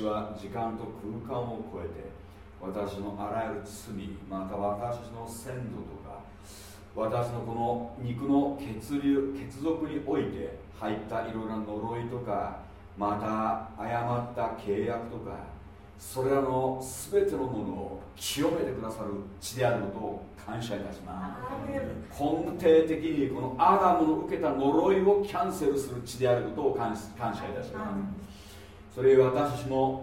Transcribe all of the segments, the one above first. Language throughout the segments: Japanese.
この血は時間と空間を超えて私のあらゆる罪また私の先祖とか私のこの肉の血流血族において入ったいろいろな呪いとかまた誤った契約とかそれらの全てのものを清めてくださる血であることを感謝いたします。根底的にこのアダムの受けた呪いをキャンセルする血であることを感謝いたしますそれ私たちも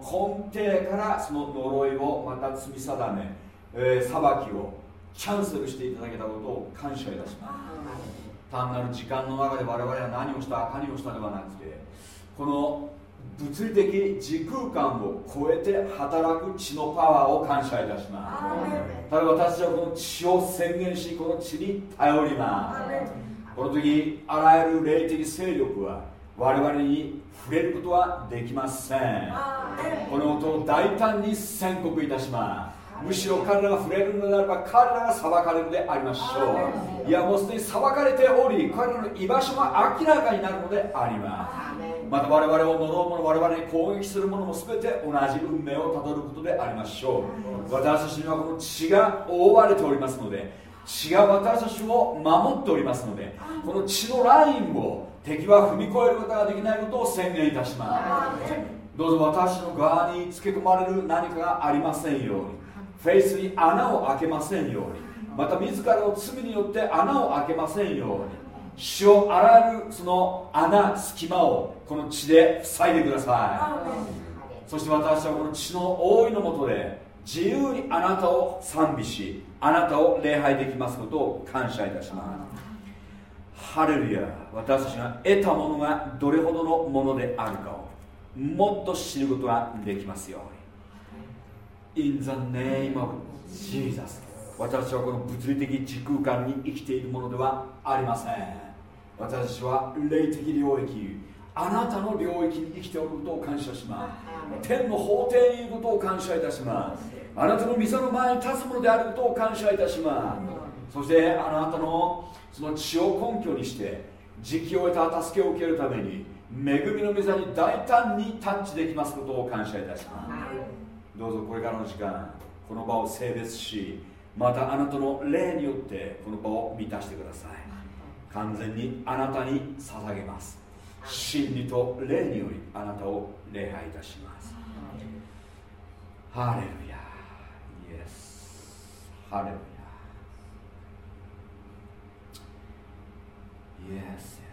根底からその呪いをまた積み定め、えー、裁きをキャンセルしていただけたことを感謝いたします。単なる時間の中で我々は何をした何をしたではなくてこの物理的時空間を超えて働く血のパワーを感謝いたします。ただ私はこの血を宣言しこの血に頼ります。この時あらゆる霊的勢力は我々に触れることはできません。このことを大胆に宣告いたします。むしろ彼らが触れるのであれば彼らが裁かれるでありましょう。い。やもうすでに裁かれており彼らの居場所が明らかになるのであります。また我々を呪う者我々に攻撃する者も全て同じ運命をたどることでありましょう。私たちにはこの血が覆われておりますので血が私たちを守っておりますのでこの血のラインを敵は踏み越えることができないことを宣言いたします。どうぞ私の側につけ込まれる何かがありませんように。フェイスに穴を開けませんように。また自らの罪によって穴を開けませんように。血を洗えるその穴隙間をこの血で塞いでください。そして私はこの血の覆いのもとで自由にあなたを賛美しあなたを礼拝できますことを感謝いたしますハレルヤ私たちが得たものがどれほどのものであるかをもっと知ることができますように。In the name of Jesus 私はこの物理的時空間に生きているものではありません。私は霊的領域あなたの領域に生きておることを感謝します。天の法廷にいることを感謝いたします。あなたの溝の前に立つものであることを感謝いたします。そしてあなたのその血を根拠にして時期を得た助けを受けるために恵みの御座に大胆にタッチできますことを感謝いたします。どうぞこれからの時間この場を性別しまたあなたの霊によってこの場を満たしてください。完全にあなたに捧げます。真理と霊によりあなたを礼拝いたします。ハレルヤ。イエス。ハレルヤイ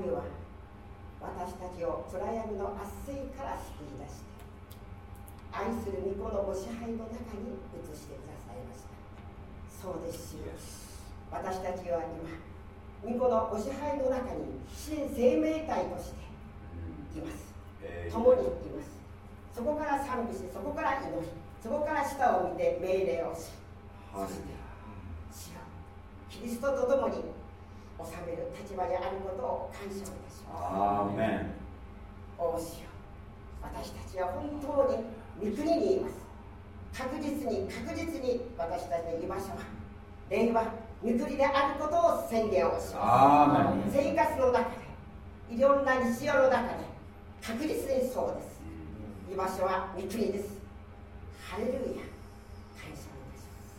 神は私たちを暗闇の圧政から救い出して愛する御子のご支配の中に移してくださいました。そうですよ。私たちは今御子のご支配の中に新生命体としています、共にいます。そこから賛美しそこから祈りそこから下を見て命令をしそして死をキリストと共に治める立場にあることを感謝いたします。王子よ私たちは本当に御国にいます。確実に確実に私たちの居場所は令和ゆとりであることを宣言をします。生活の中でいろんな日常の中で確実にそうです。居場所は御国です。ハレルヤ感謝をいたします。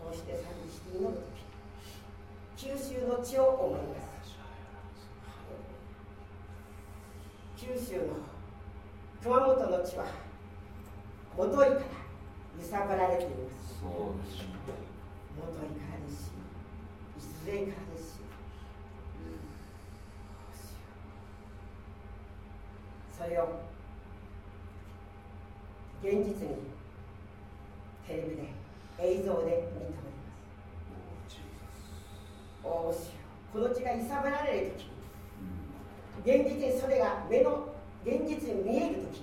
こうして賛美して祈る時九州の地を思います。九州の熊本の地はもといから揺さぶられています。そうです元いからですしいずれからですし、それを現実にテレビで映像で認めます。おこの地が揺さぶられる時。現実にそれが目の現実に見える時。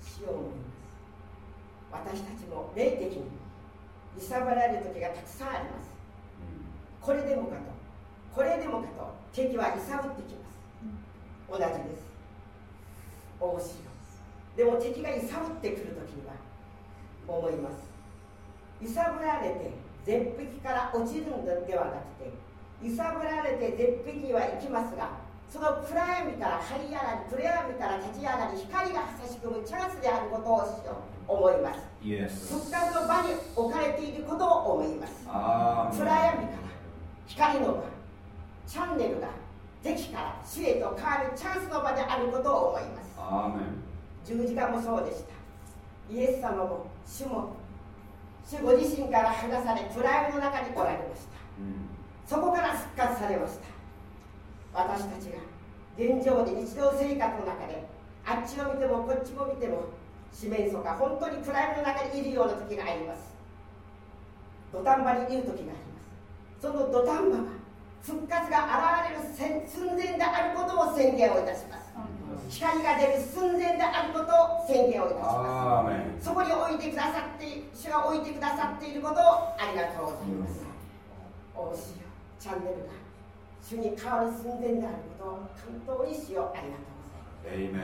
死を思います。私たちも霊的に揺さぶられる時がたくさんあります、これでもかと。これでもかと。敵は揺さぶってきます、同じです。大城でも敵が揺さぶってくる時には思います。揺さぶられて絶壁から落ちるのではなくて揺さぶられて絶壁には行きますがその暗闇から這い上がり暗闇から立ち上がり光が差し込むチャンスであることを思います。復活の場に置かれていることを思います。暗闇から光の場チャンネルが敵から死へと変わるチャンスの場であることを思います。十字架もそうでした。イエス様も主も主ご自身から離され暗闇の中におられました、うん、そこから復活されました。私たちが現状で日常生活の中であっちを見てもこっちも見ても四面楚歌本当に暗闇の中にいるような時があります。土壇場にいる時があります。その土壇場は復活が現れる寸前であることを宣言をいたします光が出る寸前であることを宣言をいたしますそこに置いてくださって主が置いてくださっていることをありがとうございますおしよチャンネルが主に変わる寸前であることを関東にしようありがとうございま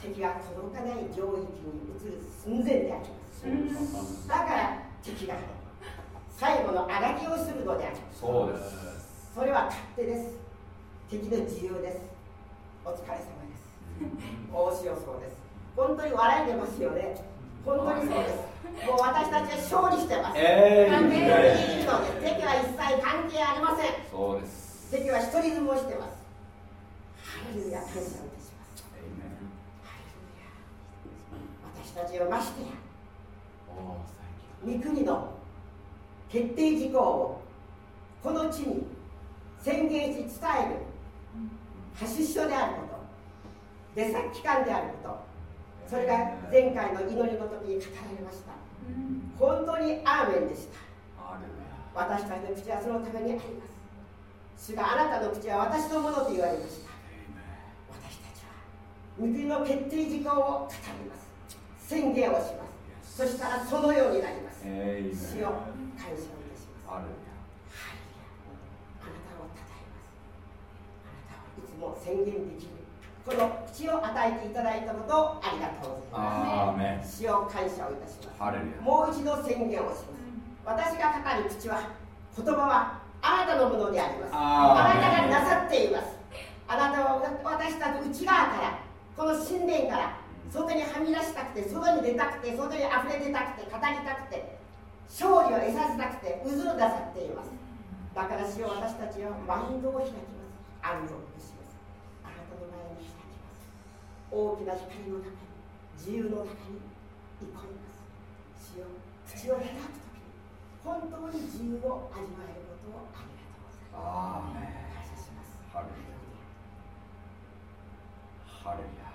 す敵が届かない領域に移る寸前でありますだから敵が最後のあがきをするのであります。そうです。それは勝手です。敵の自由ですお疲れ様です。大塩そうです。本当に笑い出ますよね。本当にそうです。もう私たちは勝利してます、えー、関係ないいので敵は一切関係ありません。そうです。敵は一人相撲してます。ハレルヤ感謝たちをましてや三国の決定事項をこの地に宣言し伝える発出書であること。出先機関であること。それが前回の祈りの時に語られました。本当にアーメンでした。私たちの口はそのためにあります。主があなたの口は私のものと言われました。私たちは御国の決定事項を語ります。宣言をします。そしたらそのようになります。主を感謝をいたします宣言できるこの口を与えていただいたことをありがとうございます。主を感謝をいたします。もう一度宣言をします。私がかかる口は言葉はあなたのものであります。あなたがなさっています。あなたは私たち内側からこの神殿から外にはみ出したくて外に出たくて外に溢れ出たくて語りたくて勝利を得させたくて渦を出さっています。だから主よ私たちはマインドを開きます。アンロックしますあなたの前に開きます大きな光の中に自由の中に憩います主よ口を開く時に本当に自由を味わえることをありがとうございます感謝しますハレルヤハレルヤ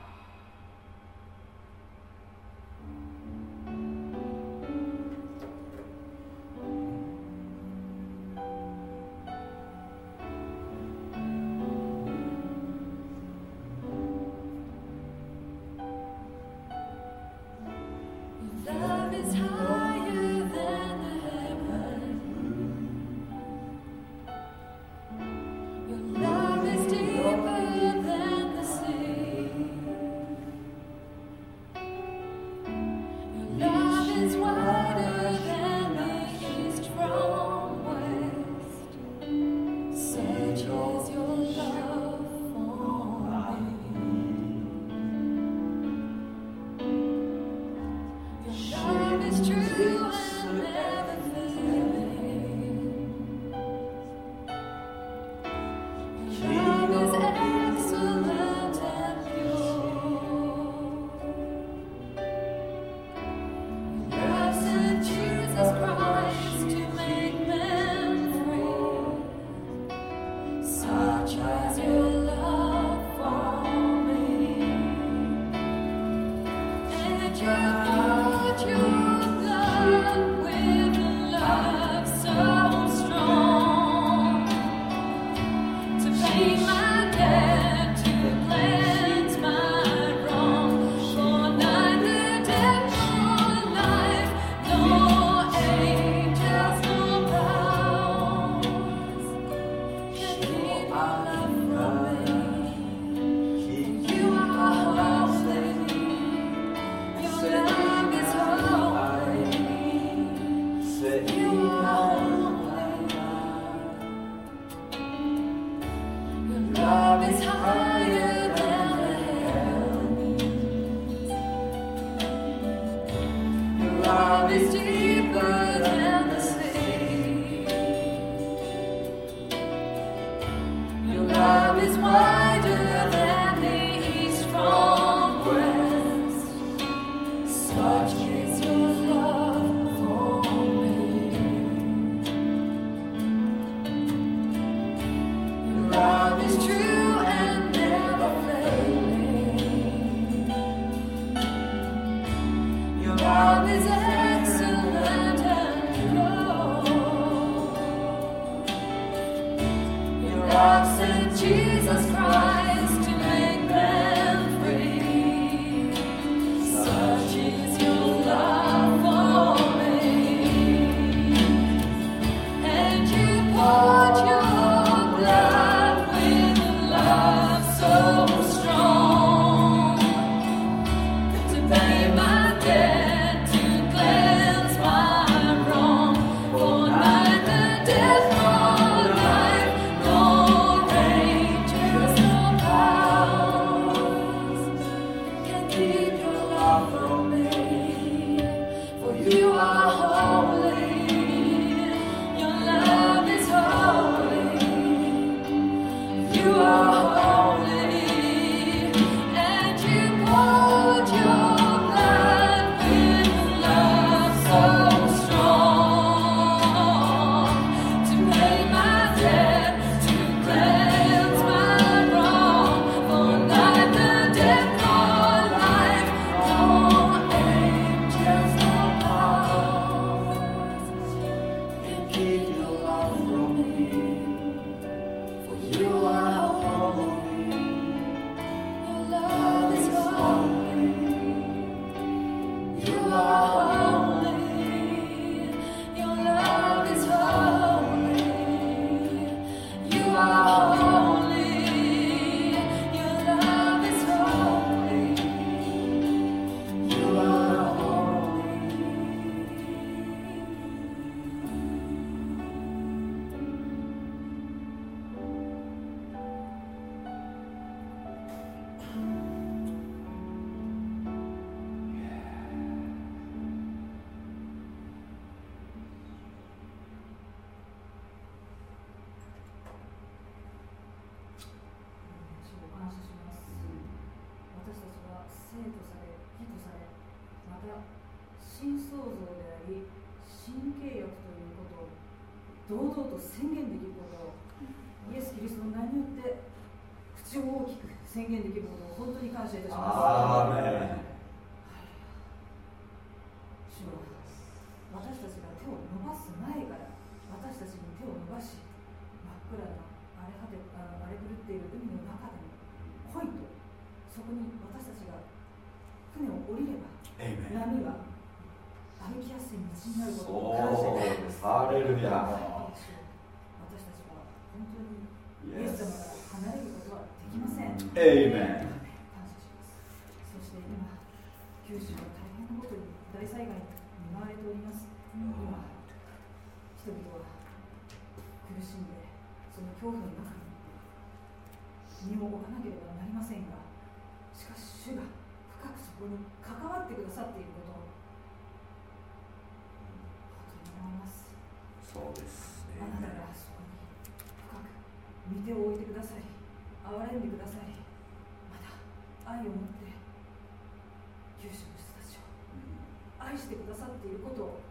っていることを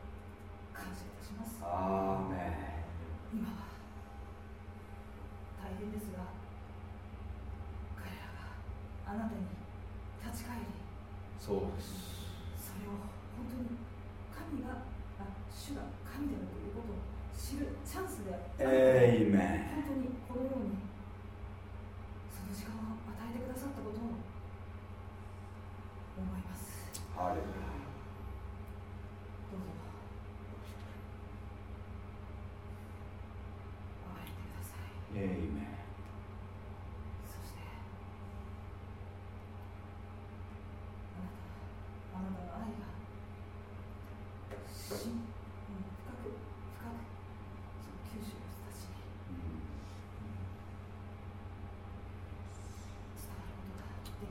感謝いたします。今は大変ですが彼らがあなたに立ち返りそうですそれを本当に神があ主が神であるということを知るチャンスであるエイメン本当にこのようにその時間を与えてくださったことを思いますハレルどうぞ愛してくださいエイメン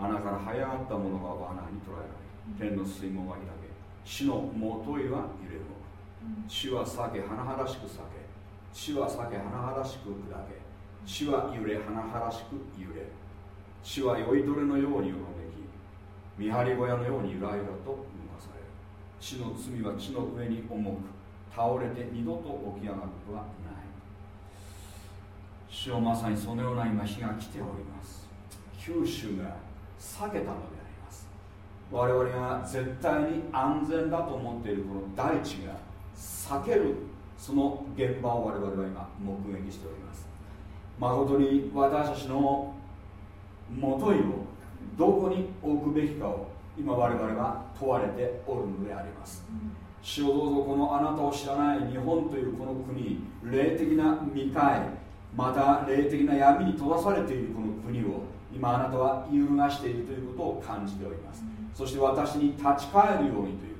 穴から這い上がった者が罠に捕らえられ天の水門は開け死のもといは揺れ動く地は裂け甚だしく裂け地は裂け甚だしく砕け地は揺れ甚だしく揺れ地は酔いどれのようによろめき見張り小屋のようにゆらゆらと動かされる。地の罪は地の上に重く倒れて二度と起き上がることはない。主はまさにそのような今日が来ております。九州が避けたのであります。我々が絶対に安全だと思っているこの大地が避けるその現場を我々は今目撃しております。誠に私たちのもといをどこに置くべきかを今我々は問われておるのであります、主をどうぞこのあなたを知らない日本というこの国霊的な未開また霊的な闇に閉ざされているこの国を今あなたは揺るがしているということを感じております。そして私に立ち返るようにという。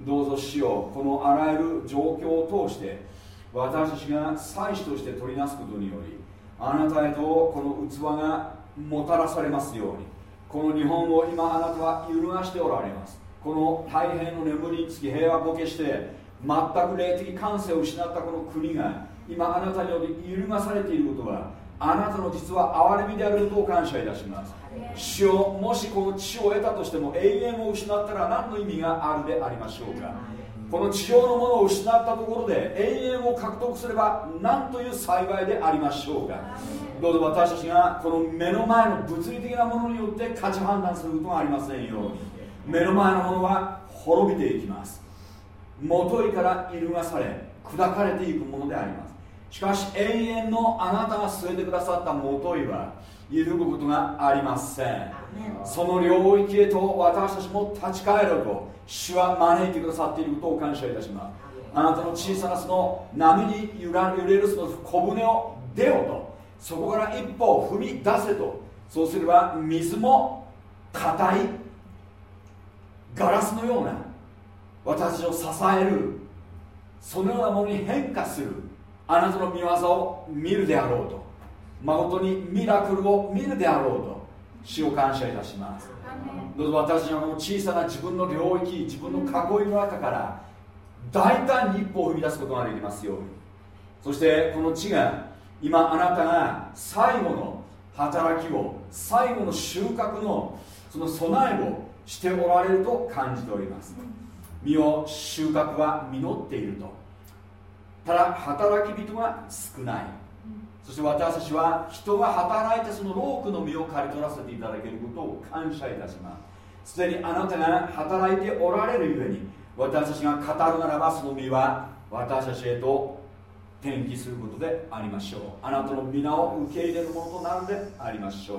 どうぞ死をこのあらゆる状況を通して私たちが祭司として取りなすことによりあなたへとこの器がもたらされますように。この日本を今あなたは揺るがしておられます。この大変の眠りにつき平和ボケして全く霊的感性を失ったこの国が今あなたにより揺るがされていることはあなたの実は憐れみであることを感謝いたします。死をもしこの地を得たとしても永遠を失ったら何の意味があるでありましょうか。この地上のものを失ったところで永遠を獲得すれば何という幸いでありましょうか。どうぞ私たちがこの目の前の物理的なものによって価値判断することがありませんように。目の前のものは滅びていきます。もといから揺るがされ砕かれていくものでありますしかし永遠のあなたが据えてくださったもといは揺るぐことがありません。その領域へと私たちも立ち返ろうと主は招いてくださっていることを感謝いたします。あなたの小さなその波に揺ら揺れるその小舟を出ようとそこから一歩踏み出せとそうすれば水も硬いガラスのような私を支えるそのようなものに変化するあなたの見業を見るであろうと。誠にミラクルを見るであろうと。主を感謝いたします。どうぞ私の小さな自分の領域自分の囲いの中から大胆に一歩を踏み出すことができますように。そしてこの地が今あなたが最後の働きを最後の収穫のその備えをしておられると感じております。身を収穫は実っているとただ働き人が少ない。そして私たちは人が働いてそのロークの実を刈り取らせていただけることを感謝いたします。すでにあなたが働いておられるゆえに私たちが語るならばその実は私たちへと転記することでありましょう。あなたの皆を受け入れるものとなるでありましょう。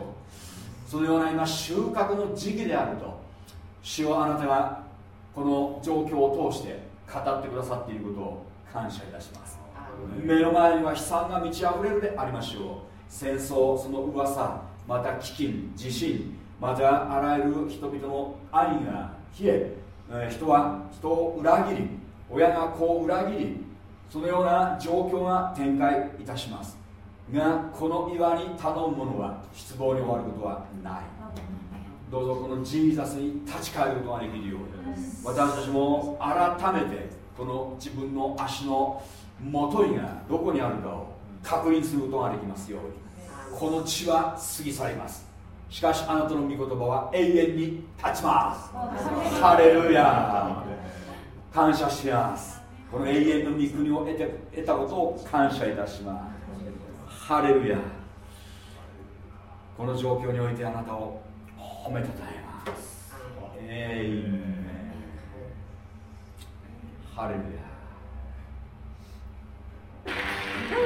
そのような今収穫の時期であると主をあなたがこの状況を通して語ってくださっていることを感謝いたします。目の前には悲惨が満ち溢れるでありましょう。戦争その噂また飢饉地震またあらゆる人々の愛が冷え人は人を裏切り親が子を裏切りそのような状況が展開いたします。がこの岩に頼む者は失望に終わることはない。どうぞこのジーザスに立ち返ることができるように私たちも改めてこの自分の足のもといがどこにあるかを確認することができますように。この地は過ぎ去ります。しかしあなたの御言葉は永遠に立ちます。ハレルヤ。感謝します。この永遠の御国を得て得たことを感謝いたします。ハレルヤ。この状況においてあなたを褒めたたえますハレルヤ You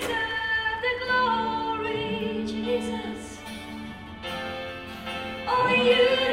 deserve the glory, Jesus. Oh, you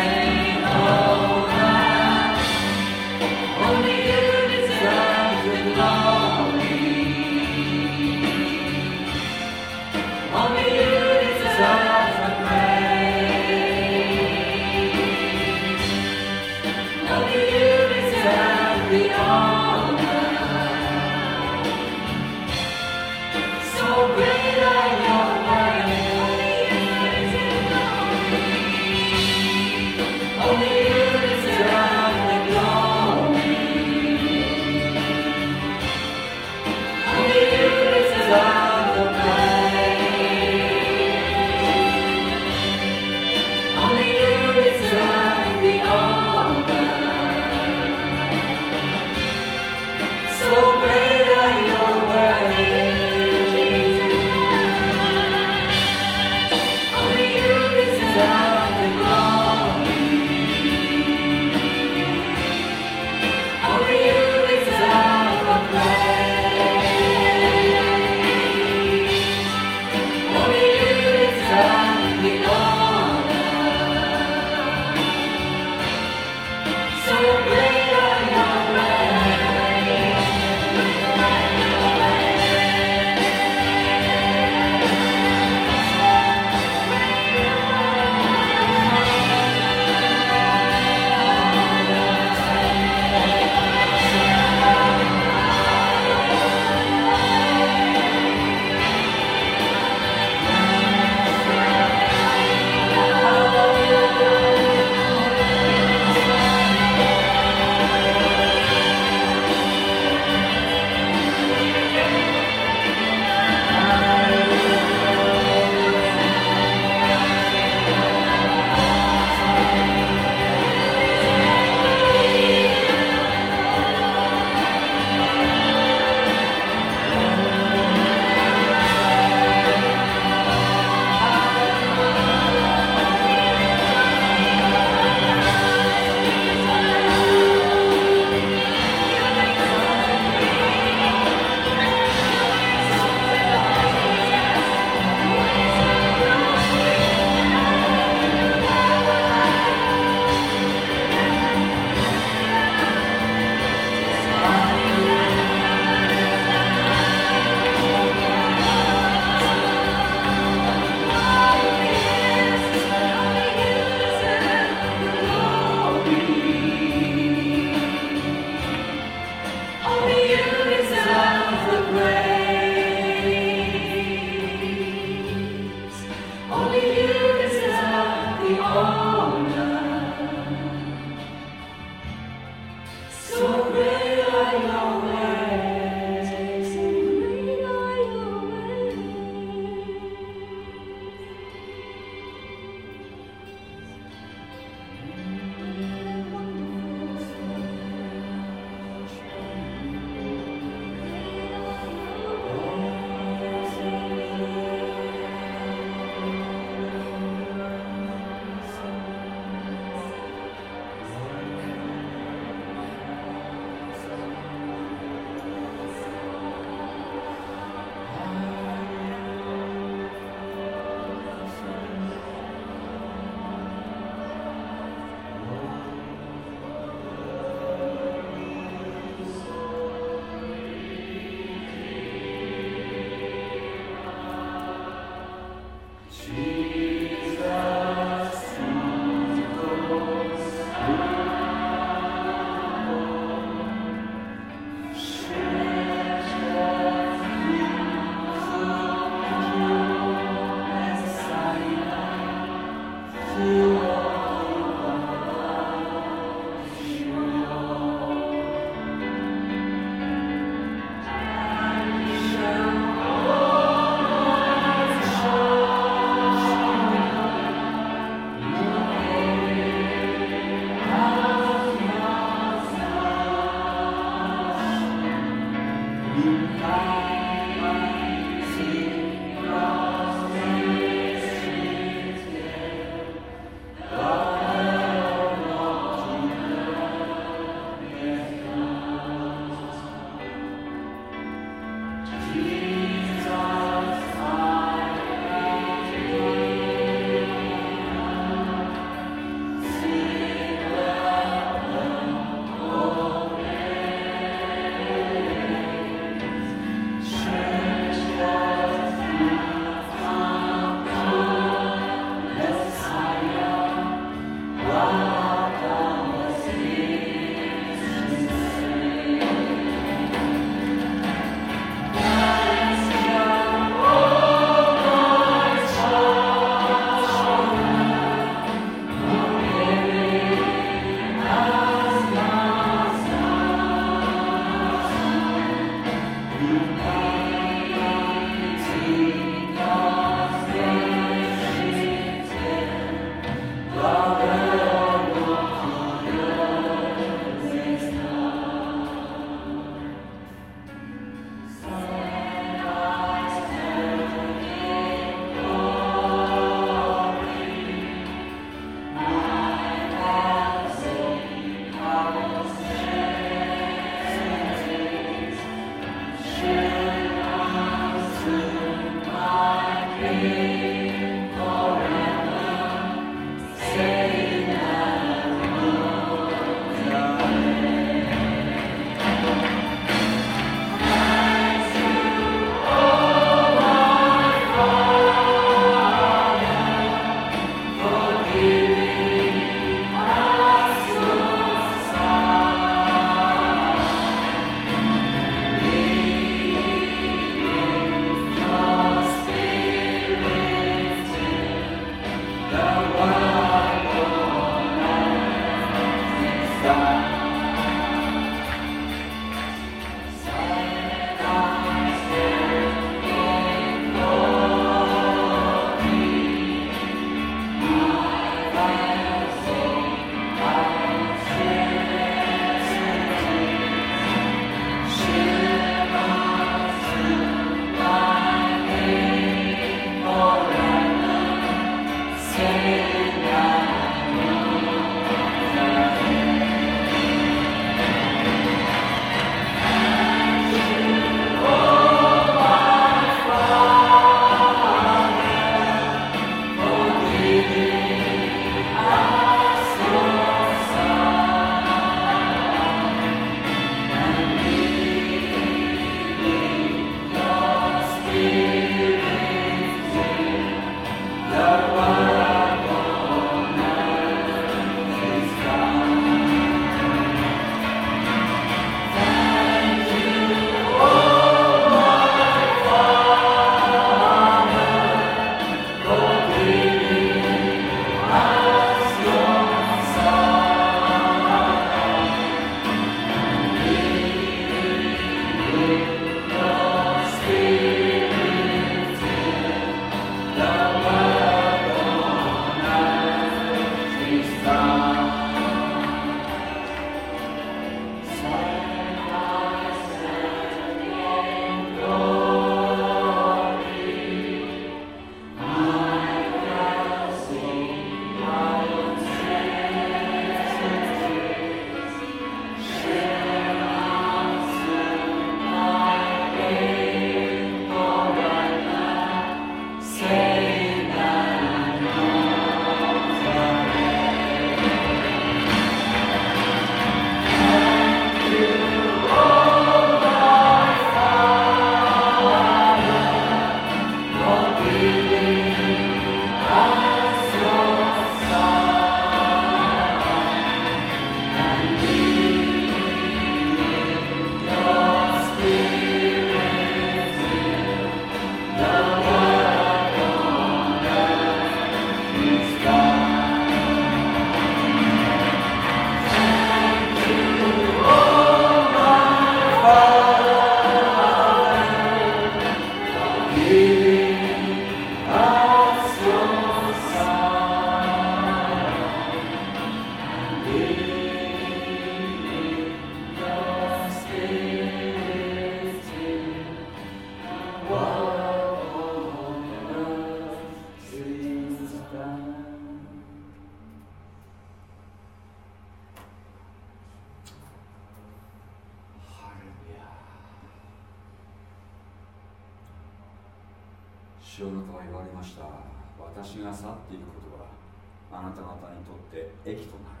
私が去っていくことはあなた方にとって益となる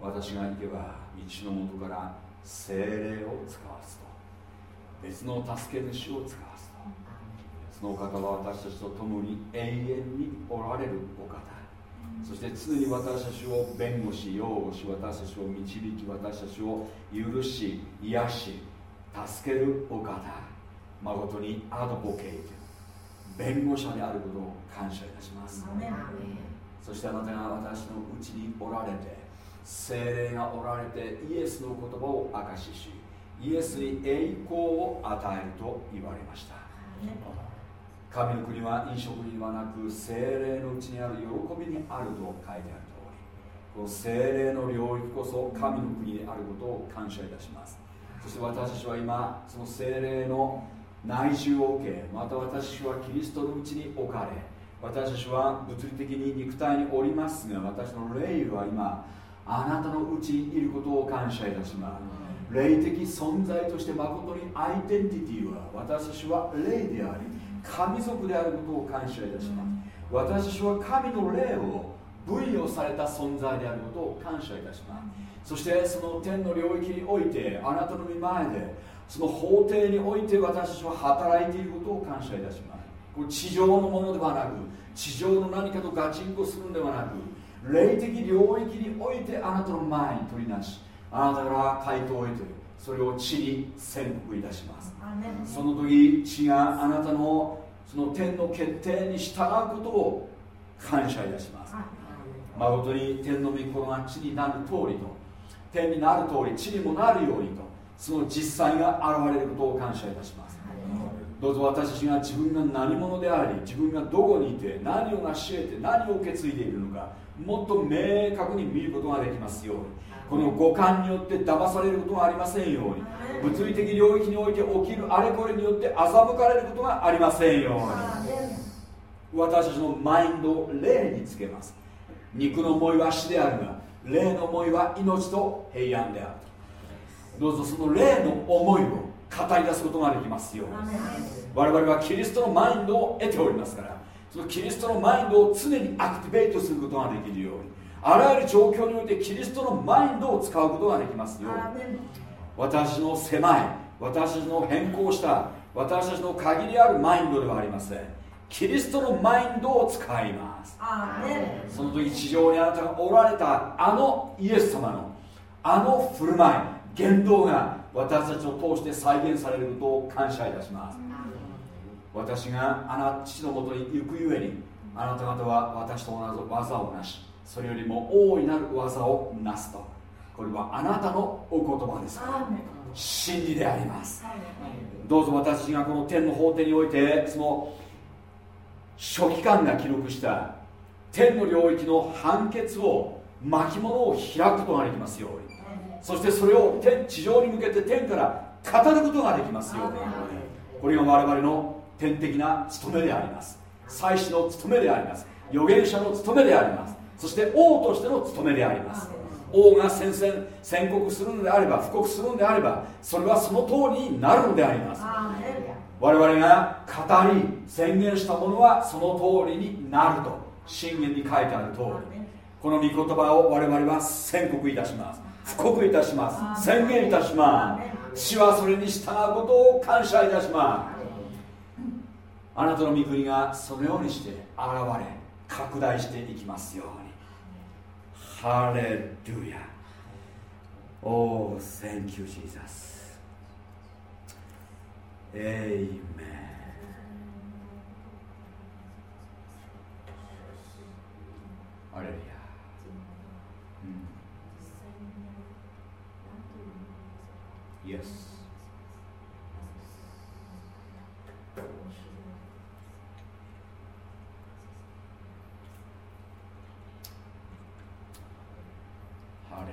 と、私が行けば道の元から精霊を使わすと。別の助け主を使わすと。その方は私たちと共に永遠におられるお方。そして常に私たちを弁護し擁護し私たちを導き私たちを許し癒し助けるお方。誠にアドボケイト弁護者であることを感謝いたします。そしてあなたが私のうちにおられて精霊がおられてイエスの言葉を証ししイエスに栄光を与えると言われました。神の国は飲食にはなく精霊のうちにある喜びにあると書いてある通りこの精霊の領域こそ神の国であることを感謝いたします。そして私たちは今その精霊の内住を受けまた私はキリストのうちに置かれ私たちは物理的に肉体におりますが私の霊は今あなたのうちにいることを感謝いたします。霊的存在として誠にアイデンティティは私たちは霊であり神族であることを感謝いたします。私たちは神の霊を分与された存在であることを感謝いたします。そしてその天の領域においてあなたの御前でその法廷において私たちは働いていることを感謝いたします。これ地上のものではなく地上の何かとガチンコするんではなく霊的領域においてあなたの前に取りなしあなたから回答を得てそれを地に宣告いたします。その時地があなたのその天の決定に従うことを感謝いたします。誠に天の御心が地になる通りと天になる通り地にもなるようにとその実際が現れることを感謝いたします。どうぞ私たちが自分が何者であり自分がどこにいて何を成し得て何を受け継いでいるのかもっと明確に見ることができますように。この五感によって騙されることがありませんように。物理的領域において起きるあれこれによって欺かれることがありませんように。私たちのマインドを霊につけます。肉の思いは死であるが霊の思いは命と平安である。どうぞその霊の思いを語り出すことができますように。我々はキリストのマインドを得ておりますからそのキリストのマインドを常にアクティベートすることができるように。あらゆる状況においてキリストのマインドを使うことができますように。私の狭い私の変更した私たちの限りあるマインドではありません。キリストのマインドを使います。その時地上にあなたがおられたあのイエス様のあの振る舞い言動が私たちを通して再現されることを感謝いたします。私があな父のもとに行くゆえにあなた方は私と同じ技をなしそれよりも大いなる技をなすと。これはあなたのお言葉です真理であります。どうぞ私がこの天の法廷においてその書記官が記録した天の領域の判決を巻物を開くことができますようにそしてそれを天地上に向けて天から語ることができますように。これが我々の天的な務めであります。祭司の務めであります。預言者の務めであります。そして王としての務めであります。王が宣戦宣告するのであれば布告するのであればそれはその通りになるのであります。我々が語り宣言したものはその通りになると信玄に書いてある通り。この御言葉を我々は宣告いたします布告いたします宣言いたします主はそれに従うことを感謝いたしますあなたの御国がそのようにして現れ拡大していきますようにハレルヤ Oh, thank you, Jesus. Amen. ハレルヤ。Yes. ハ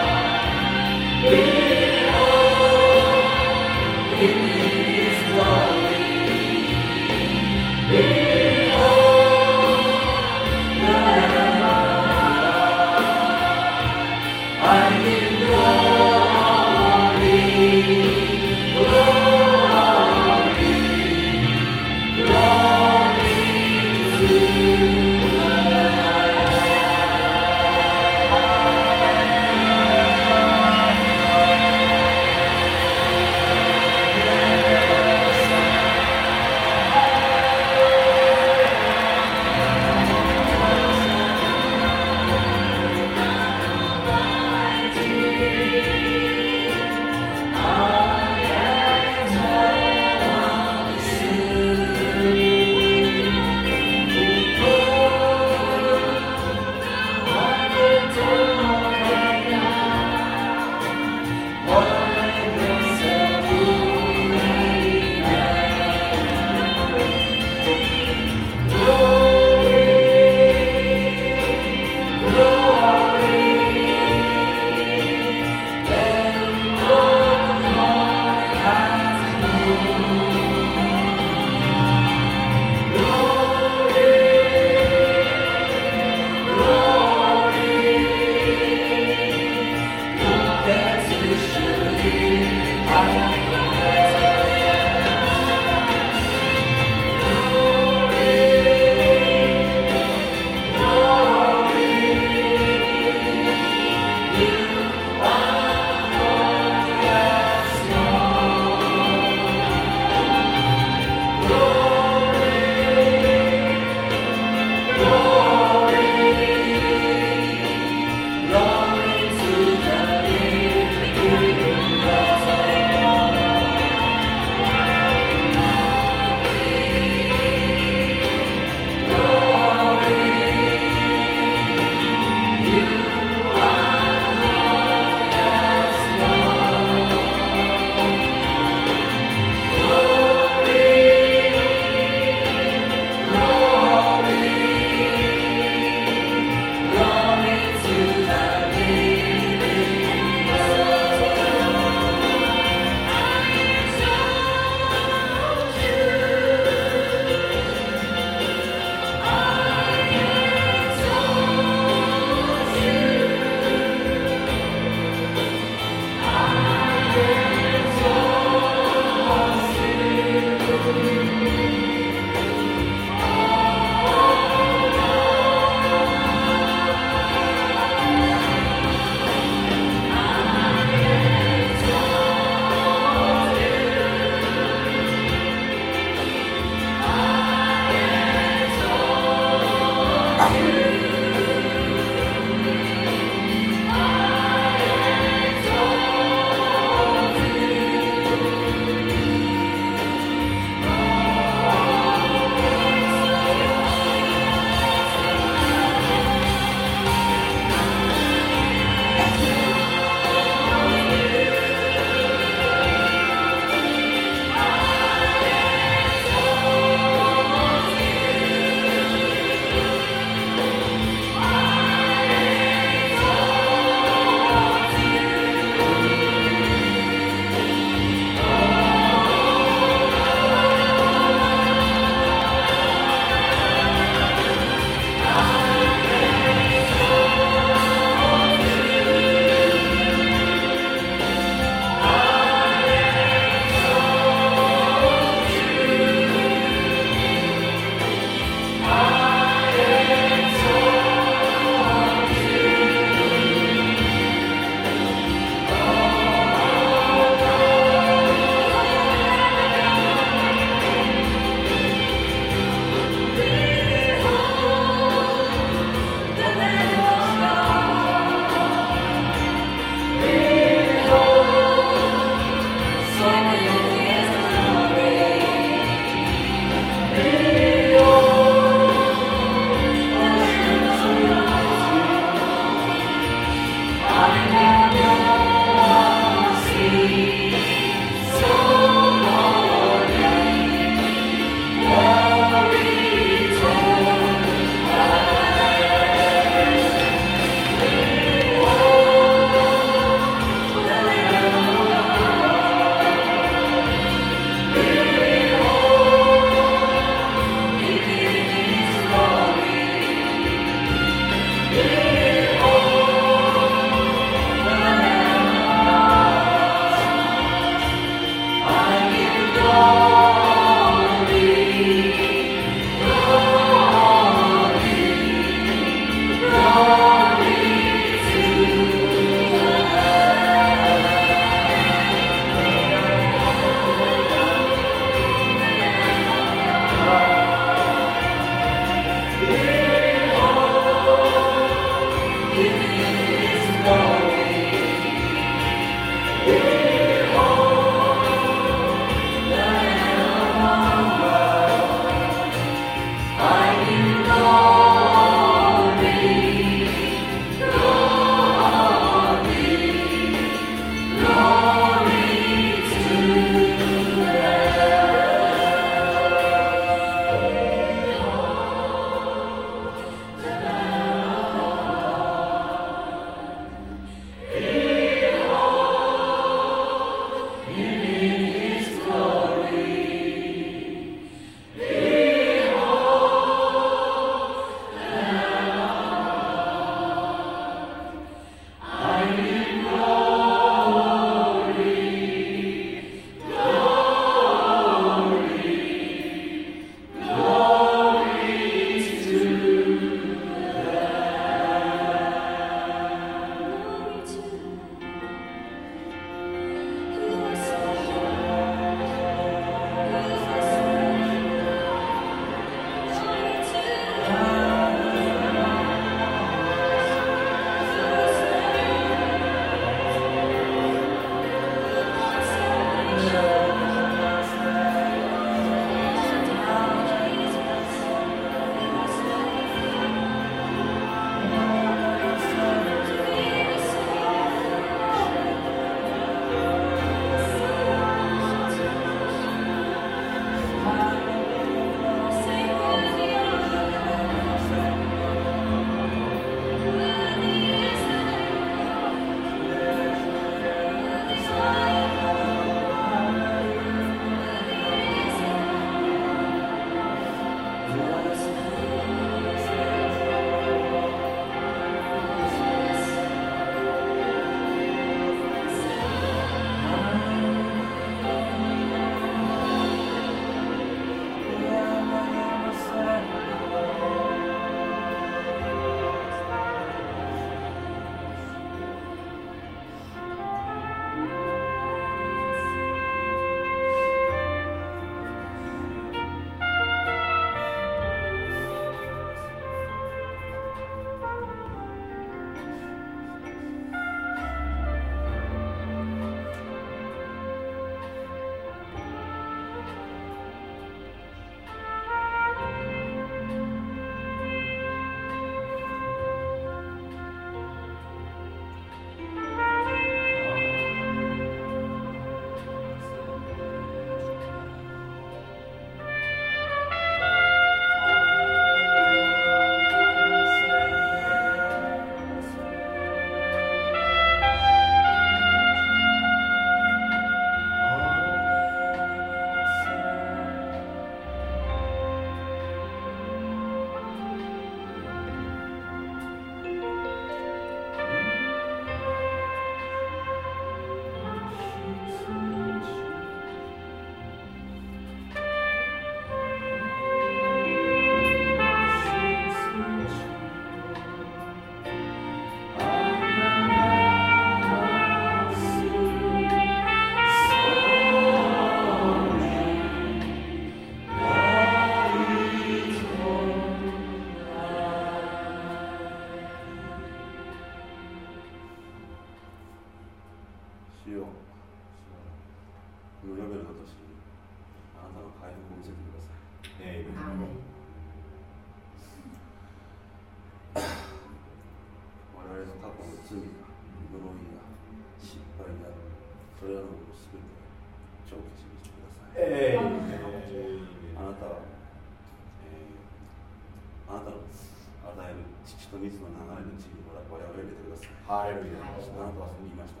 ください。ハレルヤあなたはそう言いました、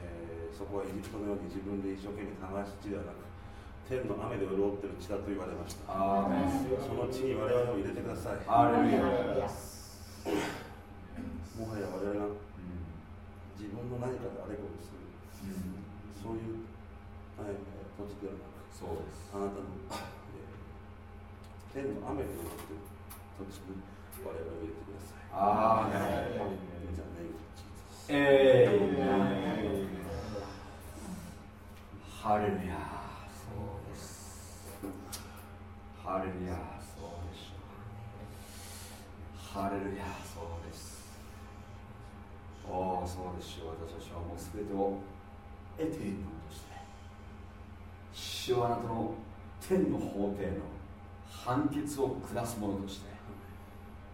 えー、そこはエジプトのように自分で一生懸命流す地ではなく天の雨で潤ってる地だと言われました。その地に我々を入れてください。もはや我々が自分の何かであれこれする、うん、そういう、はい、土地ではなくそうです。あなたの、天の雨で潤ってる土地に我々を入れてください。ああええハレルヤそうです。ハレルヤそうでしょう。ハレルヤそうです。おおそうでしょう。私たちはもう全てを得ているものとして主はあなたの天の法廷の判決を下すものとして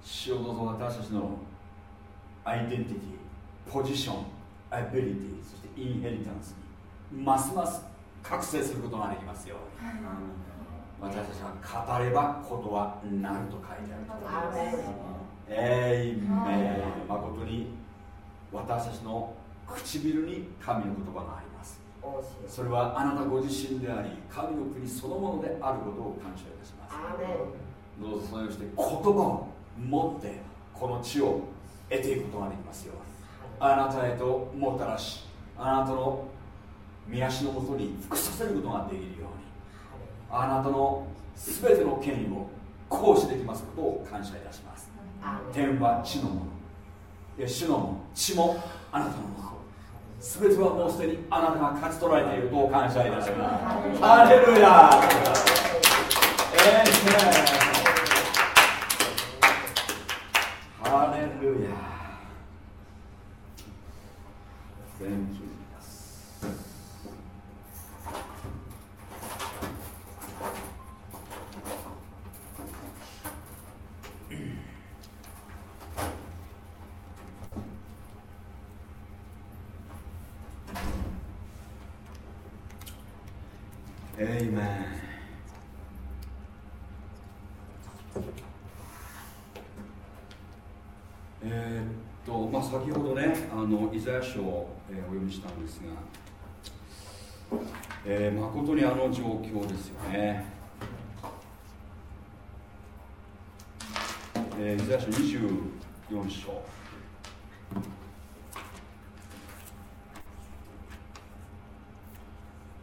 主をどうぞ私たちのアイデンティティポジションアビリティそしてインヘリタンスにますます覚醒することができますよ。うに。私たちが語ればことはなると書いてあるえいめ誠に私たちの唇に神の言葉があります。それはあなたご自身であり神の国そのものであることを感謝いたします。どうぞそのして言葉を持ってこの地を得ていくことができますよあなたへともたらしあなたの見足のもとに服させることができるように。あなたの全ての権威を行使できますことを感謝いたします。天は地のもの。主のもの。地もあなたのもの。全てはもうすでにあなたが勝ち取られていることを感謝いたします。ハレルヤー、ハレルヤ Thank you エイメンえー、っとまあ先ほどねあのイザヤ書を、えー、お読みしたんですが、えー、誠にあの状況ですよね、えー、イザヤ書24章。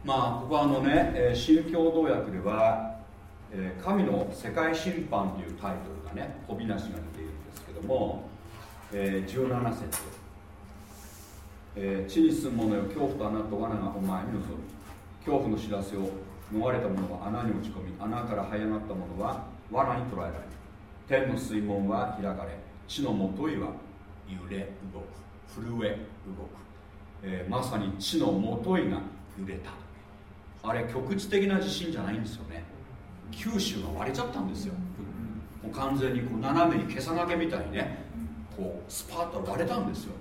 まあここはあのね、えー、新共同訳では、えー、神の世界審判というタイトルがね飛びなしが出ているんですけども、えー、17節、えー、地に住む者よ恐怖と穴と罠がお前に臨む。恐怖の知らせを逃れた者は穴に落ち込み穴から這い上がった者は罠に捕らえられる天の水門は開かれ地のもといは揺れ動く震え動く、えー、まさに地のもといが揺れた。あれ局地的な地震じゃないんですよね。九州が割れちゃったんですよ。もう完全にこう斜めにけさがけみたいにねこうスパッと割れたんですよ。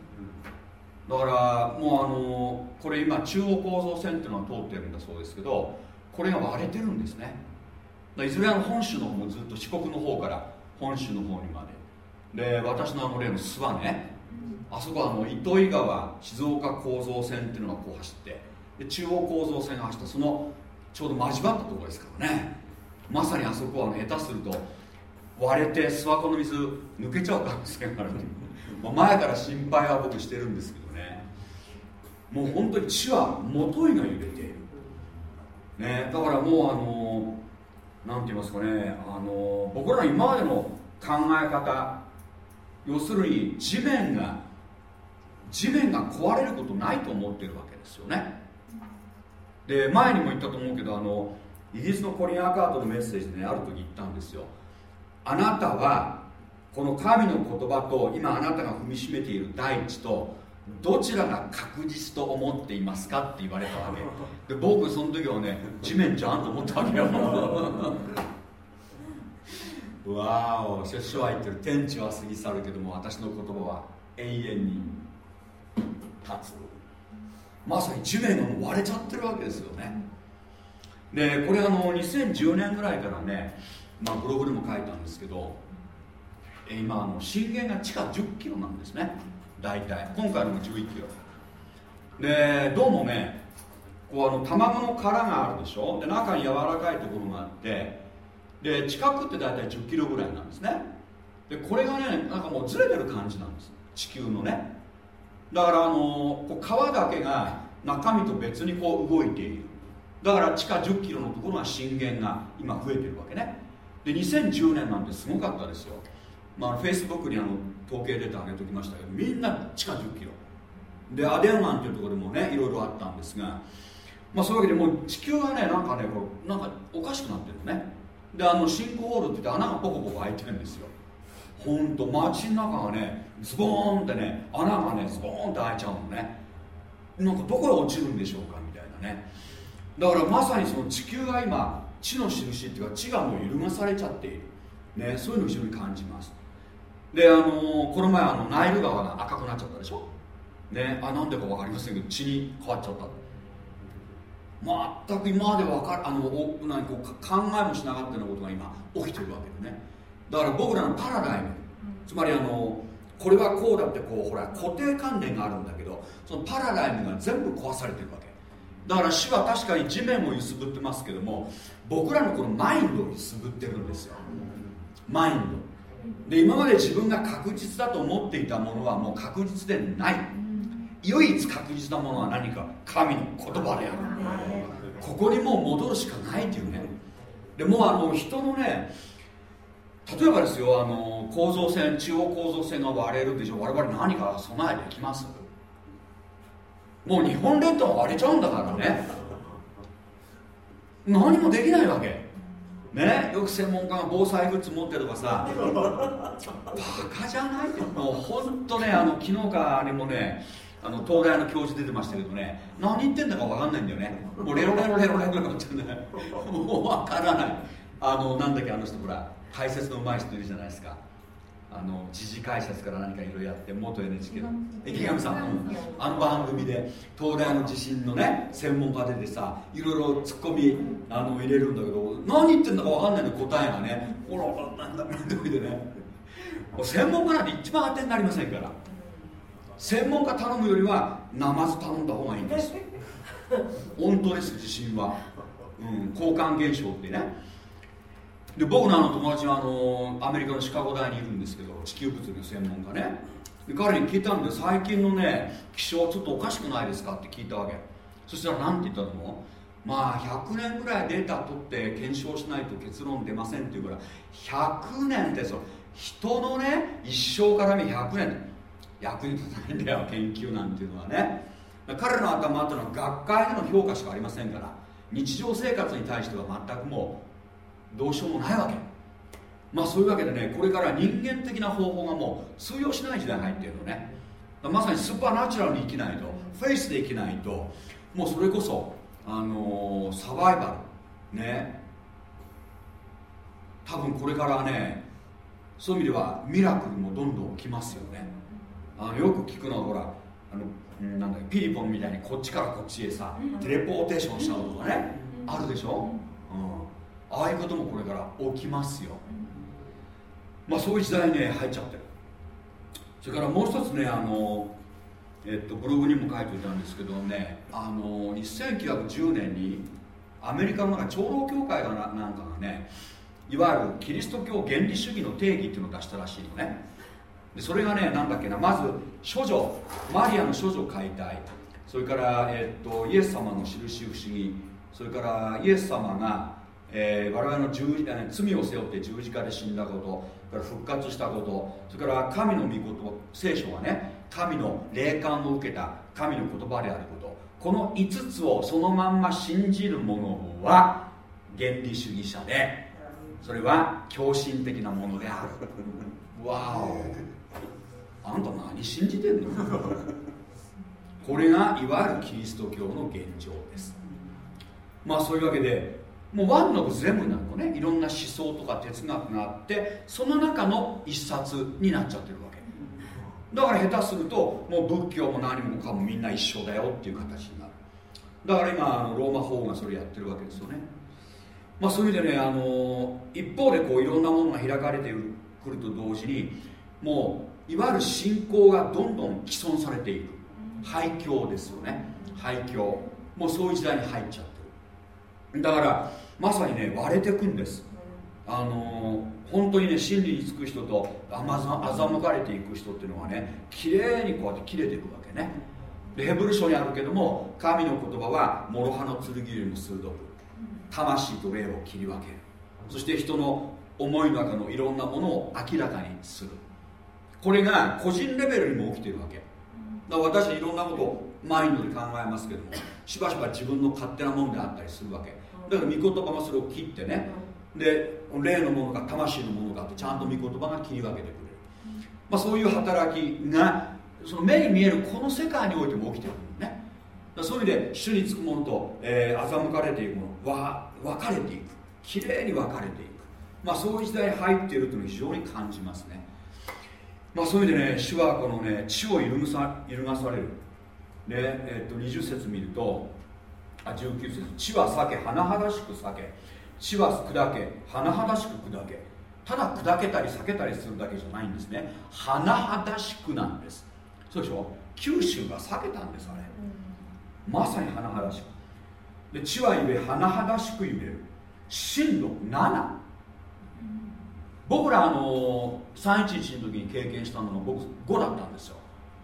だからもうあのこれ今中央構造線っていうのが通ってるんだそうですけどこれが割れてるんですね。いずれの本州の方もずっと四国の方から本州の方にまで。で私のあの例の諏訪ね。あそこはあの糸魚川静岡構造線っていうのがこう走ってで中央構造線が走ったそのちょうど交わったところですからね。まさにあそこは、ね、下手すると割れて諏訪湖の水抜けちゃう可能性があるま前から心配は僕してるんですけど。もう本当に地は元いが揺れている、ね、だからもうあの何て言いますかねあの僕ら今までの考え方要するに地面が地面が壊れることないと思ってるわけですよね。で前にも言ったと思うけどあのイギリスのコリン・アカートのメッセージでねある時言ったんですよ。あなたはこの神の言葉と今あなたが踏みしめている大地とどちらが確実と思っていますかって言われたわけ。で僕その時はね地面じゃんと思ったわけよ。わお主は言ってる天地は過ぎ去るけども私の言葉は永遠に立つ。まさに地面がもう割れちゃってるわけですよね。でこれあの2010年ぐらいからね、まあ、ブログでも書いたんですけど今あの震源が地下1 0キロなんですね大体。今回のも11キロ。でどうもねこうあの卵の殻があるでしょ？で中に柔らかいところがあってで近くって大体1 0キロぐらいなんですね。でこれがねなんかもうずれてる感じなんです。地球のね。だからあのこう川だけが中身と別にこう動いている。だから地下1 0キロのところが震源が今増えてるわけね。で2010年なんてすごかったですよ。まあ、フェイスブックにあの統計データ上げておきましたけどみんな地下1 0キロ。でアデンマンというところでもねいろいろあったんですが、まあ、そういうわけでもう地球がねなんかねこうなんかおかしくなってるのね。であのシンクホールって言って穴がポコポコ開いてるんですよ。ほんと街の中がねズボーンってね穴がねズボーンって開いちゃうのね。なんかどこへ落ちるんでしょうかみたいなね。だからまさにその地球が今地の印っていうか地がもう揺るがされちゃっている。ねそういうのを非常に感じます。であのー、この前あのナイル川が赤くなっちゃったでしょ？ねあなんでか分かりませんけど血に変わっちゃった。全く今まで分かるあのお何こう考えもしなかったようなことが今起きてるわけでね。だから僕らのパラダイム。つまりあのこれはこうだってこうほら固定観念があるんだけどそのパラダイムが全部壊されてるわけ。だから死は確かに地面も揺すぶってますけども僕らのこのマインドを揺すぶってるんですよ。マインドで今まで自分が確実だと思っていたものはもう確実でない。唯一確実なものは何か？神の言葉である。ここにもう戻るしかないっていうね。でもうあの人のね例えばですよあの構造線中央構造線が割れるでしょ。我々何か備えできます？もう日本列島割れちゃうんだからね。何もできないわけね。よく専門家が防災グッズ持ってるとかさ。バカじゃない？もう本当ねあの昨日かあれもねあの東大の教授出てましたけどね。何言ってんだか分かんないんだよね。もうレロレロレロレロレロってねもう分からないあのなんだっけあの人ほら解説のうまい人いるじゃないですかあの時事解説から何かいろいろやって元 NHK の。池上さん、あの番組で東大の地震のね専門家出てさいろいろツッコミあの入れるんだけど何言ってんだか分かんないの答えがね。ほらなんだめんどいでね。専門家なんて一番当てになりませんから。専門家頼むよりはナマズ頼んだ方がいいんです。本当です地震は、うん、交換現象ってねで僕のあの友達はあのアメリカのシカゴ大にいるんですけど地球物理の専門家ね。で彼に聞いたんで最近のね気象ちょっとおかしくないですかって聞いたわけ。そしたら何て言ったのまあ100年ぐらいデータ取って検証しないと結論出ませんっていうから100年ってそ人のね一生から見100年。役に立たないんだよ研究なんていうのはね。彼の頭っていうのは学会での評価しかありませんから。日常生活に対しては全くもうどうしようもないわけ。まあそういうわけでねこれから人間的な方法がもう通用しない時代に入ってるのね。まさにスーパーナチュラルに生きないとフェイスで生きないともうそれこそあのー、サバイバルね。多分これからねそういう意味ではミラクルもどんどん起きますよね。あのよく聞くのはほらあのなんだピリポンみたいにこっちからこっちへさテレポーテーションしちゃうとかねあるでしょ、うんああいうこともこれから起きますよ。まあそういう時代にね入っちゃってる。それからもう一つねあのえっとブログにも書いておいたんですけどねあの1910年にアメリカの長老教会がなんかがねいわゆるキリスト教原理主義の定義っていうのを出したらしいのね。でそれがねなんだっけなまず処女マリアの処女解体それから、えっと、イエス様の印不思議。それからイエス様がえー、我々の十罪を背負って十字架で死んだこと復活したことそれから神の御事聖書はね神の霊感を受けた神の言葉であることこの5つをそのまんま信じる者は原理主義者でそれは狂信的なものである。わお。あんた何信じてんの？これがいわゆるキリスト教の現状です。まあそういうわけでもうワンの全部なのねいろんな思想とか哲学があってその中の一冊になっちゃってるわけ。だから下手するともう仏教も何もかもみんな一緒だよっていう形になる。だから今あのローマ法がそれやってるわけですよね。まあそういう意味でねあの一方でこういろんなものが開かれてくると同時にもういわゆる信仰がどんどん既存されていく。廃墟ですよね。廃墟もうそういう時代に入っちゃってる。だからまさにね割れていくんです。あの本当にね真理につく人と欺かれていく人っていうのはね綺麗にこうやって切れていくわけね。でヘブル書にあるけども神の言葉は諸刃の剣よりも鋭く魂と霊を切り分ける。そして人の思いの中のいろんなものを明らかにする。これが個人レベルにも起きてるわけ。だから私いろんなことをマインドで考えますけどもしばしば自分の勝手なものであったりするわけ。だから御言葉もそれを切ってね。で霊のものか魂のものかってちゃんと御言葉が切り分けてくれる、まあ、そういう働きがその目に見えるこの世界においても起きてるね。そういう意味で主につくものと、えー、欺かれていくものは分かれていく。きれいに分かれていく、まあ、そういう時代に入っているというのを非常に感じますね。まあ、そういう意味でね主はこのね地を揺るさ揺るがされる、ねえっと20節見るとあ19節。地は裂け甚だしく裂け。地は砕け甚だしく砕け。ただ砕けたり裂けたりするだけじゃないんですね。甚だしくなんです。そうでしょ？九州が裂けたんですあれ、まさに甚だしく。で地は揺れ甚だしく揺れる。震度7僕らあの311の時に経験したのが僕5だったんですよ。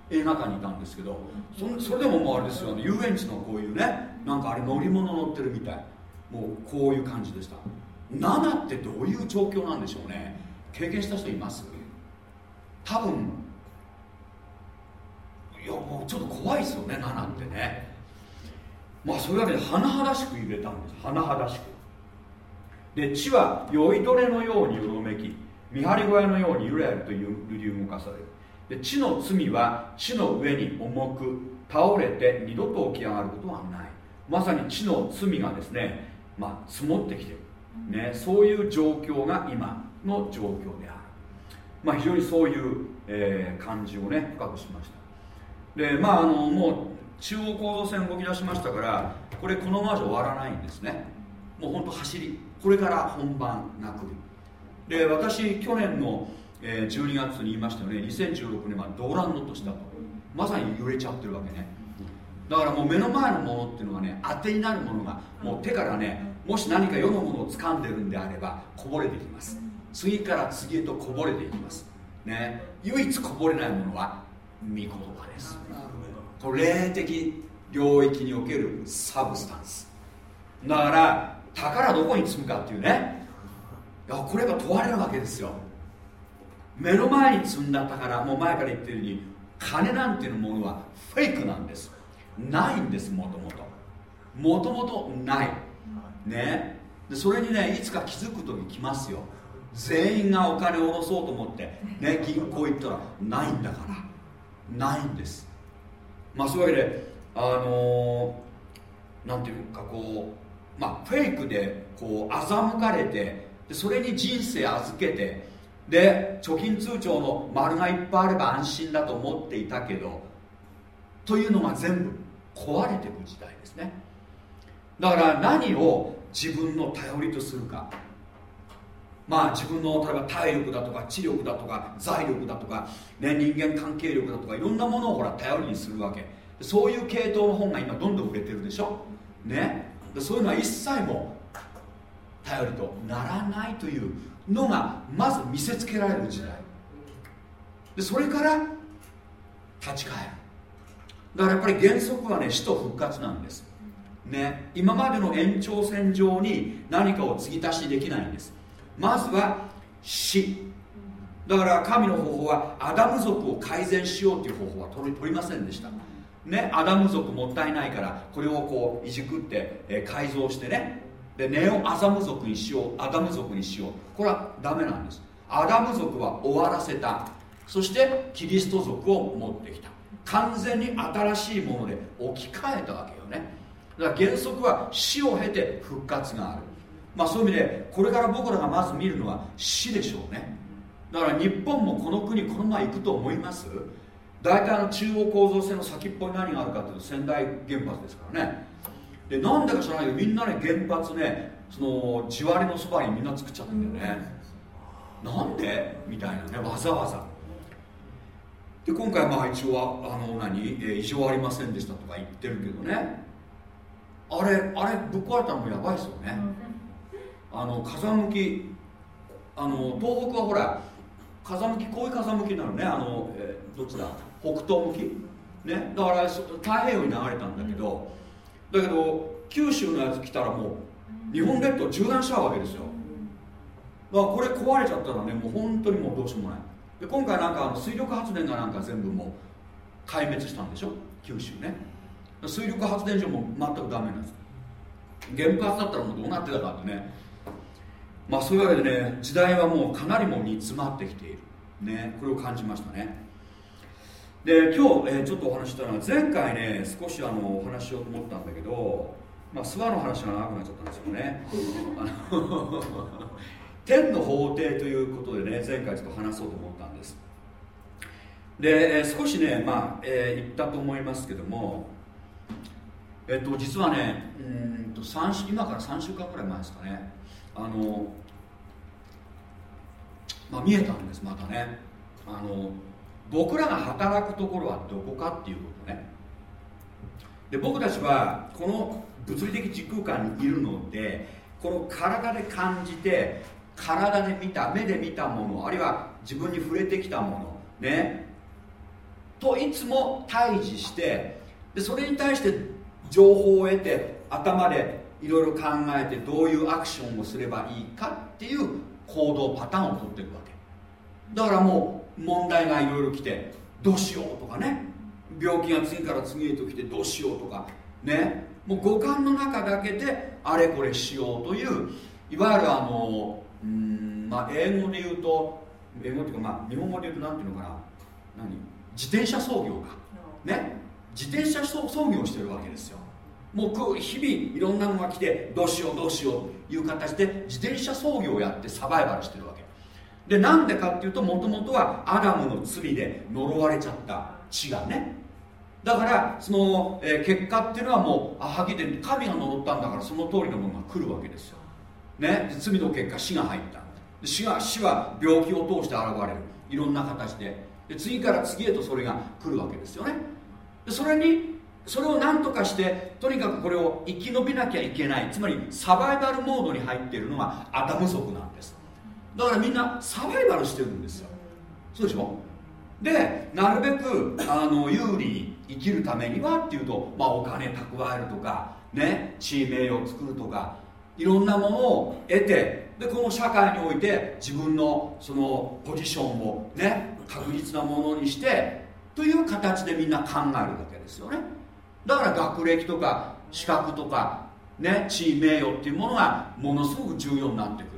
映画館にいたんですけどそそれでももうあれですよね。遊園地のこういうねなんかあれ乗り物乗ってるみたい。もうこういう感じでした。7ってどういう状況なんでしょうね。経験した人います？多分。いやもうちょっと怖いですよね7ってね。まあそういうわけで甚だしく揺れたんです。甚だしく。で地は酔いどれのようによろめき見張り小屋のようにゆらゆらと揺り動かされる。で地の罪は地の上に重く倒れて二度と起き上がることはない。まさに地の罪がですね、まあ、積もってきてる、ね、そういう状況が今の状況である、まあ、非常にそういう、えー、感じをね深くしました。でまああのもう中央構造線動き出しましたからこれこのままじゃ終わらないんですね。もうほんと走り。これから本番が来るで私去年の、え12月に言いましたよね。2016年はドーランドとしたと。まさに揺れちゃってるわけね。だからもう目の前のものっていうのはね当てになるものがもう手からねもし何か世のものを掴んでるんであればこぼれてきます。次から次へとこぼれていきます。ね。唯一こぼれないものは御言葉です。これ霊的領域におけるサブスタンス。だから宝どこに積むかっていうね。いやこれが問われるわけですよ。目の前に積んだ宝もう前から言ってるように金なんていうものはフェイクなんですないんですもともと。もともとない。ね。でそれにねいつか気づく時来ますよ。全員がお金を下ろそうと思ってね銀行行ったらないんだから。ないんです。まあそういうわけであのー、なんていうかこうまあ、フェイクでこう欺かれてでそれに人生預けてで貯金通帳の丸がいっぱいあれば安心だと思っていたけどというのが全部壊れていく時代ですね。だから何を自分の頼りとするか。まあ自分の例えば体力だとか知力だとか財力だとか、ね、人間関係力だとか。いろんなものをほら頼りにするわけ。そういう系統の本が今どんどん売れてるでしょ。ね。そういうのは一切も頼りとならないというのがまず見せつけられる時代。でそれから立ち返る。だからやっぱり原則はね死と復活なんです。ね。今までの延長線上に何かを継ぎ足しできないんです。まずは死。だから神の方法はアダム族を改善しようという方法は取り取りませんでした。ね、アダム族もったいないからこれをこういじくって、えー、改造してね。でネオアザム族にしようアダム族にしよう。これはダメなんです。アダム族は終わらせた。そしてキリスト族を持ってきた。完全に新しいもので置き換えたわけよね。だから原則は死を経て復活がある。まあそういう意味でこれから僕らがまず見るのは死でしょうね。だから日本もこの国このまま行くと思います？大体の中央構造線の先っぽに何があるかというと仙台原発ですからね。でなんでか知らないけどみんなね原発ねその地割れのそばにみんな作っちゃったんだよね、なんで？みたいなねわざわざ。で今回まあ一応はあの何、えー、異常ありませんでしたとか言ってるけどね。あれあれぶっ壊れたのもやばいですよね、あの風向きあの東北はほら風向きこういう風向きなのね。あの、えー、どっちだ？北東向き？ね。だから太平洋に流れたんだけどだけど九州のやつ来たらもう日本列島縦断しちゃうわけですよ。だからこれ壊れちゃったらねもう本当にもうどうしようもないで今回なんかあの水力発電がなんか全部もう壊滅したんでしょ？九州ね。水力発電所も全くダメなんです。原発だったらもうどうなってたかってね。まあそういうわけでね時代はもうかなりも煮詰まってきている。ねこれを感じましたね。で今日、えー、ちょっとお話したのは前回ね少しあのお話しようと思ったんだけどまあ諏訪の話が長くなっちゃったんですよね。あの天の法廷ということでね前回ちょっと話そうと思ったんで、少しねまあ、えー、言ったと思いますけどもえっと実はねうんと今から3週間ぐらい前ですかね。あのまあ見えたんですまたね。あの僕らが働くところはどこかっていうことね。で僕たちはこの物理的時空間にいるのでこの体で感じて体で見た目で見たものあるいは自分に触れてきたものね。といつも対峙してでそれに対して情報を得て頭でいろいろ考えてどういうアクションをすればいいかっていう行動パターンをとっていくわけ。だからもう問題がいろいろ来てどうしようとかね。病気が次から次へと来てどうしようとか。ね。もう五感の中だけであれこれしようといういわゆるあのうんまあ英語で言うと英語っていうかまあ日本語で言うと何ていうのかな。何？自転車操業か。ね。自転車操業してるわけですよ。もう日々いろんなのが来てどうしようどうしようという形で自転車操業をやってサバイバルしてるわけ。でなんでかっていうともともとはアダムの罪で呪われちゃった血がね。だからその、えー、結果っていうのはもうあはぎで神が呪ったんだからその通りのものが来るわけですよ、ね、罪の結果死が入った。死が死は病気を通して現れる。いろんな形でで次から次へとそれが来るわけですよね。でそれにそれを何とかしてとにかくこれを生き延びなきゃいけない。つまりサバイバルモードに入っているのがアダム族なんです。だからみんなサバイバルしてるんですよ。そうでしょ？でなるべくあの有利に生きるためにはっていうと、まあ、お金蓄えるとかね地位名誉を作るとかいろんなものを得てでこの社会において自分のそのポジションをね確実なものにしてという形でみんな考えるわけですよね。だから学歴とか資格とかね地位名誉っていうものがものすごく重要になってくる。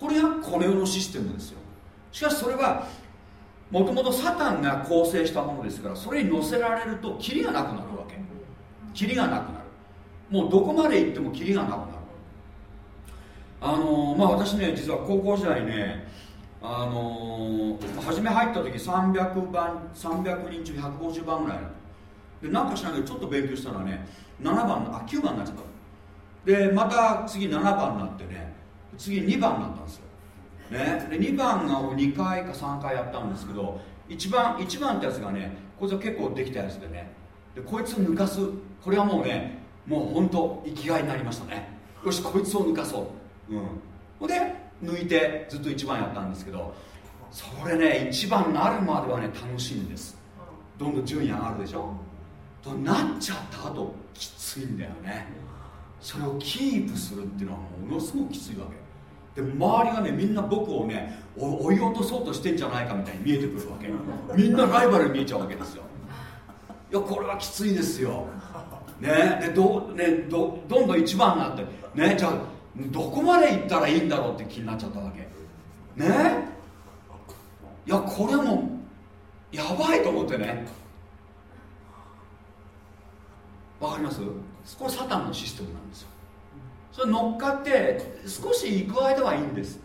これがこの世のシステムですよ。しかしそれはもともとサタンが構成したものですからそれに乗せられるとキリがなくなるわけ。キリがなくなる。もうどこまで行ってもキリがなくなる。あの、まあ私ね実は高校時代ねあの、初め入った時300番300人中150番ぐらい。でなんかしないけどちょっと勉強したらね7番あ9番になっちゃったでまた次7番になってね次2番になったんですよ、ね、で2番が2回か3回やったんですけど1番1番ってやつがねこいつは結構できたやつでね。でこいつを抜かす。これはもうねもう本当生きがいになりましたね。よしこいつを抜かそう。うん。ほで抜いてずっと1番やったんですけどそれね1番になるまではね楽しいんです。どんどん順位上がるでしょ？となっちゃった後きついんだよね。それをキープするっていうのはものすごくきついわけ。で周りがねみんな僕をね追い落とそうとしてんじゃないかみたいに見えてくるわけ。みんなライバルに見えちゃうわけですよ。いやこれはきついですよ。ね？でど,、ね、どどんどん一番になってねじゃあどこまで行ったらいいんだろうって気になっちゃったわけ。ね？いやこれもやばいと思ってね。わかります？これサタンのシステムなんですよ。それ乗っかって少し行く間はいいんです。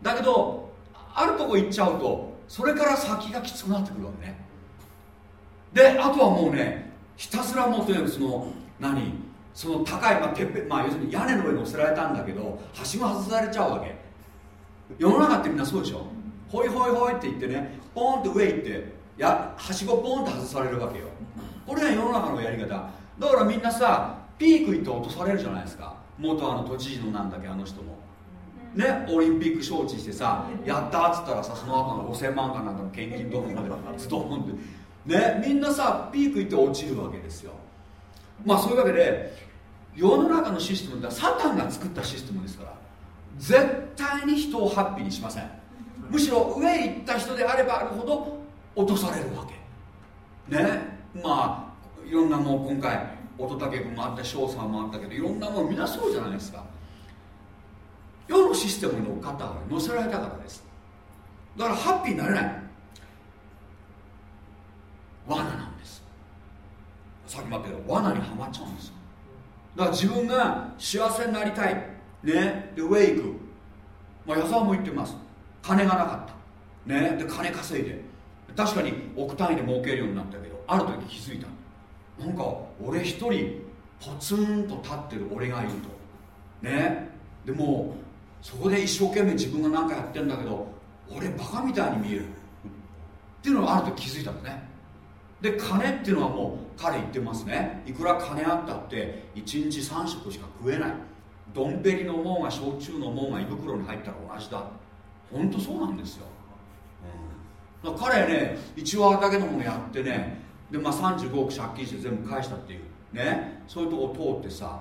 だけどあるとこ行っちゃうとそれから先がきつくなってくるわけね。であとはもうねひたすらもうとにかくその何？その高い、まあ、てっぺまあ、要するに屋根の上に乗せられたんだけどはしご外されちゃうわけ。世の中ってみんなそうでしょ？ほいほいほいって言ってねポンって上行ってやはしごポンって外されるわけよ。これが世の中のやり方。だからみんなさピーク行って落とされるじゃないですか。元あの都知事のなんだっけあの人も。ねオリンピック招致してさやったっつったらさその後の5000万かなんかの献金どこまでズドンって。ねみんなさピーク行って落ちるわけですよ。まあそういうわけで世の中のシステムってサタンが作ったシステムですから絶対に人をハッピーにしません。むしろ上へ行った人であればあるほど落とされるわけ。ね。まあいろんなもう今回乙武君もあった翔さんもあったけどいろんなもんみんなそうじゃないですか。世のシステムに乗っかった乗せられたからです。だからハッピーになれない。罠なんですさっきも言ったけど罠にはまっちゃうんですよ。だから自分が幸せになりたい。ね。で上行く、まあ、矢沢も言ってます。金がなかった。ね。で金稼いで。確かに億単位で儲けるようになったけどある時気づいたなんか俺一人ポツンと立ってる俺がいると。ね。でもそこで一生懸命自分が何かやってんだけど俺バカみたいに見える。っていうのがある時気づいたんだね。で金っていうのはもう彼言ってますね。いくら金あったって1日3食しか食えない。ドンペリのもんが焼酎のもんが胃袋に入ったら同じだ。本当そうなんですよ、うん、彼ね一応あれだけのものやってねで、まあ、35億借金して全部返したっていうね。そういうとこ通ってさ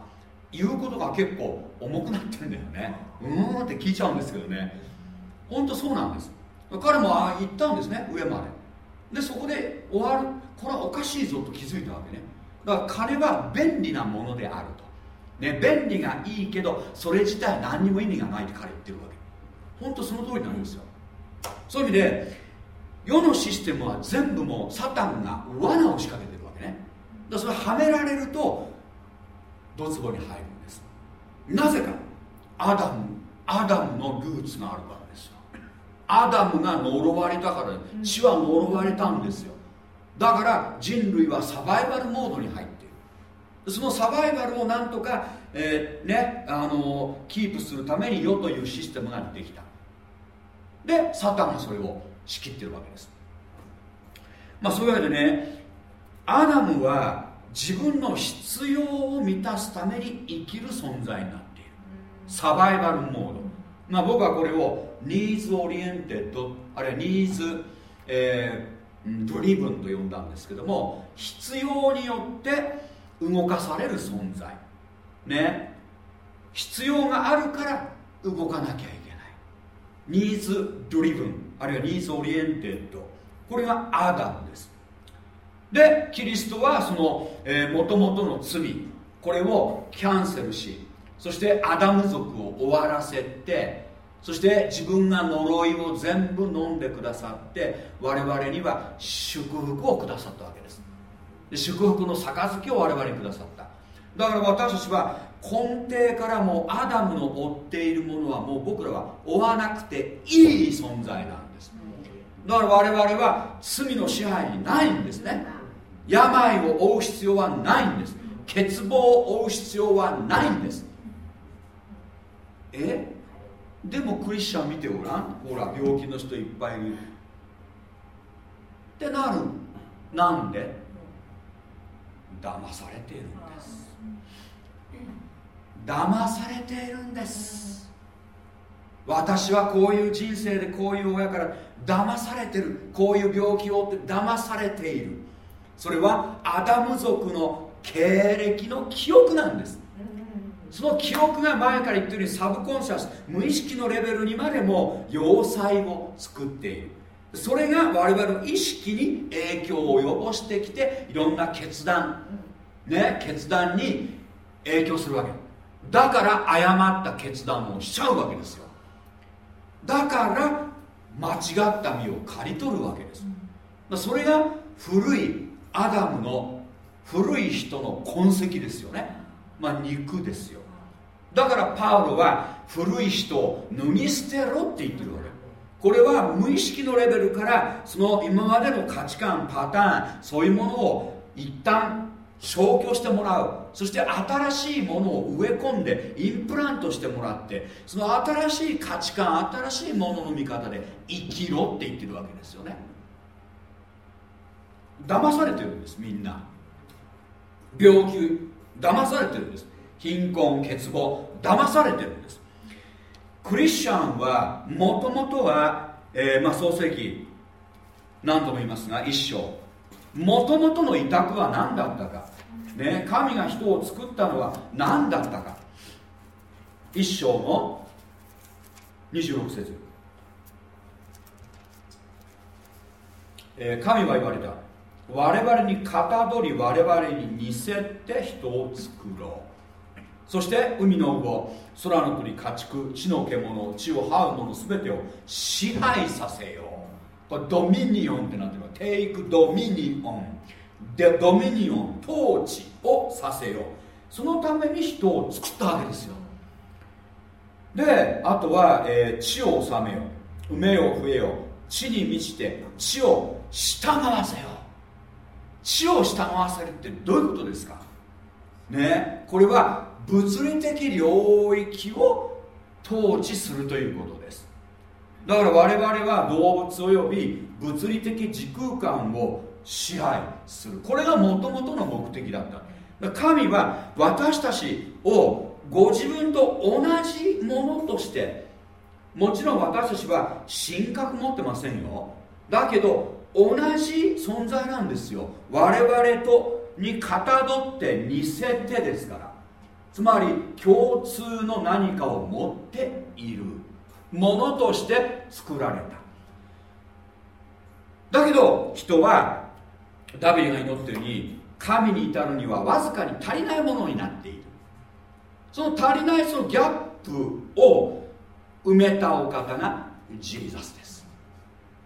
言うことが結構重くなってるんだよね。うーんって聞いちゃうんですけどね。本当そうなんです。彼も言ったんですね上まででそこで終わるこれはおかしいぞと気づいたわけね。だから金は便利なものであると。ね、便利がいいけどそれ自体何にも意味がないって彼言ってるわけ。本当その通りなんですよ。そういう意味で世のシステムは全部もうサタンが罠を仕掛けてるわけね。だからそれはめられるとドツボに入るんです。なぜか。アダムアダムのルーツがあるからアダムが呪われたから血は呪われたんですよ。だから人類はサバイバルモードに入ってそのサバイバルをなんとか、えー、ね、あのキープするために世というシステムができた。でサタンがそれを仕切ってるわけです。まあそういうわけでねアダムは自分の必要を満たすために生きる存在になっている。サバイバルモード。まあ僕はこれを needs oriented あるいは needs、えー、 driven と呼んだんですけども必要によって動かされる存在。ね。必要があるから動かなきゃいけない。 Needs driven あるいは needs oriented これがアダムです。でキリストはそのもともとの罪これをキャンセルしそしてアダム族を終わらせてそして自分が呪いを全部飲んでくださって我々には祝福をくださったわけです。祝福の杯を我々にくださった。だから私たちは根底からもアダムの追っているものはもう僕らは追わなくていい存在なんです。だから我々は罪の支配にないんですね。病を負う必要はないんです。欠乏を負う必要はないんです。え？でもクリスチャン見てごらん。ほら病気の人いっぱいいる。ってなる。なんで？騙されているんです。騙されているんです。私はこういう人生でこういう親から騙されてる。こういう病気をって騙されている。それはアダム族の経歴の記憶なんですその記憶が前から言ったようにサブコンシャス無意識のレベルにまでも要塞を作っている。それが我々の意識に影響を及ぼしてきていろんな決断ね決断に影響するわけ。だから誤った決断をしちゃうわけですよ。だから間違った身を刈り取るわけです。それが古いアダムの古い人の痕跡ですよね。まあ肉ですよだからパウロは古い人を脱ぎ捨てろって言ってるわけ。これは無意識のレベルからその今までの価値観パターンそういうものを一旦消去してもらう。そして新しいものを植え込んでインプラントしてもらってその新しい価値観新しいものの見方で生きろって言ってるわけですよね。騙されてるんです。みんな。病気騙されてるんです。貧困欠乏騙されてるんです。クリスチャンはもともとは、えー、まあ創世記何とも言いますが一章。もともとの委託は何だったか、ね、神が人を作ったのは何だったか。一章の26節、えー、神は言われた。我々にかたどり我々に似せて人を作ろう。そして海の魚空の鳥家畜地の獣地を這う者全てを支配させよう。これドミニオンってなってるテイクドミニオンでドミニオン統治をさせよう。そのために人を作ったわけですよ。であとは、えー、地を治めよ埋めよ増えよう。地に満ちて地を従わせよう。地を従わせるってどういうことですか？ねこれは物理的領域を統治するということです。だから我々は動物および物理的時空間を支配する。これがもともとの目的だった。神は私たちをご自分と同じものとしてもちろん私たちは神格持ってませんよ。だけど同じ存在なんですよ。我々とにかたどって似せてですから。つまり共通の何かを持っている。ものとして作られた。だけど人はダビデが祈ってるように神に至るにはわずかに足りないものになっている。その足りないそのギャップを埋めたお方がジーザスです。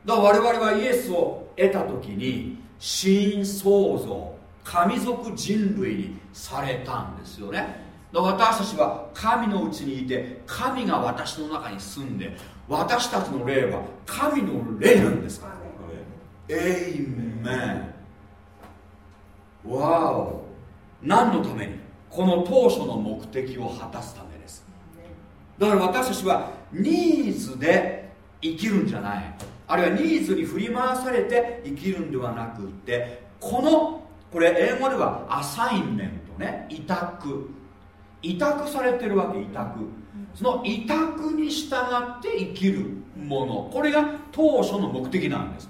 だから我々はイエスを得た時に新創造神族人類にされたんですよね。私たちは神のうちにいて神が私の中に住んで私たちの霊は神の霊なんですから。エイメンわお何のために？この当初の目的を果たすためです。だから私たちはニーズで生きるんじゃない。あるいはニーズに振り回されて生きるんではなくってこのこれ英語ではアサインメントね。委託委託されてるわけ委託。その委託に従って生きるもの。これが当初の目的なんです。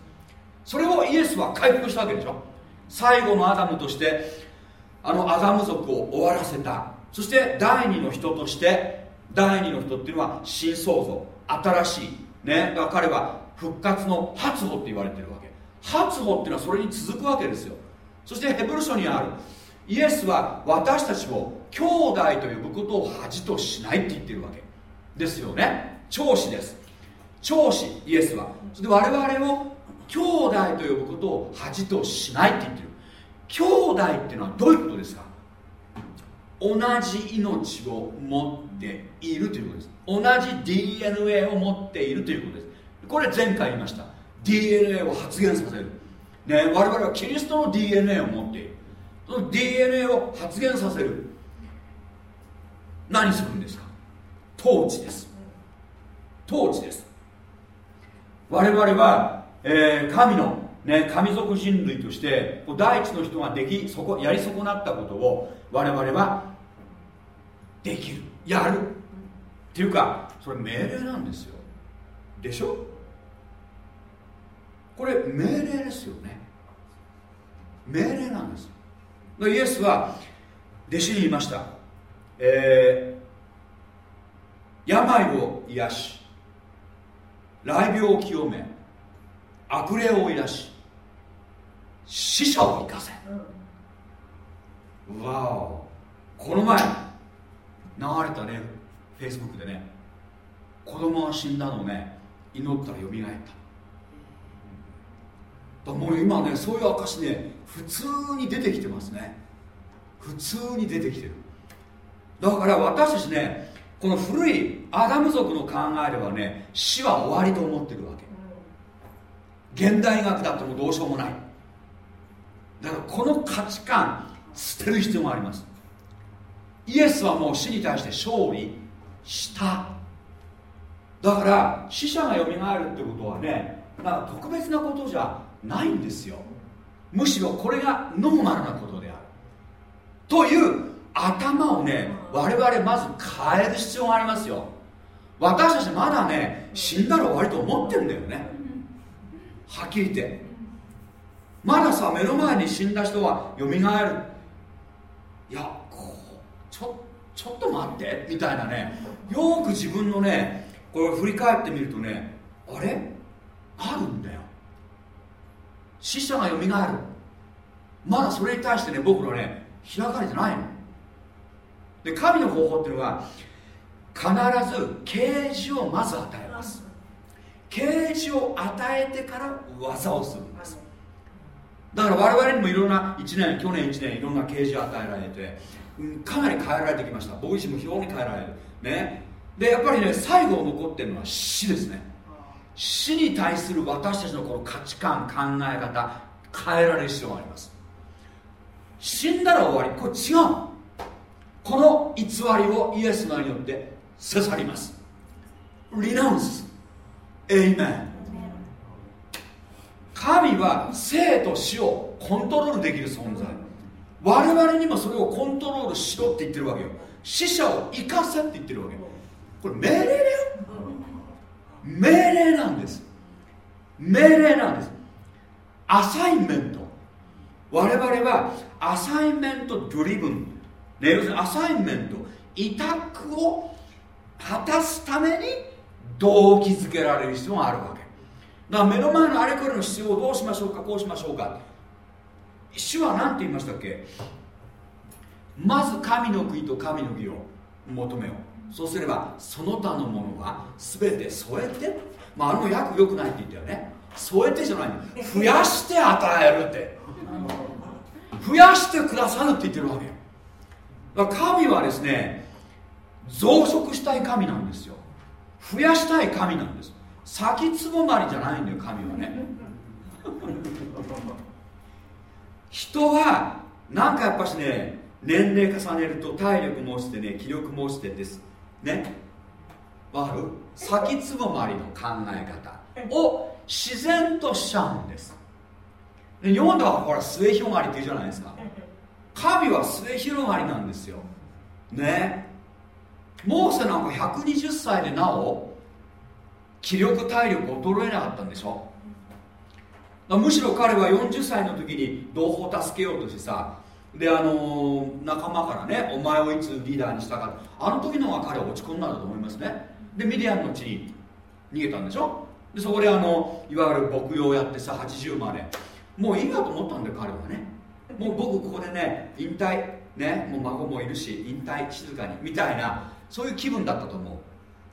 それをイエスは回復したわけでしょ。最後のアダムとしてあのアダム族を終わらせた。そして第二の人として第二の人っていうのは新創造。新しい。ね。だから彼は復活の初歩って言われてるわけ。初歩っていうのはそれに続くわけですよ。そしてヘブル書にあるイエスは私たちを兄弟と呼ぶことを恥としないって言ってるわけですよね。長子です。長子イエスは。それで我々を兄弟と呼ぶことを恥としないって言ってる。兄弟っていうのはどういうことですか？同じ命を持っているということです。同じ DNA を持っているということです。これ前回言いました。DNA を発現させる、ね、我々はキリストの DNA を持っている。その DNA を発現させる。何するんですか？統治です。統治です。我々は、えー、神の、ね、神族人類として第一の人ができそこやり損なったことを我々はできる。やる。っていうかそれ命令なんですよ。でしょ？これ命令ですよね。命令なんです。イエスは弟子に言いました、えー、病を癒し雷病を清め悪霊を追い出し死者を生かせ、うん、わお。この前流れたねフェイスブックでね子供が死んだのをね祈ったらよみがえった。だもう今ねそういう証ね普通に出てきてますね。普通に出てきてる。だから私たちねこの古いアダム族の考えではね死は終わりと思ってるわけ。現代学だってもどうしようもない。だからこの価値観捨てる必要があります。イエスはもう死に対して勝利した。だから死者がよみがえるってことはねなんか特別なことじゃないんですよ。むしろこれがノーマルなことである。という頭をね我々まず変える必要がありますよ。私たちまだね死んだら終わりと思ってんだよね。はっきり言って。まださ目の前に死んだ人はよみがえる。いやこうちょちょっと待って。みたいなね。よく自分のねこれ振り返ってみるとねあれ？あるんだよ。死者がよみがえる。まだそれに対してね僕のね開かれてないの。で神の方法っていうのは必ず啓示をまず与えます。啓示を与えてから技をする。んですだから我々にもいろんな1年去年1年いろんな啓示を与えられて、かなり変えられてきました。僕自身も非常に変えられる。ね。でやっぱりね最後残ってるのは死ですね。死に対する私たちのこの価値観考え方変えられる必要があります。死んだら終わり。これ違う。この偽りをイエスの名によって刺さります。リナウンスエイメン神は生と死をコントロールできる存在。我々にもそれをコントロールしろって言ってるわけよ。死者を生かせって言ってるわけこれ命令だよ。命令なんです。命令なんです。 Assignment。我々は assignment driven、ね、要するに assignment 委託を果たすために動機づけられる必要があるわけ。だから目の前のあれこれの必要をどうしましょうかこうしましょうか。主は何て言いましたっけ？まず神の国と神の義を求めよう。そうすればその他のものは全て添えてまああれも訳良くないって言ったよね。添えてじゃない増やして与えるって。増やしてくださるって言ってるわけだから神はですね増殖したい神なんですよ。増やしたい神なんです。先つぼまりじゃないんだよ神はね。人はなんかやっぱしね年齢重ねると体力も落ちてね気力も落ちてです。ね。わかる？先つぼまりの考え方を自然としちゃうんです。で日本ではほら末広がりって言うじゃないですか。神は末広がりなんですよ。ね。モーセなんか120歳でなお気力体力衰えなかったんでしょ。むしろ彼は40歳の時に同胞を助けようとしてさであの、仲間からねお前をいつリーダーにしたかあの時のが彼は落ち込んだんだと思いますね。でミディアンの地に逃げたんでしょ？でそこであのいわゆる牧羊をやってさ80まで。もういいやと思ったんだよ彼はね。もう僕ここでね引退ねもう孫もいるし引退静かにみたいなそういう気分だったと思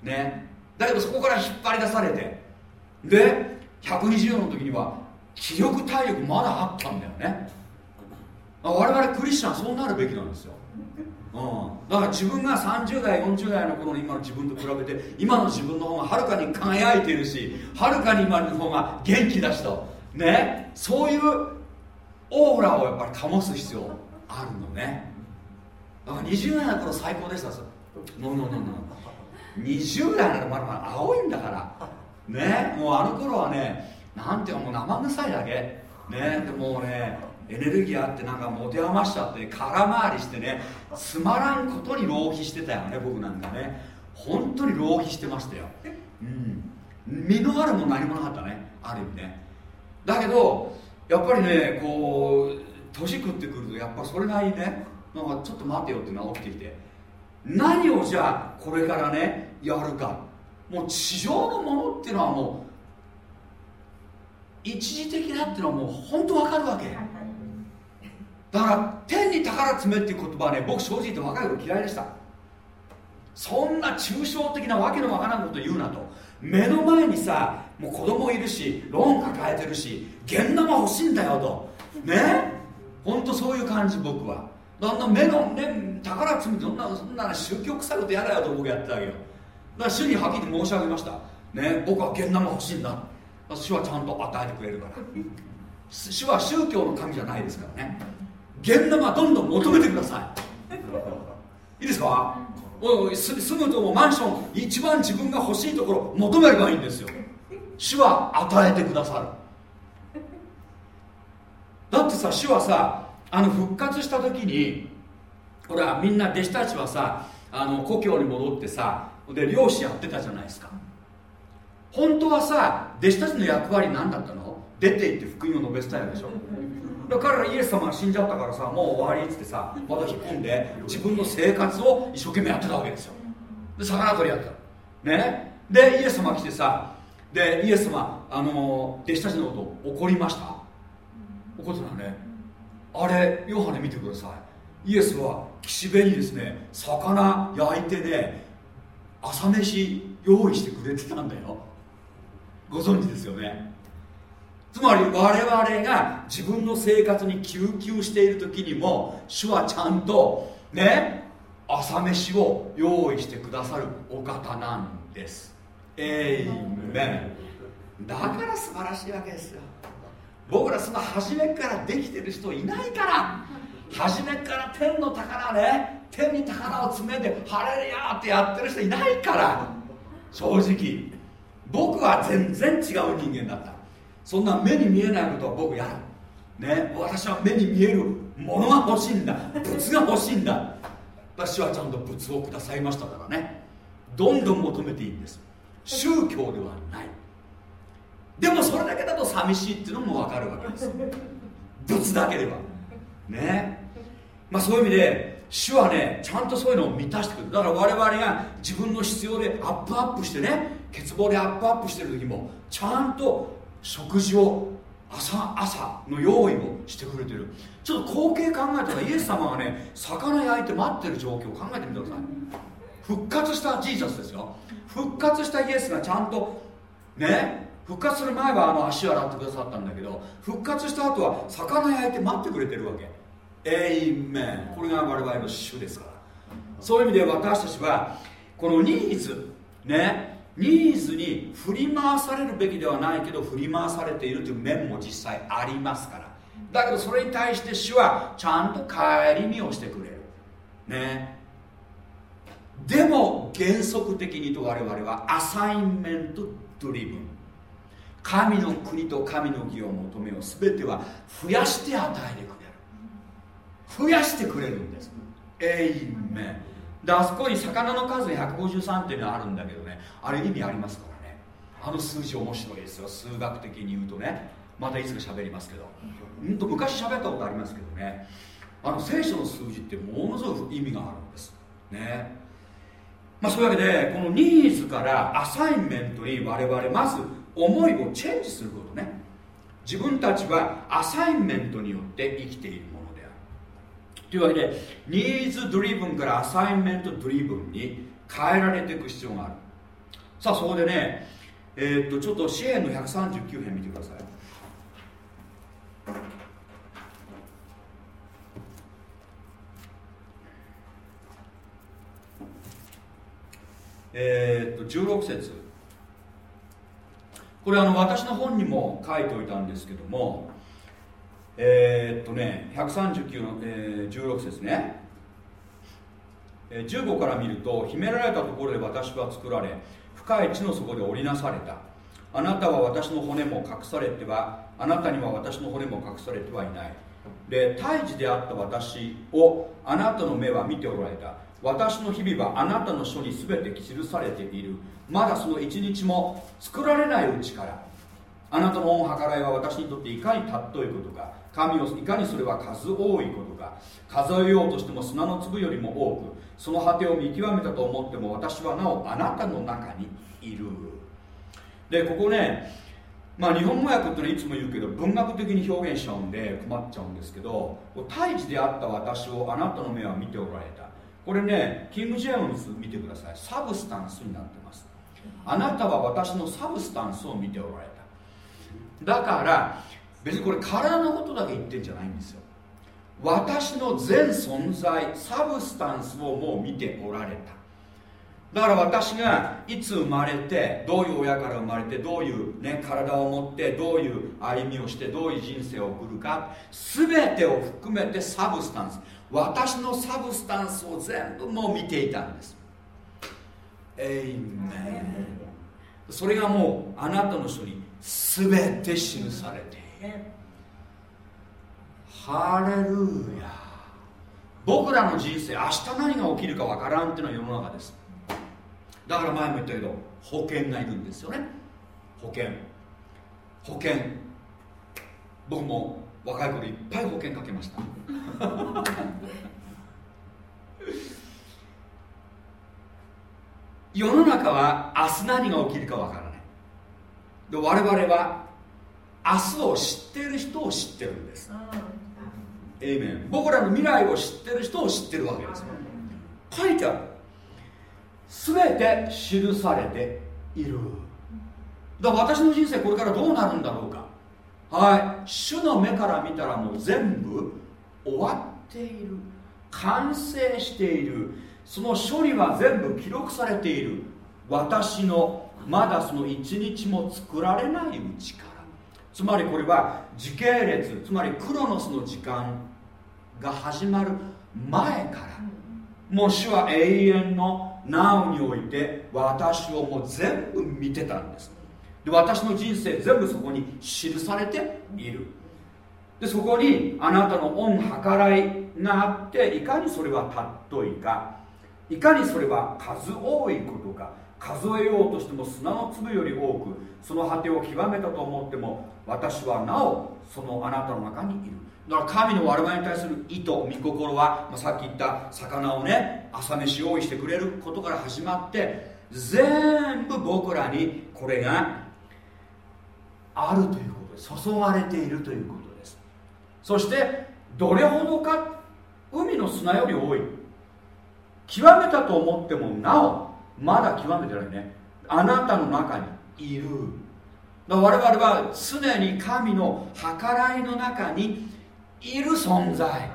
う。ね。だけどそこから引っ張り出されてで120の時には気力体力まだあったんだよね。我々クリスチャンそうなるべきなんですよ、うん、だから自分が30代40代の頃の今の自分と比べて今の自分の方がはるかに輝いているしはるかに今の方が元気だしと。ね。そういうオーラをやっぱり保つ必要あるのね。だから20代の頃最高でしたノーノーノーノー20代ならまだまだ青いんだから。ね。もうあの頃はねなんていうかもう生臭いだけ。ね。でもうねエネルギーあってなんか持て余しちゃって空回りしてねつまらんことに浪費してたよね僕なんかね。本当に浪費してましたよ。うん。身のあるも何もなかったねある意味ね。だけどやっぱりねこう年食ってくるとやっぱそれなりにねなんかちょっと待てよっていうのが起きてきて。何をじゃあこれからねやるか。もう地上のものっていうのはもう一時的だっていうのはもう本当わかるわけ。だから天に宝詰めっていう言葉はね僕正直言って若い頃嫌いでした。そんな抽象的なわけのわからんこと言うなと。目の前にさもう子供いるしローン抱えてるし現ナも欲しいんだよと。ね？本当そういう感じ僕は。だんだん目のね宝積みそんなそんな宗教臭いことやだよと僕やってたわけよ。だから主にはっきり申し上げました。ね？僕は現生欲しいんだ。主はちゃんと与えてくれるから。主は宗教の神じゃないですからね。現生どんどん求めてください。いいですか？住むともマンション一番自分が欲しいところ求めればいいんですよ。主は与えてくださる。だってさ主はさあの復活した時にほらみんな弟子たちはさあの故郷に戻ってさで漁師やってたじゃないですか。本当はさ弟子たちの役割何だったの？出て行って福音を述べ伝えるでしょ？だからイエス様が死んじゃったからさもう終わりっつってさまた引っ込んで自分の生活を一生懸命やってたわけですよ。で魚取りやった。ね？でイエス様来てさでイエス様あの弟子たちのこと怒りました？怒ってたね。あれヨハネ見てください。イエスは岸辺にですね魚焼いてね朝飯用意してくれてたんだよ。ご存知ですよね？つまり我々が自分の生活に救急している時にも主はちゃんとね朝飯を用意してくださるお方なんです。エイメンだから素晴らしいわけですよ。僕らその初めからできてる人いないから初めから天の宝ね天に宝を詰めてハレルヤってやってる人いないから正直僕は全然違う人間だった。そんな目に見えないことは僕やる。ね。私は目に見えるものが欲しいんだ。物が欲しいんだ。私はちゃんと物をくださいましたからね。どんどん求めていいんです。宗教ではない。でもそれだけだと寂しいっていうのも分かるわけです。物だけでは。ね。まあそういう意味で主はねちゃんとそういうのを満たしてくる。だから我々が自分の必要でアップアップしてね欠乏でアップアップしてる時もちゃんと食事を朝朝の用意をしてくれてる。ちょっと光景考えたらイエス様がね魚焼いて待ってる状況を考えてみてください。復活したジーザスですよ。復活したイエスがちゃんとね復活する前はあの足を洗ってくださったんだけど復活した後は魚焼いて待ってくれてるわけ。エイメン。これが我々の主ですから。そういう意味で私たちはこのニーズねニーズに振り回されるべきではないけど振り回されているという面も実際ありますから。だけどそれに対して主はちゃんと顧みをしてくれる。ね。でも原則的にと我々は assignment driven。神の国と神の義を求めよう。全ては増やして与えてくれる。増やしてくれるんです。 Amen。であそこに魚の数153っていうのはあるんだけどね。あれ意味ありますからね。あの数字面白いですよ。数学的に言うとね。またいつか喋りますけど。うんと昔喋ったことありますけどね。あの聖書の数字ってものすごく意味があるんです。ね。まあそういうわけでこの needs から assignment に我々まず思いをチェンジすることね。自分たちは assignment によって生きているものである。というわけで needs driven から assignment driven に変えられていく必要がある。さあそこでねえー、っとちょっと支援の139編見てください。えー、っと16節。これあの私の本にも書いておいたんですけどもえー、っとね139の、えー、16節ね、15から見ると秘められたところで私は作られ深い地の底で織りなされた。あなたは私の骨も隠されてはあなたには私の骨も隠されてはいない。で胎児であった私をあなたの目は見ておられた。私の日々はあなたの書に全て記されている。まだその一日も作られないうちからあなたの恩計らいは私にとっていかに尊いことか神をいかにそれは数多いことか数えようとしても砂の粒よりも多くその果てを見極めたと思っても私はなおあなたの中にいる。でここねまあ日本語訳ってのはいつも言うけど文学的に表現しちゃうんで困っちゃうんですけど胎児であった私をあなたの目は見ておられた。これねキング・ジェームズ見てください。 Substance になってます。あなたは私の substance を見ておられた。だから別にこれ体のことだけ言ってんじゃないんですよ。私の全存在 substance をもう見ておられた。だから私がいつ生まれてどういう親から生まれてどういう、ね、体を持ってどういう歩みをしてどういう人生を送るか全てを含めてサブスタンス。私のサブスタンスを全部もう見ていたんです。 Amen。それがもうあなたの書に全て記されている。ハレルーヤ。僕らの人生明日何が起きるかわからんっていうのは世の中です。だから前も言ったけど保険がいるんですよね。保険。保険。僕も若い頃いっぱい保険かけました。世の中は明日何が起きるかわからない。で我々は明日を知っている人を知ってるんです。エイメン僕らの未来を知ってる人を知ってるわけです。書いてある。全て記されている。だから私の人生これからどうなるんだろうか。はい。主の目から見たらもう全部終わっている。完成している。その処理は全部記録されている。私のまだその一日も作られないうちから。つまりこれは時系列つまりクロノスの時間が始まる前からもう主は永遠の Now において私をもう全部見てたんです。で私の人生全部そこに記されている。でそこにあなたの恩計らいがあっていかにそれは尊いかいかにそれは数多いことか数えようとしても砂の粒より多くその果てを極めたと思っても私はなおそのあなたの中にいるだから神の我々に対する意図御心は、まあ、さっき言った魚をね朝飯用意してくれることから始まって全部僕らにこれがあるということです。注がれているということです。そしてどれほどか海の砂より多い。極めたと思ってもなおまだ極めてないね。あなたの中にいる。我々は常に神の計らいの中にいる存在。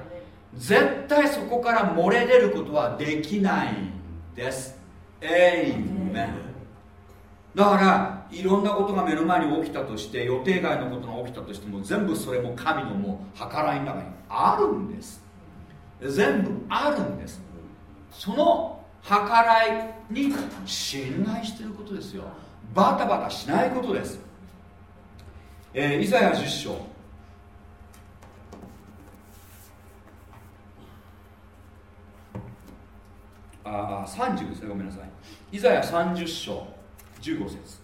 絶対そこから漏れ出ることはできないんです。エイメンだからいろんなことが目の前に起きたとして予定外のことが起きたとしても全部それも神のもう計らいの中にあるんです。全部あるんです。その計らいに信頼してることですよ。バタバタしないことです、えー、イザヤ10章。ああ30ですねごめんなさい。イザヤ30章15節。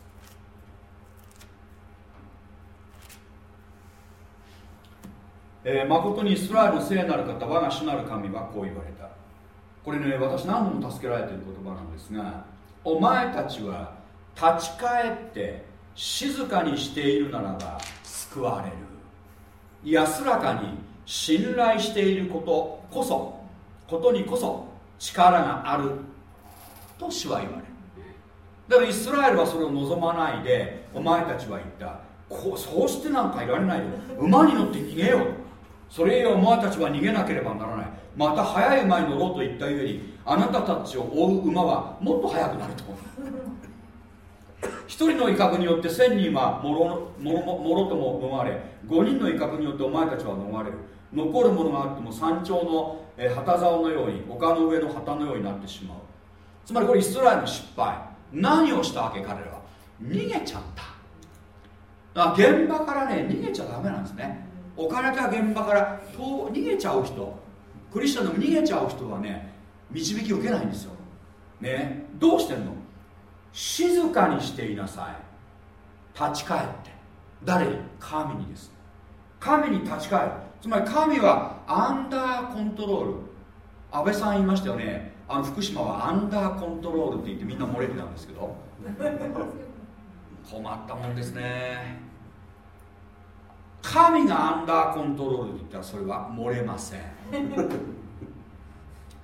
えー、誠にイスラエルの聖なる方我が主なる神はこう言われた。これね私何度も助けられている言葉なんですがお前たちは立ち返って静かにしているならば救われる。安らかに信頼していることこそことにこそ力があると主は言われる。だからイスラエルはそれを望まないでお前たちは言った。こうそうしてなんかいられないよ。馬に乗って逃げよう。それゆえお前たちは逃げなければならない。また速い馬に乗ろうと言ったゆえにあなたたちを追う馬はもっと速くなると。一人の威嚇によって千人はもろもろもろとも逃れ五人の威嚇によってお前たちは逃れる。残るものがあっても山頂の、え旗竿のように丘の上の旗のようになってしまう。つまりこれイスラエルの失敗。何をしたわけ彼らは？逃げちゃった。だから現場からね逃げちゃダメなんですね。置かれた現場から逃げちゃう人。クリスチャンでも逃げちゃう人はね導き受けないんですよ。ねどうしてんの？静かにしていなさい。立ち返って。誰？に神にです。神に立ち返る。つまり神はアンダーコントロール。安倍さん言いましたよね。あの福島はアンダーコントロールって言ってみんな漏れてたんですけど。困ったもんですね。神がアンダーコントロールって言ったらそれは漏れません。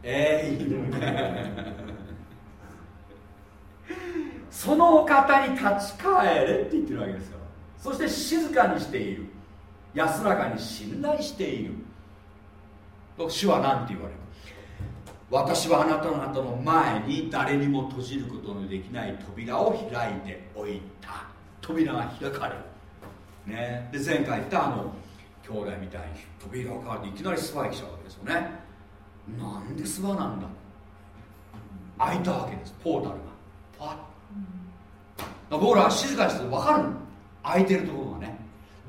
ええー、そのお方に立ち返れって言ってるわけですよ。そして静かにしている。安らかに信頼している。主は何て言われる？私はあなた方の前に誰にも閉じることのできない扉を開いておいた。扉が開かれる、ね、で前回言ったあの兄弟みたいに扉が変わっていきなり諏訪へ来ちゃうわけですよね。なんで諏訪なんだ？開いたわけですポータルが。パッ。僕らは静かにして分かるの。開いてるところがね。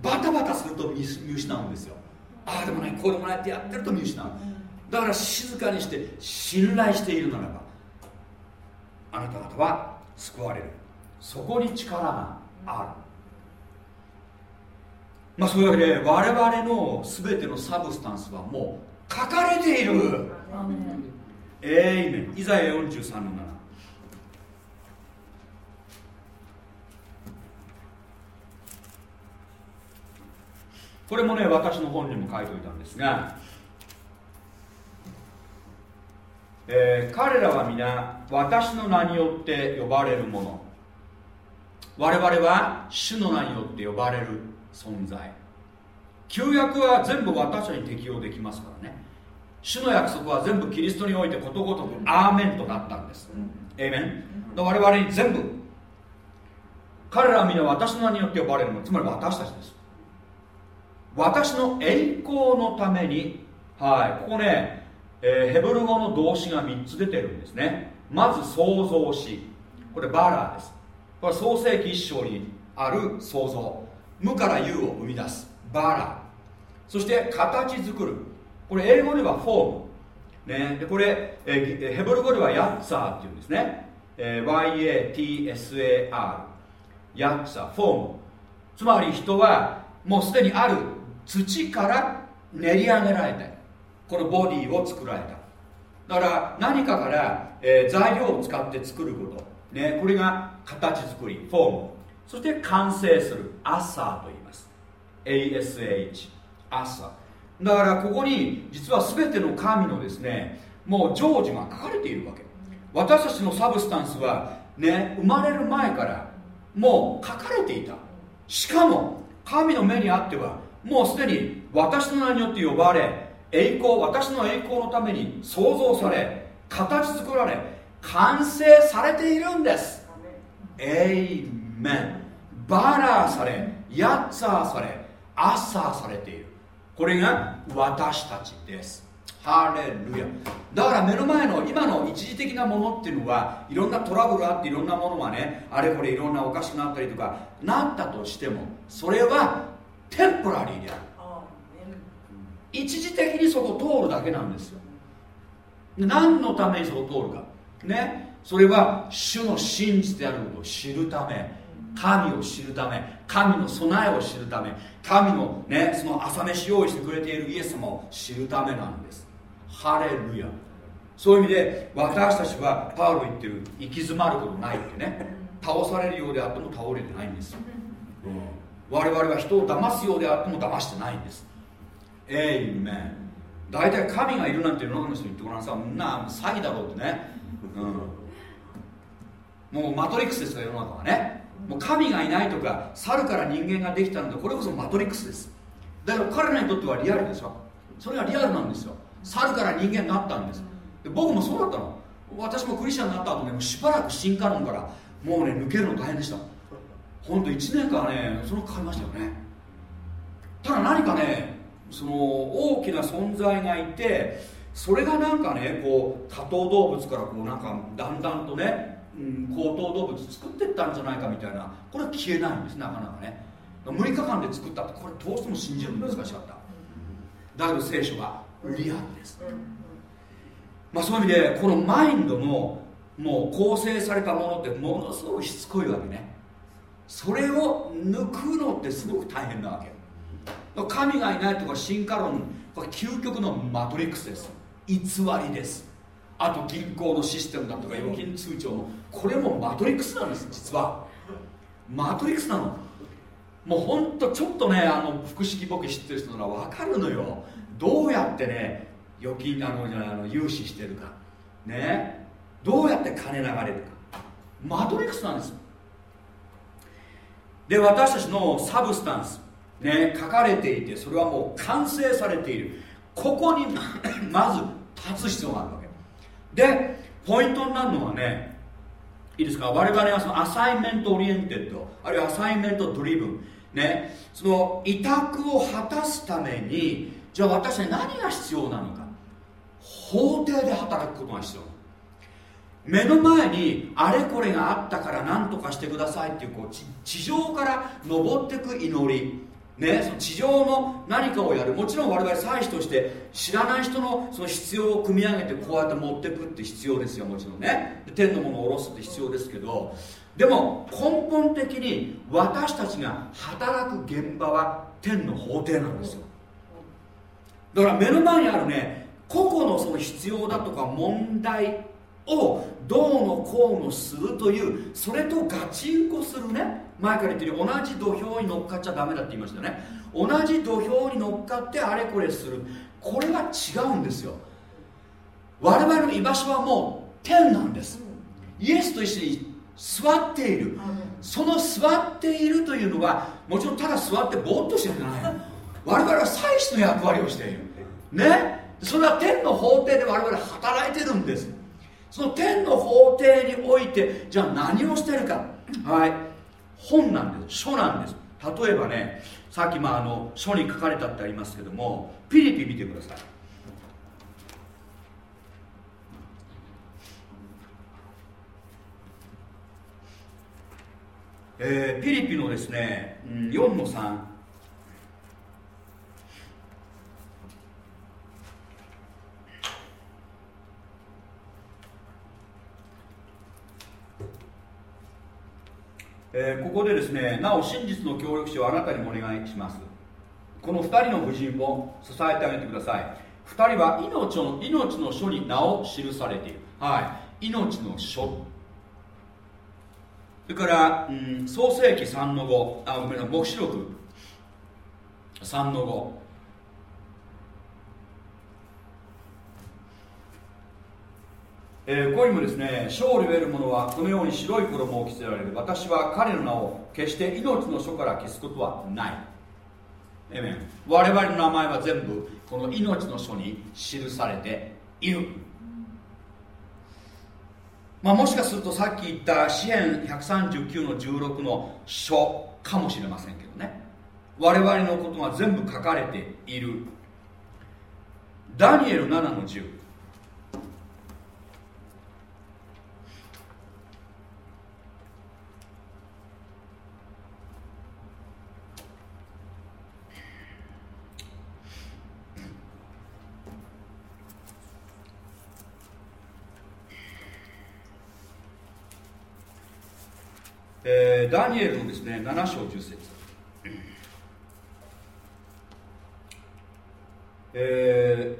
バタバタすると見失うんですよ。ああでもないこうでもないってやってると見失う。だから静かにして信頼しているならばあなた方は救われる。そこに力がある。まあそういうわけで我々の全てのサブスタンスはもう書かれている。えいめんイザヤ43の7これもね私の本にも書いておいたんですが、えー、彼らは皆私の名によって呼ばれるもの。我々は主の名によって呼ばれる存在。旧約は全部私たちに適用できますからね。主の約束は全部キリストにおいてことごとくアーメンとなったんです、エイメン我々に全部。彼らは皆私の名によって呼ばれるもの。つまり私たちです。私の栄光のためにはいここね、えー、ヘブル語の動詞が3つ出てるんですね。まず創造しこれバラーです。これ創世記一章にある創造。無から有を生み出す。バラ。そして形作る。これ英語ではフォーム、ね、でこれ、えー、ヘブル語ではヤッツァーっていうんですね、えー、YATSAR ヤッツァーフォーム。つまり人はもうすでにある。土から練り上げられてこのボディを作られた。だから何かから、えー、材料を使って作ること、ね、これが形作りフォーム。そして完成するアッサーと言います。ASH アッサー。だからここに実は全ての神のですねもう成就が書かれているわけ。私たちのサブスタンスはね生まれる前からもう書かれていた。しかも神の目にあってはもうすでに私の名によって呼ばれ栄光私の栄光のために創造され形作られ完成されているんです。エイメン。バラーされヤッツァーされアッサーされている。これが私たちです。ハレルヤ。だから目の前の今の一時的なものっていうのはいろんなトラブルあっていろんなものがねあれこれいろんなおかしくなったりとかなったとしてもそれはテンポラリーである。一時的にそこ通るだけなんですよ。何のためにそこ通るか。ね。それは主の真実であることを知るため。神を知るため。神の備えを知るため。神のねその朝飯用意してくれているイエス様を知るためなんです。ハレルヤ。そういう意味で私たちはパウロ言ってる行き詰まることないってね。倒されるようであっても倒れてないんですよ、うん。我々は人を騙すようであっても騙してないんです。エイメン大体神がいるなんて世の中の人に言ってごらんさんな詐欺だろうってね、うん、もうマトリックスですから世の中はね。もう神がいないとか猿から人間ができたのでこれこそマトリックスです。だから彼らにとってはリアルでしょ。それがリアルなんですよ。猿から人間になったんです。で僕もそうだったの。私もクリスチャンになった後ねもうしばらく進化論からもうね抜けるの大変でした。本当1年間ねそのかかりましたよね。ただ何かねその大きな存在がいてそれがなんかねこう多頭動物からこうなんかだんだんとね、うん、高等動物作ってったんじゃないかみたいなこれは消えないんですなかなかね。6日間で作ったってこれどうしても信じるの難しかった。だけど聖書はリアルです。まあそういう意味でこのマインドのもう構成されたものってものすごくしつこいわけねそれを抜くのってすごく大変なわけ神がいないとか進化論これ究極のマトリックスです。偽りです。あと銀行のシステムだとか預金通帳のこれもマトリックスなんです実は。マトリックスなの。もうほんとちょっとねあの複式簿記知ってる人なら分かるのよ。どうやってね預金あのあの融資してるか。ね。どうやって金流れるか。マトリックスなんです。で私たちの substance ね書かれていてそれはもう完成されている。ここに まず立つ必要があるわけ。でポイントになるのはねいいですか？我々はその assignment oriented あるいは assignment driven ねその委託を果たすためにじゃあ私に何が必要なのか。法廷で働くことが必要。目の前にあれこれがあったから何とかしてくださいっていうこう地上から登ってく祈り。ね、その地上の何かをやる。もちろん我々祭司として知らない人のその必要を組み上げてこうやって持ってくって必要ですよ。もちろんね。天のものを下ろすって必要ですけど。でも根本的に私たちが働く現場は天の法廷なんですよ。だから目の前にあるね個々のその必要だとか問題をどうのこうのするというそれとガチンコするね。前から言ってる同じ土俵に乗っかっちゃダメだって言いましたね。同じ土俵に乗っかってあれこれする。これが違うんですよ。我々の居場所はもう天なんです。イエスと一緒に座っている。その座っているというのはもちろんただ座ってぼーっとしてるんじゃない我々は祭司の役割をしている。ね。それは天の法廷で我々働いてるんですその天の法廷においてじゃあ何をしてるか。はい。本なんです。書なんです。例えばねさっきまああの書に書かれたってありますけどもピリピ見てください。えー、ピリピのですね、4の3えー、ここでですねなお真実の協力者をあなたにもお願いします。この2人の夫人を支えてあげてください。2人は命の命の書に名を記されている。はい。命の書。それから、うん、創世紀3の5あごめんなさい。黙示録。3の5えー、ここにもですね勝利を得る者はこのように白い衣を着せられる。私は彼の名を決して命の書から消すことはない。えめ我々の名前は全部この命の書に記されている、まあ、もしかするとさっき言った詩篇139の16の書かもしれませんけどね。我々のことが全部書かれている。ダニエル7の10えー、ダニエルのですね7章10節。え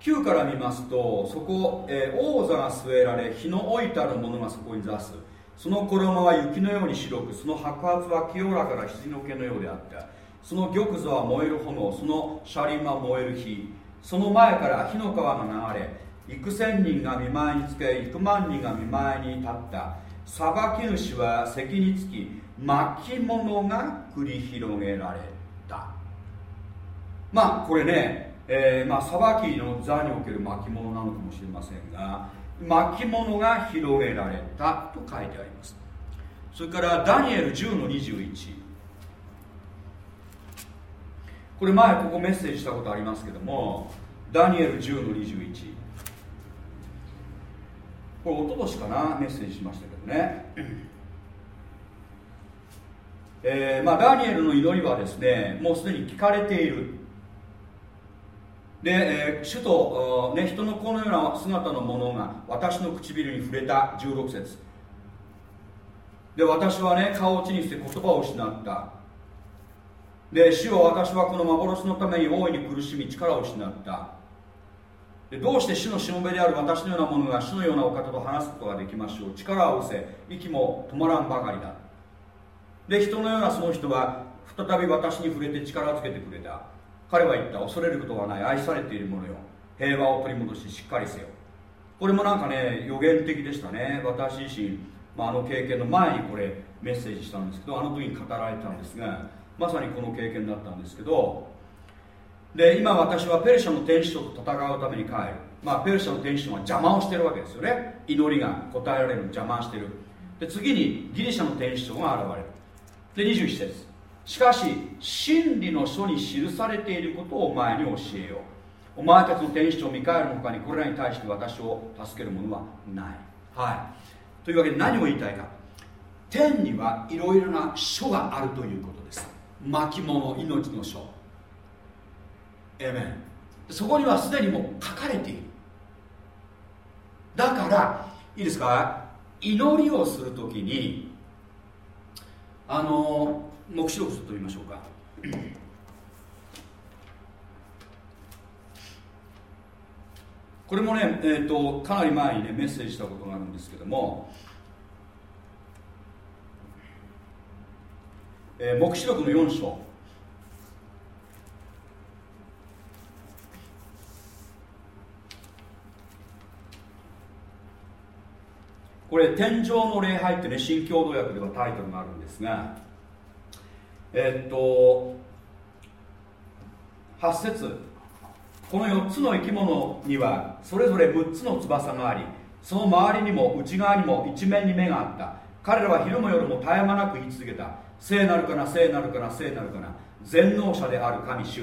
ー、9から見ますとそこ、えー、王座が据えられ日の置いたるものがそこに座す。その衣は雪のように白くその白髪は清らかな羊の毛のようであった。その玉座は燃える炎その車輪は燃える火。その前から火の川が流れ幾千人が見舞いにつけ幾万人が見舞いに立った。裁き主は席につき巻物が繰り広げられた。まあこれね、えー、まあ裁きの座における巻物なのかもしれませんが巻物が広げられたと書いてあります。それからダニエル10の21これ前ここメッセージしたことありますけどもダニエル10の21これおととしかな？メッセージしましたけどね。えーまあ、ダニエルの祈りはですねもうすでに聞かれている。で、えー、主と、ね、人のこのような姿のものが私の唇に触れた。16節。で私はね顔を地にして言葉を失った。で主は私はこの幻のために大いに苦しみ力を失った。でどうして主のしもべである私のようなものが主のようなお方と話すことができましょう。力を失せ息も止まらんばかりだ。で人のようなその人は再び私に触れて力をつけてくれた。彼は言った恐れることはない。愛されているものよ。平和を取り戻ししっかりせよ。これもなんかね予言的でしたね。私自身、まあ、あの経験の前にこれメッセージしたんですけどあの時に語られたんですがまさにこの経験だったんですけどで今私はペルシャの天使と戦うために帰る。まあペルシャの天使長は邪魔をしてるわけですよね。祈りが答えられる邪魔してる。で次にギリシャの天使長が現れる。で21節。しかし真理の書に記されていることをお前に教えよう。お前たちの天使長ミカエルの他にこれらに対して私を助ける者はない。はい。というわけで何を言いたいか。天にはいろいろな書があるということです。巻物命の書。エメンそこにはすでにもう書かれている。だからいいですか？祈りをするときにあの黙示録と言いましょうか。これもね、えーと、かなり前にねメッセージしたことがあるんですけども、えー、黙示録の4章これ天井の礼拝ってね新共同訳ではタイトルがあるんですがえっと8節。この4つの生き物にはそれぞれ6つの翼がありその周りにも内側にも一面に目があった。彼らは昼も夜も絶え間なく言い続けた。聖なるかな聖なるかな聖なるかな。全能者である神主。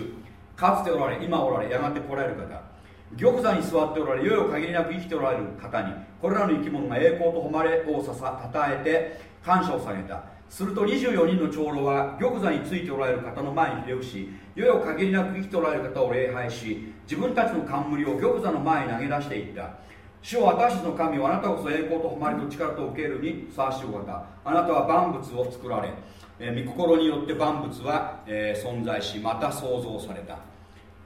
かつておられ今おられやがて来られる方。玉座に座っておられよよ限りなく生きておられる方にこれらの生き物が栄光と誉れをささたたえて感謝を下げた。すると24人の長老は玉座についておられる方の前にひれ伏しよよ限りなく生きておられる方を礼拝し自分たちの冠を玉座の前に投げ出していった。主を私たちの神をあなたこそ栄光と誉れと力と受けるにふさわしいお方。あなたは万物を作られ、えー、御心によって万物は、えー、存在しまた創造された。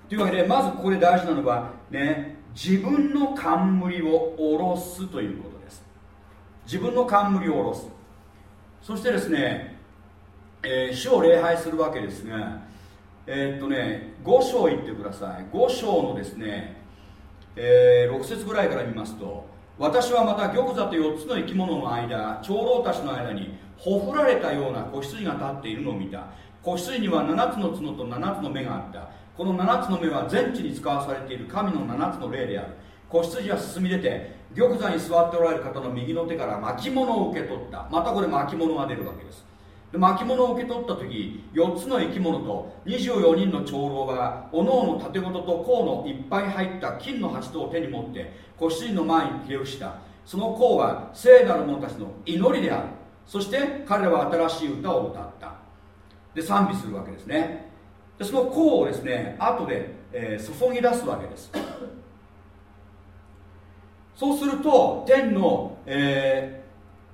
というわけでまずここで大事なのはね自分の冠を下ろすということです。自分の冠を下ろす。そしてですね、えー、主を礼拝するわけですがえー、っとね5章言ってください。5章のですね、えー、6節ぐらいから見ますと私はまた玉座と4つの生き物の間長老たちの間にほふられたような子羊が立っているのを見た。子羊には7つの角と7つの目があった。この7つの目は全地に使わされている神の7つの霊である。子羊は進み出て玉座に座っておられる方の右の手から巻物を受け取った。またこれ巻物が出るわけです。で巻物を受け取った時4つの生き物と24人の長老がおのおの盾事と甲のいっぱい入った金の鉢とを手に持って子羊の前にひれ伏した。その甲は聖なる者たちの祈りである。そして彼らは新しい歌を歌った。で賛美するわけですね。でその甲をですね後で、えー、注ぎ出すわけです。そうすると天の、え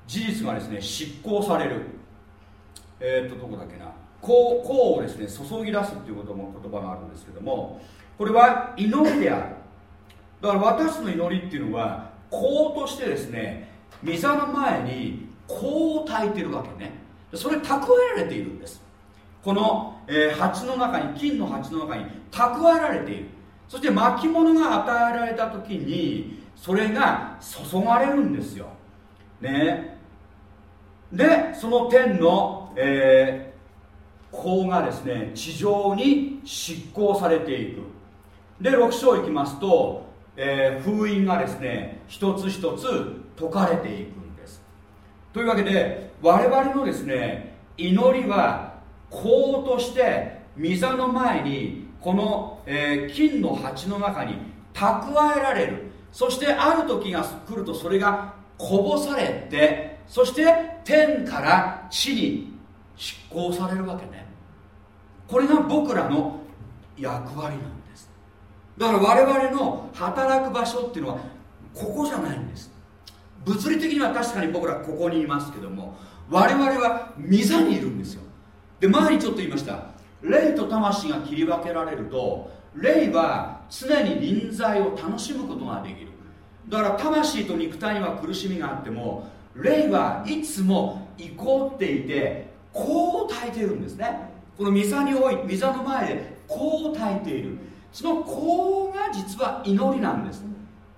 ー、事実がですね執行される。えー、っとどこだっけな。こうこうをですね注ぎ出すっていうことも言葉があるんですけどもこれは祈りである。だから私の祈りっていうのはこうとしてですね御座の前にこう炊いてるわけね。それ蓄えられているんです。この、えー、鉢の中に金の鉢の中に蓄えられている。そして巻物が与えられた時にそれが注がれるんですよ。ね。でその天の、えー、法がですね地上に執行されていく。で6章いきますと、えー、封印がですね一つ一つ解かれていくんです。というわけで我々のですね祈りはこうとして御座の前にこの、えー、金の鉢の中に蓄えられる。そしてある時が来るとそれがこぼされてそして天から地に執行されるわけね。これが僕らの役割なんです。だから我々の働く場所っていうのはここじゃないんです。物理的には確かに僕らここにいますけども我々は御座にいるんですよ。で前にちょっと言いました。霊と魂が切り分けられると霊は常に臨在を楽しむことができる。だから魂と肉体には苦しみがあっても霊はいつも怒っていてこう耐えているんですね。この御座におい御座の前でこう耐えている。そのこうが実は祈りなんです。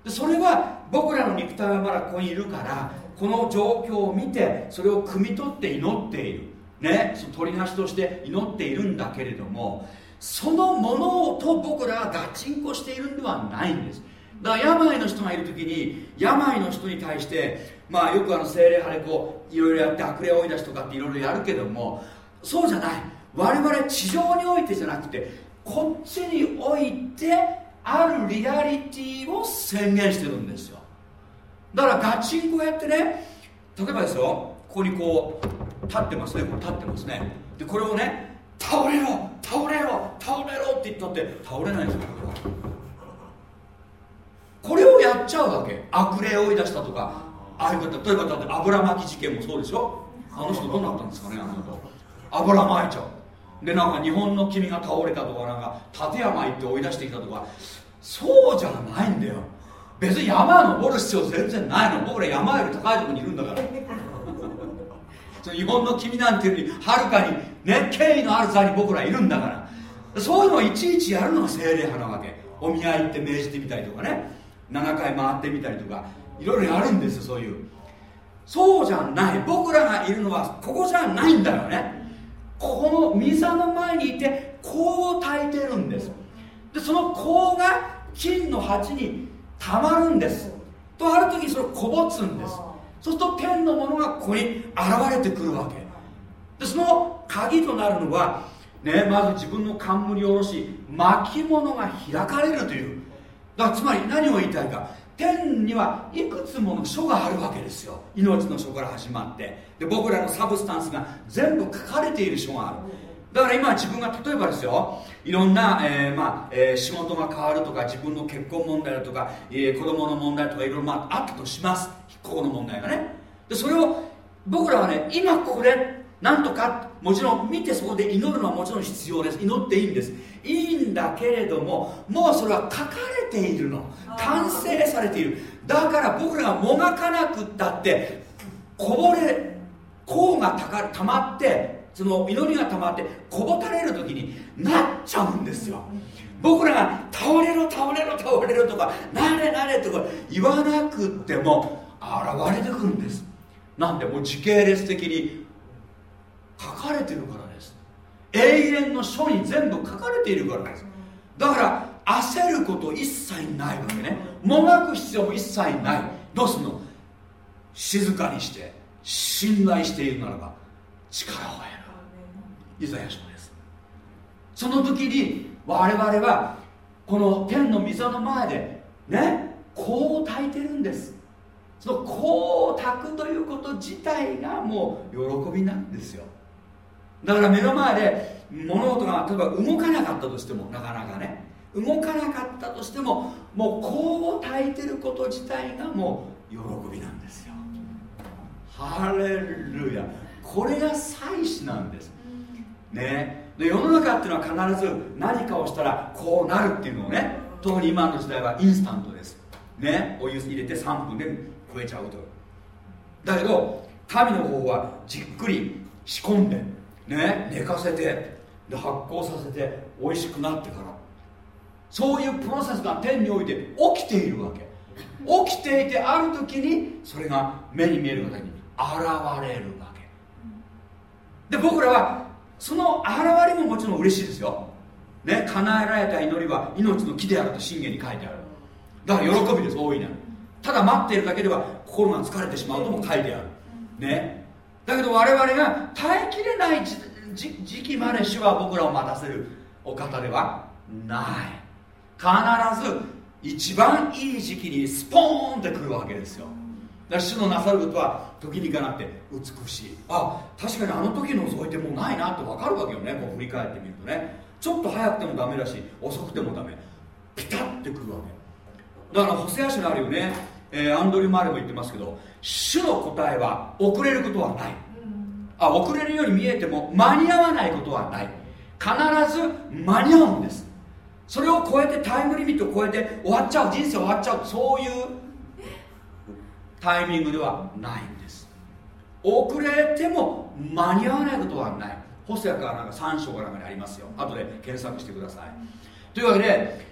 でそれは僕らの肉体はまだここにいるからこの状況を見てそれを汲み取って祈っている。ね、その取りなしとして祈っているんだけれどもそのものと僕らがガチンコしているんではないんです。だから病の人がいる時に病の人に対してまあよくあの精霊派でこういろいろやって悪霊を追い出しとかっていろいろやるけどもそうじゃない。我々地上においてじゃなくてこっちにおいてあるリアリティを宣言してるんですよ。だからガチンコやってね例えばですよここにこう立ってますねこれ立ってますね。でこれをね倒れろ倒れろ倒れろって言ったって倒れないんですよこれをやっちゃうわけ。悪霊を追い出したとかああいう方例えばだって油巻き事件もそうでしょ？あの人どうなったんですかねあの人。油巻いちゃう。でなんか日本の君が倒れたとかなんか立山行って追い出してきたとか。そうじゃないんだよ。別に山登る必要全然ないの。僕ら山より高いところにいるんだから。日本の君なんていうよりはるかにね権威のある座に僕らいるんだから。そういうのをいちいちやるのが精霊派なわけ。お見合いって命じてみたりとかね。7回回ってみたりとか。いろいろやるんですよそういう。そうじゃない。僕らがいるのはここじゃないんだよね。ここの水の前にいて香を焚いてるんです。でその香が金の鉢にたまるんです。とある時それをこぼつんです。そうすると天のものがここに現れてくるわけ。でその鍵となるのは、ね、まず自分の冠を下ろし巻物が開かれるという。だつまり何を言いたいか。天にはいくつもの書があるわけですよ。命の書から始まって。で僕らのサブスタンスが全部書かれている書がある。だから今自分が例えばですよいろんな、えーまあえー、仕事が変わるとか自分の結婚問題だとか、えー、子供の問題とかいろいろ、まあ、あったとします。ここの問題がね。でそれを僕らはね今ここでなんとかもちろん見てそこで祈るのはもちろん必要です。祈っていいんです。いいんだけれどももうそれは書かれているの。完成されている。だから僕らがもがかなくったってこぼれ甲がたかたまってその祈りがたまってこぼたれる時になっちゃうんですよ。僕らが倒れろ倒れろ倒れろとかなれなれとか言わなくても現れてくるんです。なんでもう時系列的に書かれてるからです。永遠の書に全部書かれているからです。だから焦ること一切ないわけね。もがく必要も一切ない。どうすんの？静かにして信頼しているならば力を得る。イザヤ書です。その時に我々はこの天の溝の前でね香を焚いてるんです。その香を焚くということ自体がもう喜びなんですよ。だから目の前で物事が例えば動かなかったとしてもなかなかね動かなかったとしてももう香を焚いてること自体がもう喜びなんですよ。ハレルヤ。これが祭祀なんです。ね。で世の中っていうのは必ず何かをしたらこうなるっていうのをね特に今の時代はインスタントです。ね。お湯入れて3分で増えちゃうと。だけど神の方はじっくり仕込んでね。寝かせてで発酵させて美味しくなってから。そういうプロセスが天において起きているわけ。起きていてある時にそれが目に見える方に現れるわけ。で僕らはその現れももちろん嬉しいですよ。ね叶えられた祈りは命の木であると信玄に書いてある。だから喜びです大いなただ待っているだけでは心が疲れてしまうとも書いてある。ね。だけど我々が耐えきれない時期まで主は僕らを待たせる。お方ではない。必ず一番いい時期にスポーンってくるわけですよ。から主のなさることは時にかなって美しい。あ確かにあの時のぞいてもうないなって分かるわけよね。こう振り返ってみるとね。ちょっと早くてもダメだし遅くてもダメ。ピタッてくるわけ。だから補正足のあるよね、えー、アンドリュー・マーレも言ってますけど主の答えは遅れることはない。あ遅れるように見えても間に合わないことはない。必ず間に合うんです。それを超えてタイムリミットを超えて終わっちゃう人生終わっちゃうそういうタイミングではないんです。遅れても間に合わないことはない。ホセアからなんか3章からにありますよ。後で検索してください。というわけで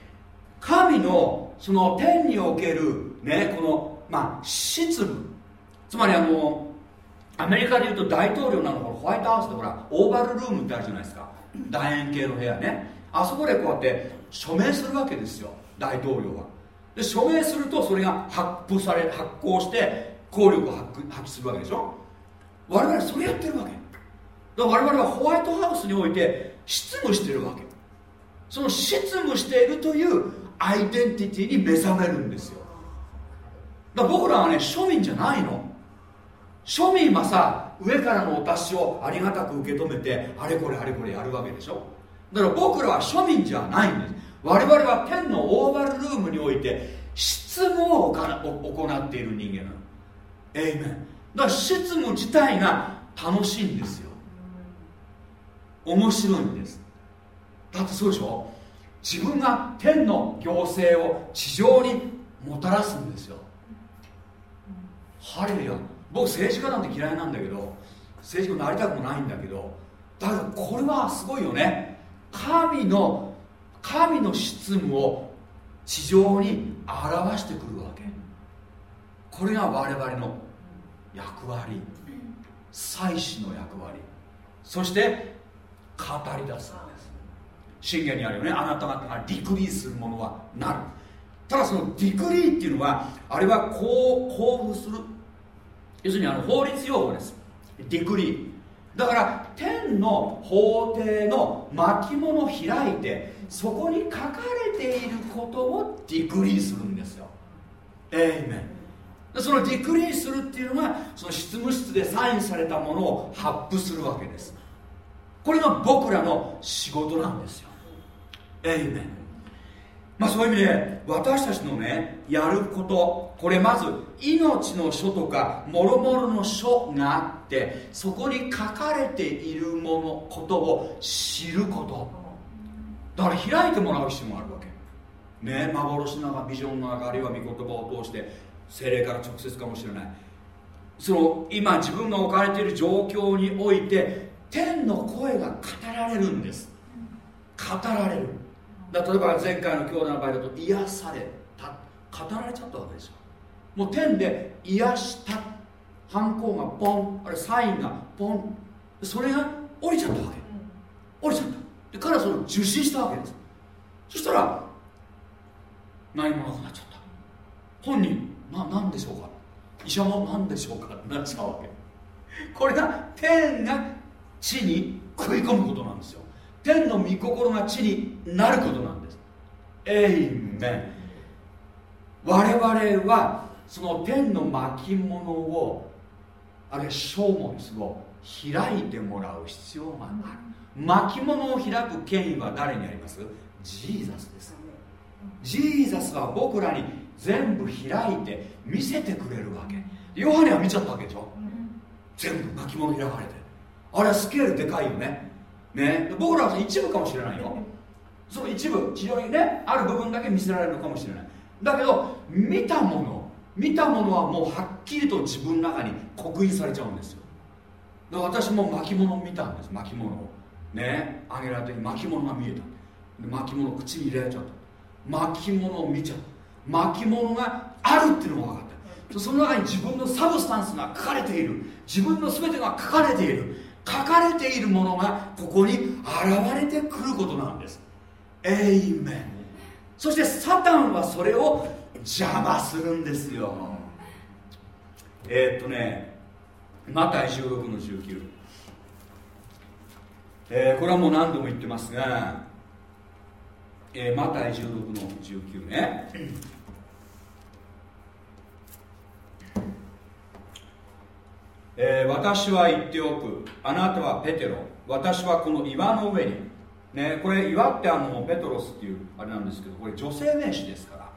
神のその天におけるねこのまあ執務。つまりあのアメリカでいうと大統領なのホワイトハウスでほらオーバルルームってあるじゃないですか。楕円形の部屋ね。あそこでこうやって署名するわけですよ。大統領は。で署名するとそれが発布され発行して効力を発揮するわけでしょ？我々それやってるわけ。だから我々はホワイトハウスにおいて執務してるわけ。その執務しているというアイデンティティに目覚めるんですよ。だから僕らはね庶民じゃないの。庶民はさ上からのお達しをありがたく受け止めてあれこれあれこれやるわけでしょ？だから僕らは庶民じゃないんです。我々は天のオーバルルームにおいて執務を行っている人間なの。エイメンだから執務自体が楽しいんですよ。面白いんです。だってそうでしょ？自分が天の行政を地上にもたらすんですよ。ハレルヤ。僕政治家なんて嫌いなんだけど政治家になりたくもないんだけどだけどこれはすごいよね。神の神の執務を地上に表してくるわけ。これが我々の役割。祭祀の役割。そして語り出すんです。信玄にあるよね。あなた方がディクリーするものはなる。ただそのディクリーっていうのはあれはこう交付する。要するにあの法律用語です。ディクリーだから天の法廷の巻物を開いてそこに書かれていることをディクリーするんですよ。エイメンそのディクリーするっていうのがその執務室でサインされたものを発布するわけです。これが僕らの仕事なんですよ。エイメンまあそういう意味で私たちのねやることこれまず命の書とかもろもろの書があってそこに書かれているものことを知ること。だから開いてもらう必要もあるわけ。ね幻の中ビジョンの中あるいは御言葉を通して精霊から直接かもしれない。その今自分が置かれている状況において天の声が語られるんです。語られる。だ例えば前回の兄弟の場合だと癒された。語られちゃったわけですよもう天で癒した犯行がポンあれサインがポン。それが降りちゃったわけ。降りちゃった。で彼はそれを受信したわけです。そしたら何もなくなっちゃった。本人な何でしょうか医者も何でしょうか？ってなっちゃうわけ。これが天が地に食い込むことなんですよ。天の御心が地になることなんです。エイメン我々はその天の巻物をあるいは書物を開いてもらう必要がある。巻物を開く権威は誰にあります？ジーザスです。ジーザスは僕らに全部開いて見せてくれるわけ。ヨハネは見ちゃったわけでしょ？全部巻物開かれて。あれはスケールでかいよねね。僕らは一部かもしれないよ。その一部非常にねある部分だけ見せられるかもしれない。だけど見たもの見たものはもうはっきりと自分の中に刻印されちゃうんですよ。だから私も巻物を見たんです。巻物を。ね。あげられて巻物が見えた。巻物を口に入れられちゃった。巻物を見ちゃった。巻物があるっていうのが分かった。その中に自分のサブスタンスが書かれている。自分の全てが書かれている。書かれているものがここに現れてくることなんです。エイメンそしてサタンはそれを邪魔するんですよ。えー、っとねマタイ16の19、えー、これはもう何度も言ってますが、えー、マタイ16の19ね。えー、私は言っておく。あなたはペテロ。私はこの岩の上に。ねこれ岩ってあのペトロスっていうあれなんですけどこれ女性名詞ですか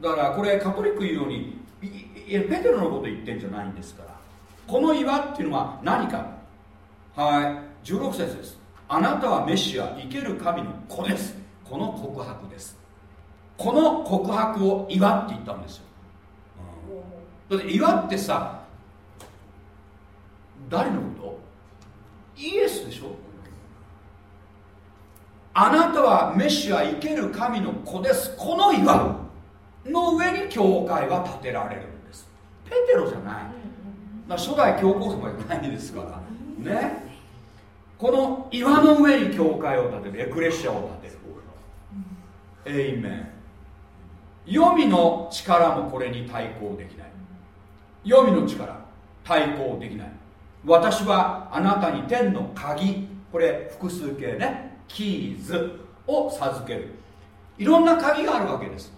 ら。だからこれカトリック言うようにペテロのこと言ってんじゃないんですから。この岩っていうのは何か。はい。16節です。あなたはメシア生ける神の子です。この告白です。この告白を岩って言ったんですよ、うん、だって岩ってさ誰のこと？イエスでしょ？あなたはメシア生ける神の子です。この岩の上に教会は建てられるんです。ペテロじゃない。初代教皇様じゃないですから。ね。この岩の上に教会を建てる。エクレシアを建てる。エイメン。黄泉の力もこれに対抗できない。黄泉の力対抗できない。私はあなたに天の鍵。これ複数形ね。キーズを授ける。いろんな鍵があるわけです。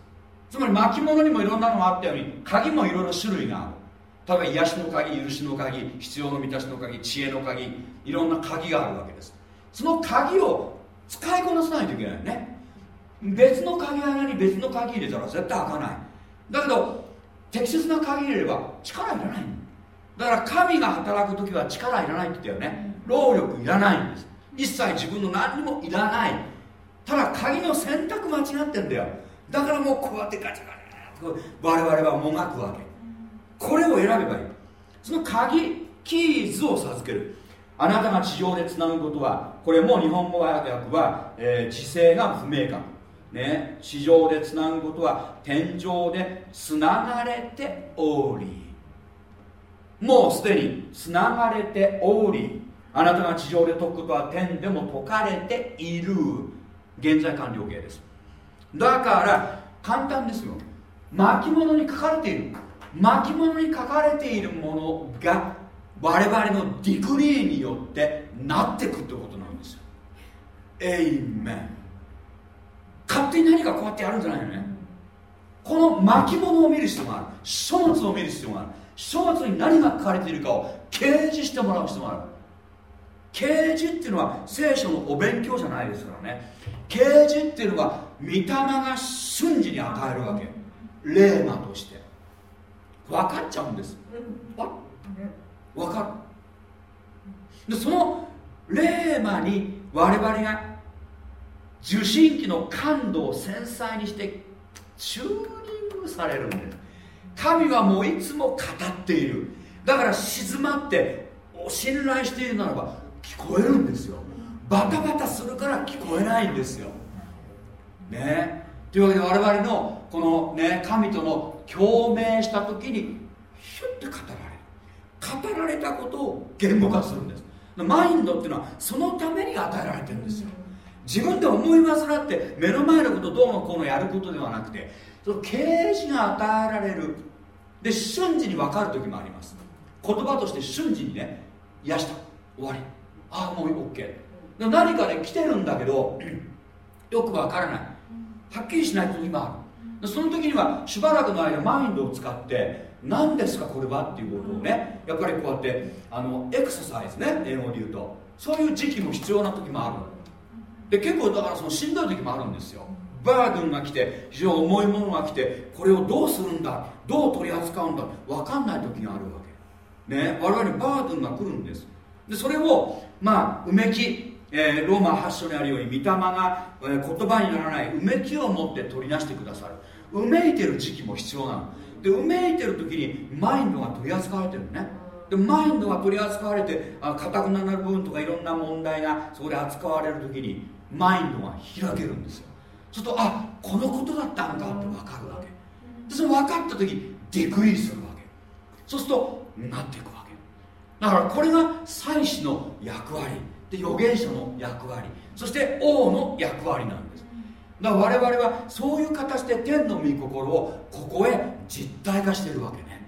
つまり巻物にもいろんなのがあったように鍵もいろいろ種類がある。例えば癒しの鍵許しの鍵必要の満たしの鍵知恵の鍵いろんな鍵があるわけです。その鍵を使いこなさないといけないね。別の鍵穴に別の鍵入れたら絶対開かない。だけど適切な鍵入れれば力いらないの。だから神が働く時は力いらないって言ったよね。労力いらないんです。一切自分の何にもいらない。ただ鍵の選択間違ってんだよ。だからもうこうやってガチャガチャ我々はもがくわけ。これを選べばいい。その鍵キーズを授ける。あなたが地上でつなぐことはこれも日本語訳は、えー、時勢が不明確。ね、地上でつなぐことは天上でつながれており。もうすでにつながれておりあなたが地上で解くことは天でも解かれている。現在完了形です。だから簡単ですよ。巻物に書かれている。巻物に書かれているものが我々の decree によってなってくってことなんですよ。エイメン勝手に何かこうやってやるんじゃないよね。この巻物を見る必要がある。書物を見る必要がある。書物に何が書かれているかを啓示してもらう必要がある。啓示っていうのは聖書のお勉強じゃないですからね。掲示っていうのは御霊が瞬時に与えるわけ。霊魔として。分かっちゃうんです。分かる。でその霊魔に我々が受信機の感度を繊細にしてチューニングされるんです。神はもういつも語っている。だから静まって信頼しているならば聞こえるんですよ。バタバタするから聞こえないんですよ。ね。というわけで我々のこのね神との共鳴した時にヒュッて語られる。語られたことを言語化するんです。マインドっていうのはそのために与えられてるんですよ。自分で思い煩って目の前のことどうのこうのやることではなくてその啓示が与えられる。で瞬時に分かる時もあります。言葉として瞬時にね癒した。終わり。ああもう OK 何かね来てるんだけど よく分からない。はっきりしない時もある。その時にはしばらくの間マインドを使って何ですかこれはっていうことをねやっぱりこうやってあのエクササイズね英語で言うと。そういう時期も必要な時もある。で結構だからそのしんどい時もあるんですよ。バードンが来て非常に重いものが来てこれをどうするんだどう取り扱うんだ分かんない時があるわけ。ね我々にバードンが来るんです。でそれをまあうめき、えー、ローマ8章にあるように御霊が、えー、言葉にならないうめきを持って取り出してくださる。うめいてる時期も必要なの。でうめいてる時にマインドが取り扱われてるね。でマインドが取り扱われてかたくななる部分とかいろんな問題がそこで扱われる時にマインドが開けるんですよ。するとあこのことだったんだって分かるわけ。でその分かった時デクリーするわけ。そうするとなっていくわけ。だからこれが祭司の役割で預言者の役割。そして王の役割なんです。だから我々はそういう形で天の御心をここへ実体化してるわけね。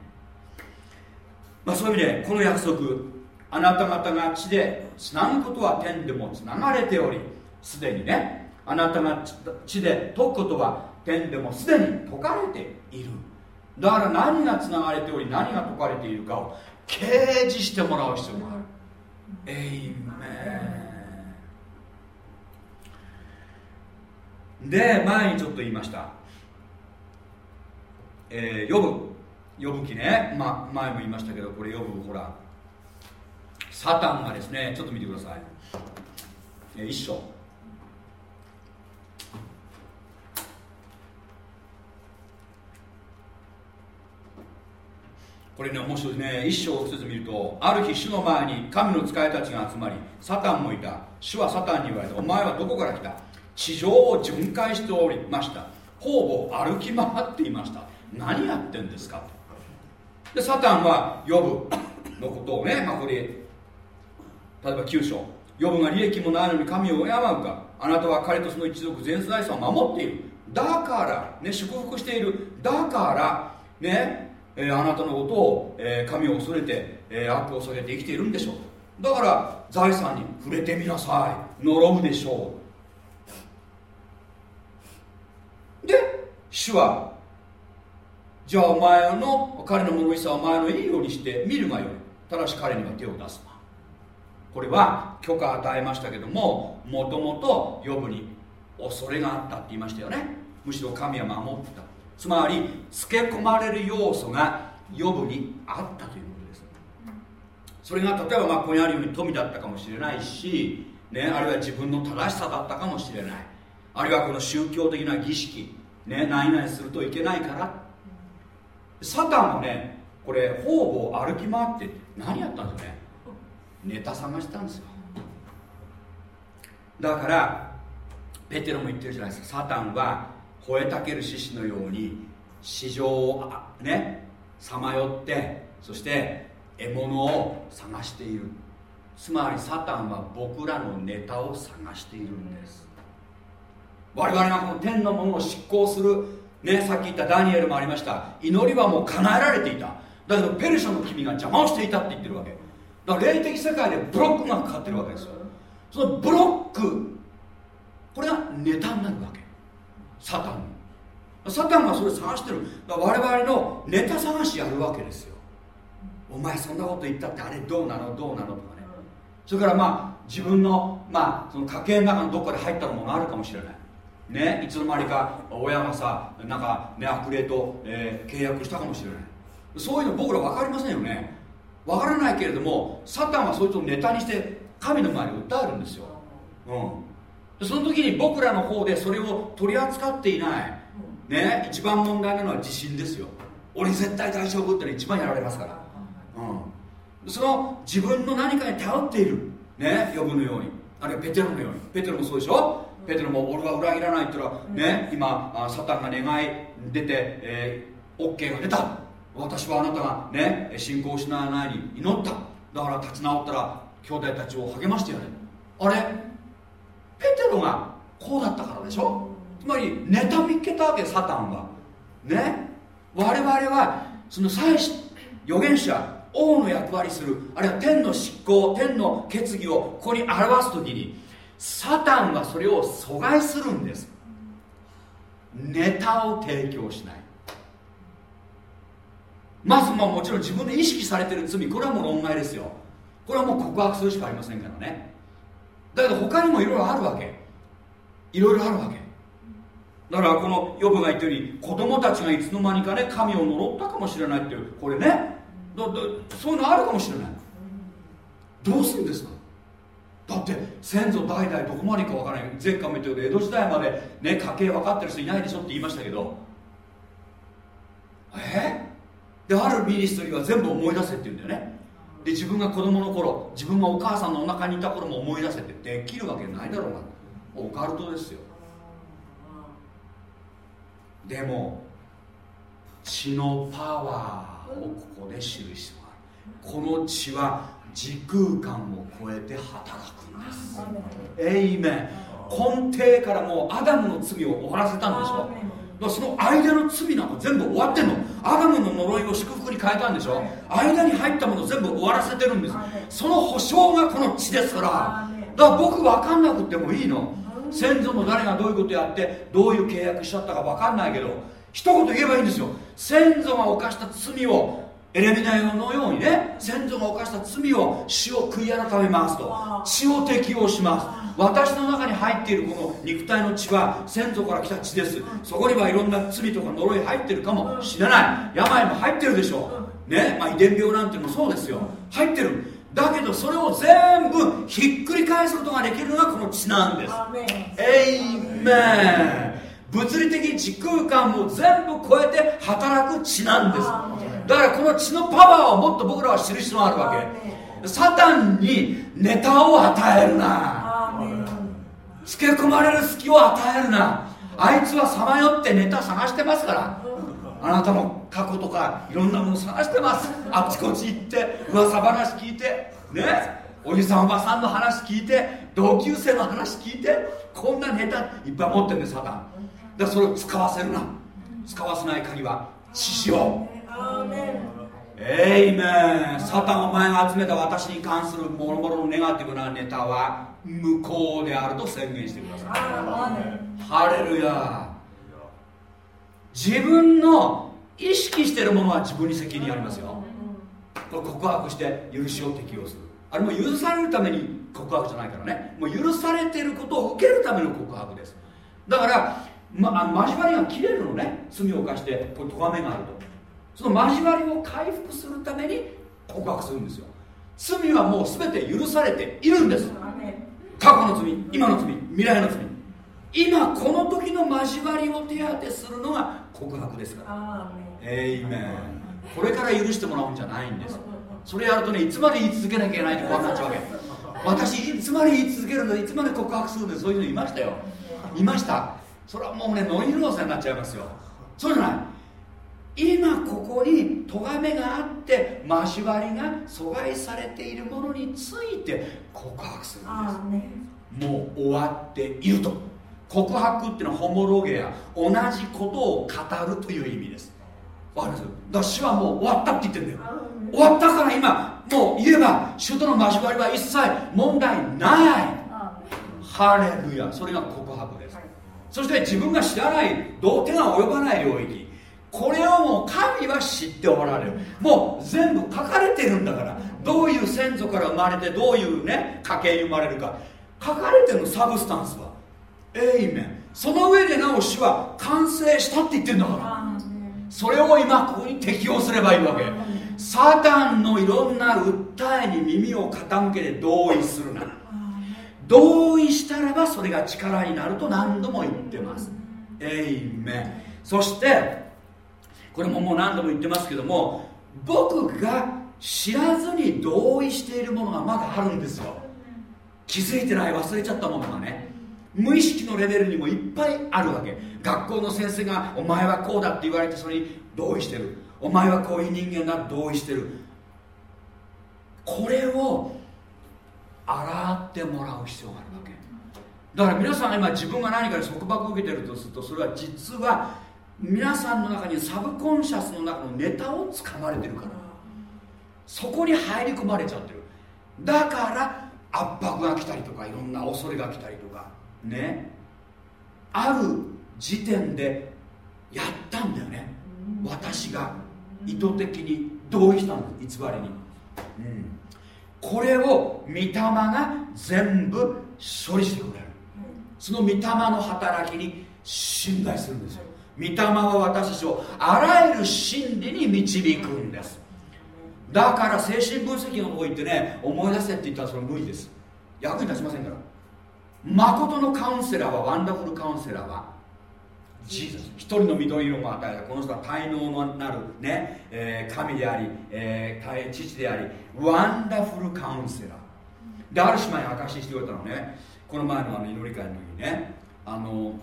まあそういう意味でこの約束あなた方が地でつなぐことは天でもつながれておりすでにねあなたが地で解くことは天でもすでに解かれている。だから何がつながれており何が解かれているかを掲示してもらう必要がある。エイメンで前にちょっと言いました。えー、呼ぶ呼ぶ気ね、ま、前も言いましたけどこれ呼ぶほら。サタンがですねちょっと見てください、えー、一章。これね面白いね。一章を一つ見るとある日主の前に神の使いたちが集まりサタンもいた。主はサタンに言われた。お前はどこから来た？地上を巡回しておりました。方々歩き回っていました。何やってんですか？とでサタンはヨブ のことをね、まあ、これ例えば9章。ヨブが利益もないのに神を敬うか。あなたは彼とその一族全財産を守っている。だからね祝福している。だからね、えー、あなたのことを、えー、神を恐れて、えー、悪を恐れて生きているんでしょう。だから財産に触れてみなさい。呪うでしょう。で主はじゃあお前の彼の物さはお前のいいようにして見るがよい。ただし彼には手を出すな。これは許可与えましたけどももともと予部に恐れがあったって言いましたよね。むしろ神は守ってた。つまりつけ込まれる要素が予部にあったということです。それが例えばまあここにあるように富だったかもしれないし、ね、あるいは自分の正しさだったかもしれない。あるいはこの宗教的な儀式、ね、何々するといけないから。サタンもねこれ方々歩き回って何やったんですよね。ネタ探したんですよ。だからペテロも言ってるじゃないですか。サタンは吠えたける獅子のように市場をねさまよってそして獲物を探している。つまりサタンは僕らのネタを探しているんです。我々がこの天のものを執行する。ねさっき言ったダニエルもありました。祈りはもう叶えられていた。だけどペルシャの君が邪魔をしていたって言ってるわけ。だから霊的世界でブロックがかかってるわけですよ。そのブロックこれがネタになるわけ。サタン。サタンがそれ探してる。我々のネタ探しやるわけですよ。お前そんなこと言ったってあれどうなの？どうなの？とかね。それからまあ自分のまあその家計の中のどっかで入ったものがあるかもしれない。ね？いつの間にか親がさなんかね悪霊と、えー、契約したかもしれない。そういうの僕ら分かりませんよね。分からないけれどもサタンはそいつをネタにして神の前に訴えるんですよ、うん、その時に僕らの方でそれを取り扱っていないね一番問題なのは自信ですよ。俺絶対大丈夫っての一番やられますから、うん、その自分の何かに頼っている。ね呼ぶのように。あるいはペテロのように。ペテロもそうでしょ？ペテロも俺は裏切らないって言ったら、ね、今サタンが願い出て、えー、OK が出た。私はあなたがね信仰を失わないに祈った。だから立ち直ったら兄弟たちを励ましてやれ。あれ？ペテロがこうだったからでしょ？つまり妬みっけたわけサタンは。ね？我々はその祭司預言者王の役割するあるいは天の執行天の決議をここに表す時にサタンはそれを阻害するんです。ネタを提供しない。まずまあもちろん自分で意識されてる罪これはもう論外ですよ。これはもう告白するしかありませんからね。だけど他にもいろいろあるわけ。いろいろあるわけ。だからこのヨブが言ったように子供たちがいつの間にかね神を呪ったかもしれないっていうこれね。だだそういうのあるかもしれない。どうするんですか？だって先祖代々どこまでか分からない。前回も言ったけど江戸時代までね家系分かってる人いないでしょって言いましたけど。え？であるミニストリーは全部思い出せって言うんだよね。で自分が子供の頃自分がお母さんのお腹にいた頃も思い出せってできるわけないだろうがオカルトですよ。でも血のパワーをここで知る必要がある。この血は時空間を超えて働くんです。エイメン根底からもうアダムの罪を終わらせたんでしょだその間の罪なんか全部終わってんの。アダムの呪いを祝福に変えたんでしょ。間に入ったもの全部終わらせてるんです。その保証がこの血ですから。だから僕分かんなくてもいいの。先祖の誰がどういうことやってどういう契約しちゃったか分かんないけど一言言えばいいんですよ。先祖が犯した罪をエレミナヨのようにね先祖が犯した罪を死を悔い改めますと。血を適用します。私の中に入っているこの肉体の血は先祖から来た血です。そこにはいろんな罪とか呪い入ってるかもしれない。病も入ってるでしょ。うね、まあ、遺伝病なんていうのもそうですよ。入ってる。だけどそれを全部ひっくり返すことができるのがこの血なんです。エイメン。物理的時空間も全部超えて働く血なんですだからこの血のパワーをもっと僕らは知る必要があるわけ。サタンにネタを与えるな。つけ込まれる隙を与えるな。あいつはさまよってネタ探してますから。あなたの過去とかいろんなもの探してます。あっちこっち行って噂話聞いてね。おじさんおばさんの話聞いて同級生の話聞いてこんなネタいっぱい持ってるんですサタン。だからそれを使わせるな。使わせない鍵は獅子をエイメンサタンお前が集めた私に関するもろもろのネガティブなネタは無効であると宣言してください。ハレルヤ自分の意識してるものは自分に責任ありますよ。これ告白して許しを適用する。あれも許されるために告白じゃないからね。もう許されてることを受けるための告白です。だからま、あ交わりが切れるのね。罪を犯してこれ咎めがあるとその交わりを回復するために告白するんですよ。罪はもう全て許されているんです。過去の罪今の罪未来の罪。今この時の交わりを手当てするのが告白ですから。エイメン。これから許してもらうんじゃないんです。それやるとねいつまで言い続けなきゃいけないって怖くなっちゃうわけ。私いつまで言い続けるのいつまで告白するんでそういうのいましたよ。いました。それはもうねノイローゼになっちゃいますよ。そうじゃない今ここに咎めがあって交わりが阻害されているものについて告白するんです。もう終わっていると。告白っていうのはホモロゲア同じことを語るという意味です。わかります？だから主はもう終わったって言ってんだよ。終わったから今もう言えば主との交わりは一切問題ない。ハレルヤ。それが告白です。そして自分が知らないどう手が及ばない領域これをもう神は知っておられる。もう全部書かれてるんだから。どういう先祖から生まれてどういうね家系に生まれるか。書かれてるのサブスタンスは。エイメン。その上でなお主は完成したって言ってんだから。それを今ここに適用すればいいわけ。サタンのいろんな訴えに耳を傾けて同意するな。同意したらばそれが力になると何度も言ってます。エイメン。そしてこれももう何度も言ってますけども僕が知らずに同意しているものがまだあるんですよ。気づいてない忘れちゃったものがね。無意識のレベルにもいっぱいあるわけ。学校の先生が「お前はこうだ」って言われてそれに同意してる。お前はこういう人間だ同意してる。これを洗ってもらう必要があるわけ。だから皆さんが今自分が何かで束縛を受けてるとするとそれは実は皆さんの中にサブコンシャスの中のネタをつかまれてるから。そこに入り込まれちゃってる。だから圧迫が来たりとかいろんな恐れが来たりとか。ね。ある時点でやったんだよね。私が意図的に同意したんです偽りに、うん、これを御霊が全部処理してくれる。その御霊の働きに信頼するんですよ。御霊は私たちをあらゆる真理に導くんです。だから精神分析のとこ行ってね思い出せって言ったらそれ無理です。役に立ちませんから。誠のカウンセラーは Wonderful Counselor は Jesus 一人のみどりごを与えた。この人は大能のなる、ねえー、神であり、えー、父であり Wonderful Counselor。である姉妹に証ししてくれたのね。この前のあの祈り会の時にねあの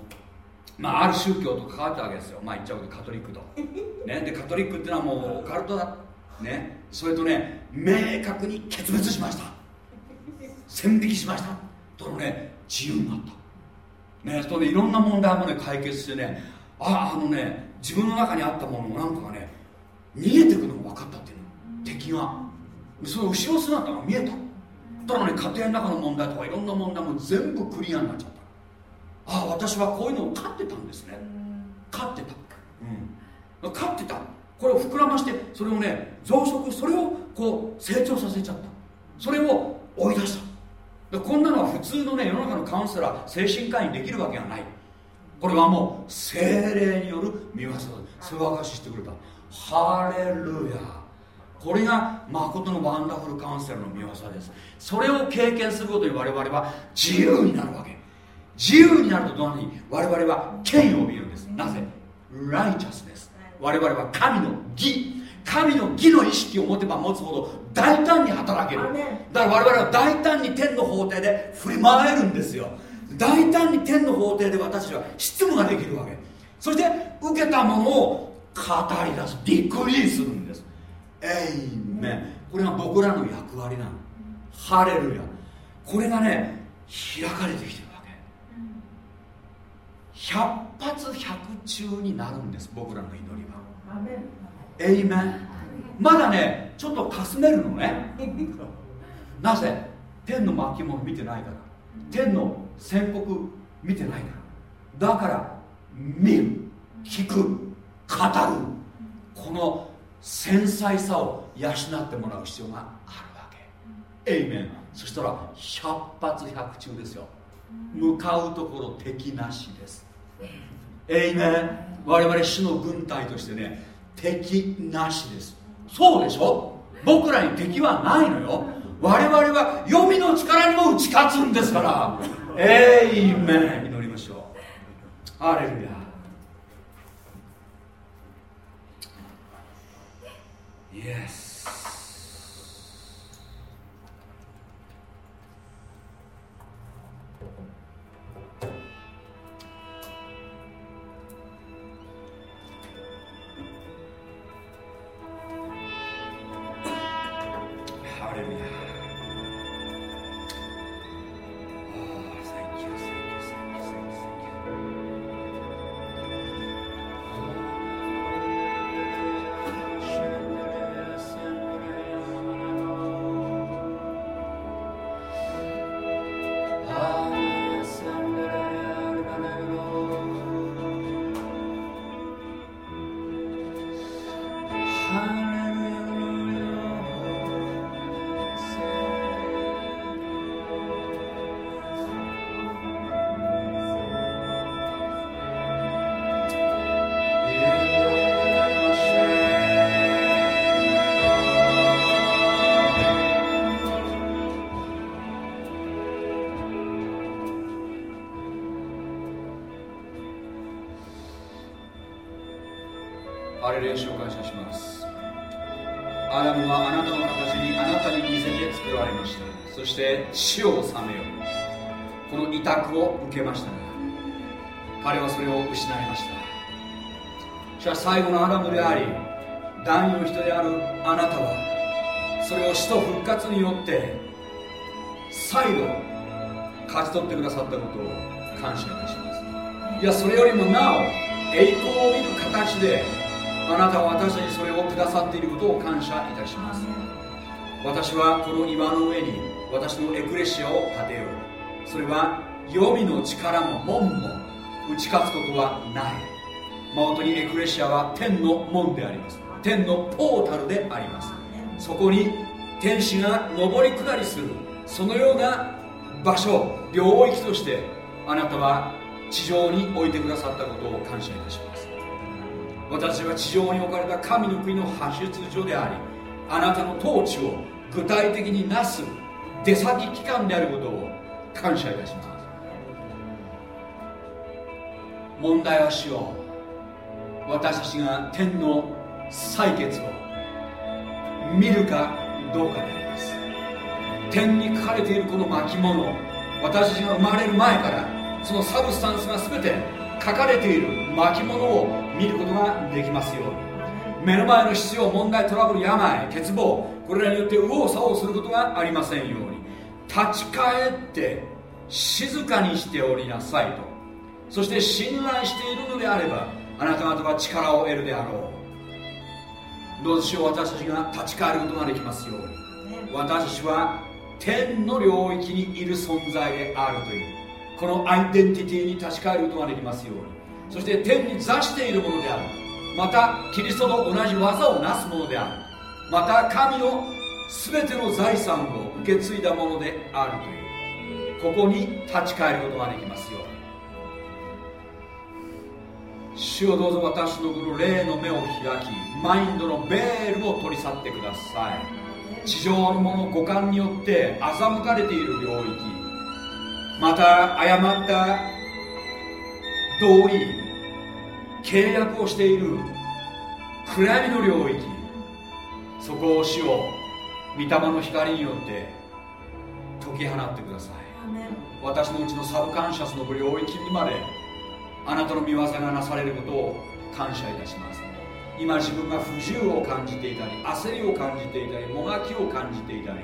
まあ、ある宗教と関わったわけですよ、まあ、言っちゃうとカトリックと、ね、でカトリックっていうのはもうオカルトだ、ね、それとね明確に決別しました。線引きしました。とのね自由になった。ね、それでいろんな問題もね解決してねああのね自分の中にあったものもなんかがね逃げていくのが分かったっていうの。敵が。その後ろ姿が見えた。ただね家庭の中の問題とかいろんな問題も全部クリアになっちゃったああ私はこういうのを勝ってたんですね。勝ってた、うん、勝ってた。これを膨らましてそれをね増殖それをこう成長させちゃった。それを追い出した。こんなのは普通のね世の中のカウンセラー精神科医にできるわけがない。これはもう精霊による見業だ。それを明かししてくれた。ハレルヤ。これが誠のワンダフルカウンセラーの見業です。それを経験することに我々は自由になるわけ自由になると同時に我々は権威を見るんです。なぜ？ライチャスです我々は神の義。神の義の意識を持てば持つほど大胆に働ける。だから我々は大胆に天の法廷で振り回るんですよ。大胆に天の法廷で私は執務ができるわけ。そして受けたものを語り出す。ディクリーするんです。エイメンこれが僕らの役割なの。ハレルヤこれがね開かれてきてるわ百発百中になるんです僕らの祈りは。まだねちょっとかすめるのね。なぜ？天の巻物見てないから。天の宣告見てないから。だから見る聞く語る。この繊細さを養ってもらう必要があるわけ。エイメンそしたら百発百中ですよ向かうところ敵なしです。エイメン我々主の軍隊としてね敵なしです。そうでしょ？僕らに敵はないのよ。我々は読みの力にも打ち勝つんですから。エイメン祈りましょう。ハレルヤイエス第二の人であるあなたはそれを死と復活によって再度勝ち取ってくださったことを感謝いたします。いやそれよりもなお栄光を見る形であなたは私たちにそれをくださっていることを感謝いたします。私はこの岩の上に私のエクレシアを建てよう。それは黄泉の力も門も打ち勝つことはない。誠にエクレシアは天の門であります。天のポータルであります。そこに天使が上り下りする。そのような場所領域としてあなたは地上に置いてくださったことを感謝いたします。私は地上に置かれた神の国の発出所でありあなたの統治を具体的になす出先機関であることを感謝いたします。問題はしよ。う私たちが天の採決を見るかどうかであります。天に書かれているこの巻物私たちが生まれる前からそのサブスタンスが全て書かれている巻物を見ることができますように。目の前の必要問題トラブル病欠乏これらによって右往左往することがありませんように。立ち返って静かにしておりなさいと。そして信頼しているのであればあなた方は力を得るであろう。どうしよう？私たちが立ち返ることができますように。私たちは天の領域にいる存在であるという。このアイデンティティに立ち返ることができますように。そして天に座しているものである。またキリストと同じ技をなすものである。また神の全ての財産を受け継いだものであるという。ここに立ち返ることができますよ主をどうぞ私のこの霊の目を開きマインドのベールを取り去ってください。地上のもの五感によって欺かれている領域また誤った同意契約をしている暗闇の領域そこを主を御霊の光によって解き放ってください。私のうちのサブカンシャスの領域にまであなたの御業がなされることを感謝いたします。今自分が不自由を感じていたり焦りを感じていたりもがきを感じていたり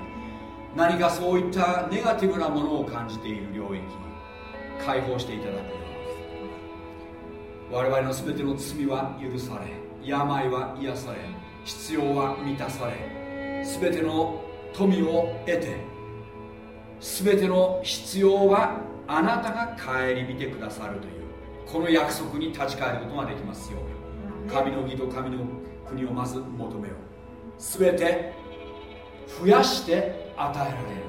何かそういったネガティブなものを感じている領域解放していただくよう我々の全ての罪は許され病は癒され必要は満たされ全ての富を得て全ての必要はあなたが顧みてくださるという。この約束に立ち返ることができますよ神の義と神の国をまず求めよう。全て増やして与えられる。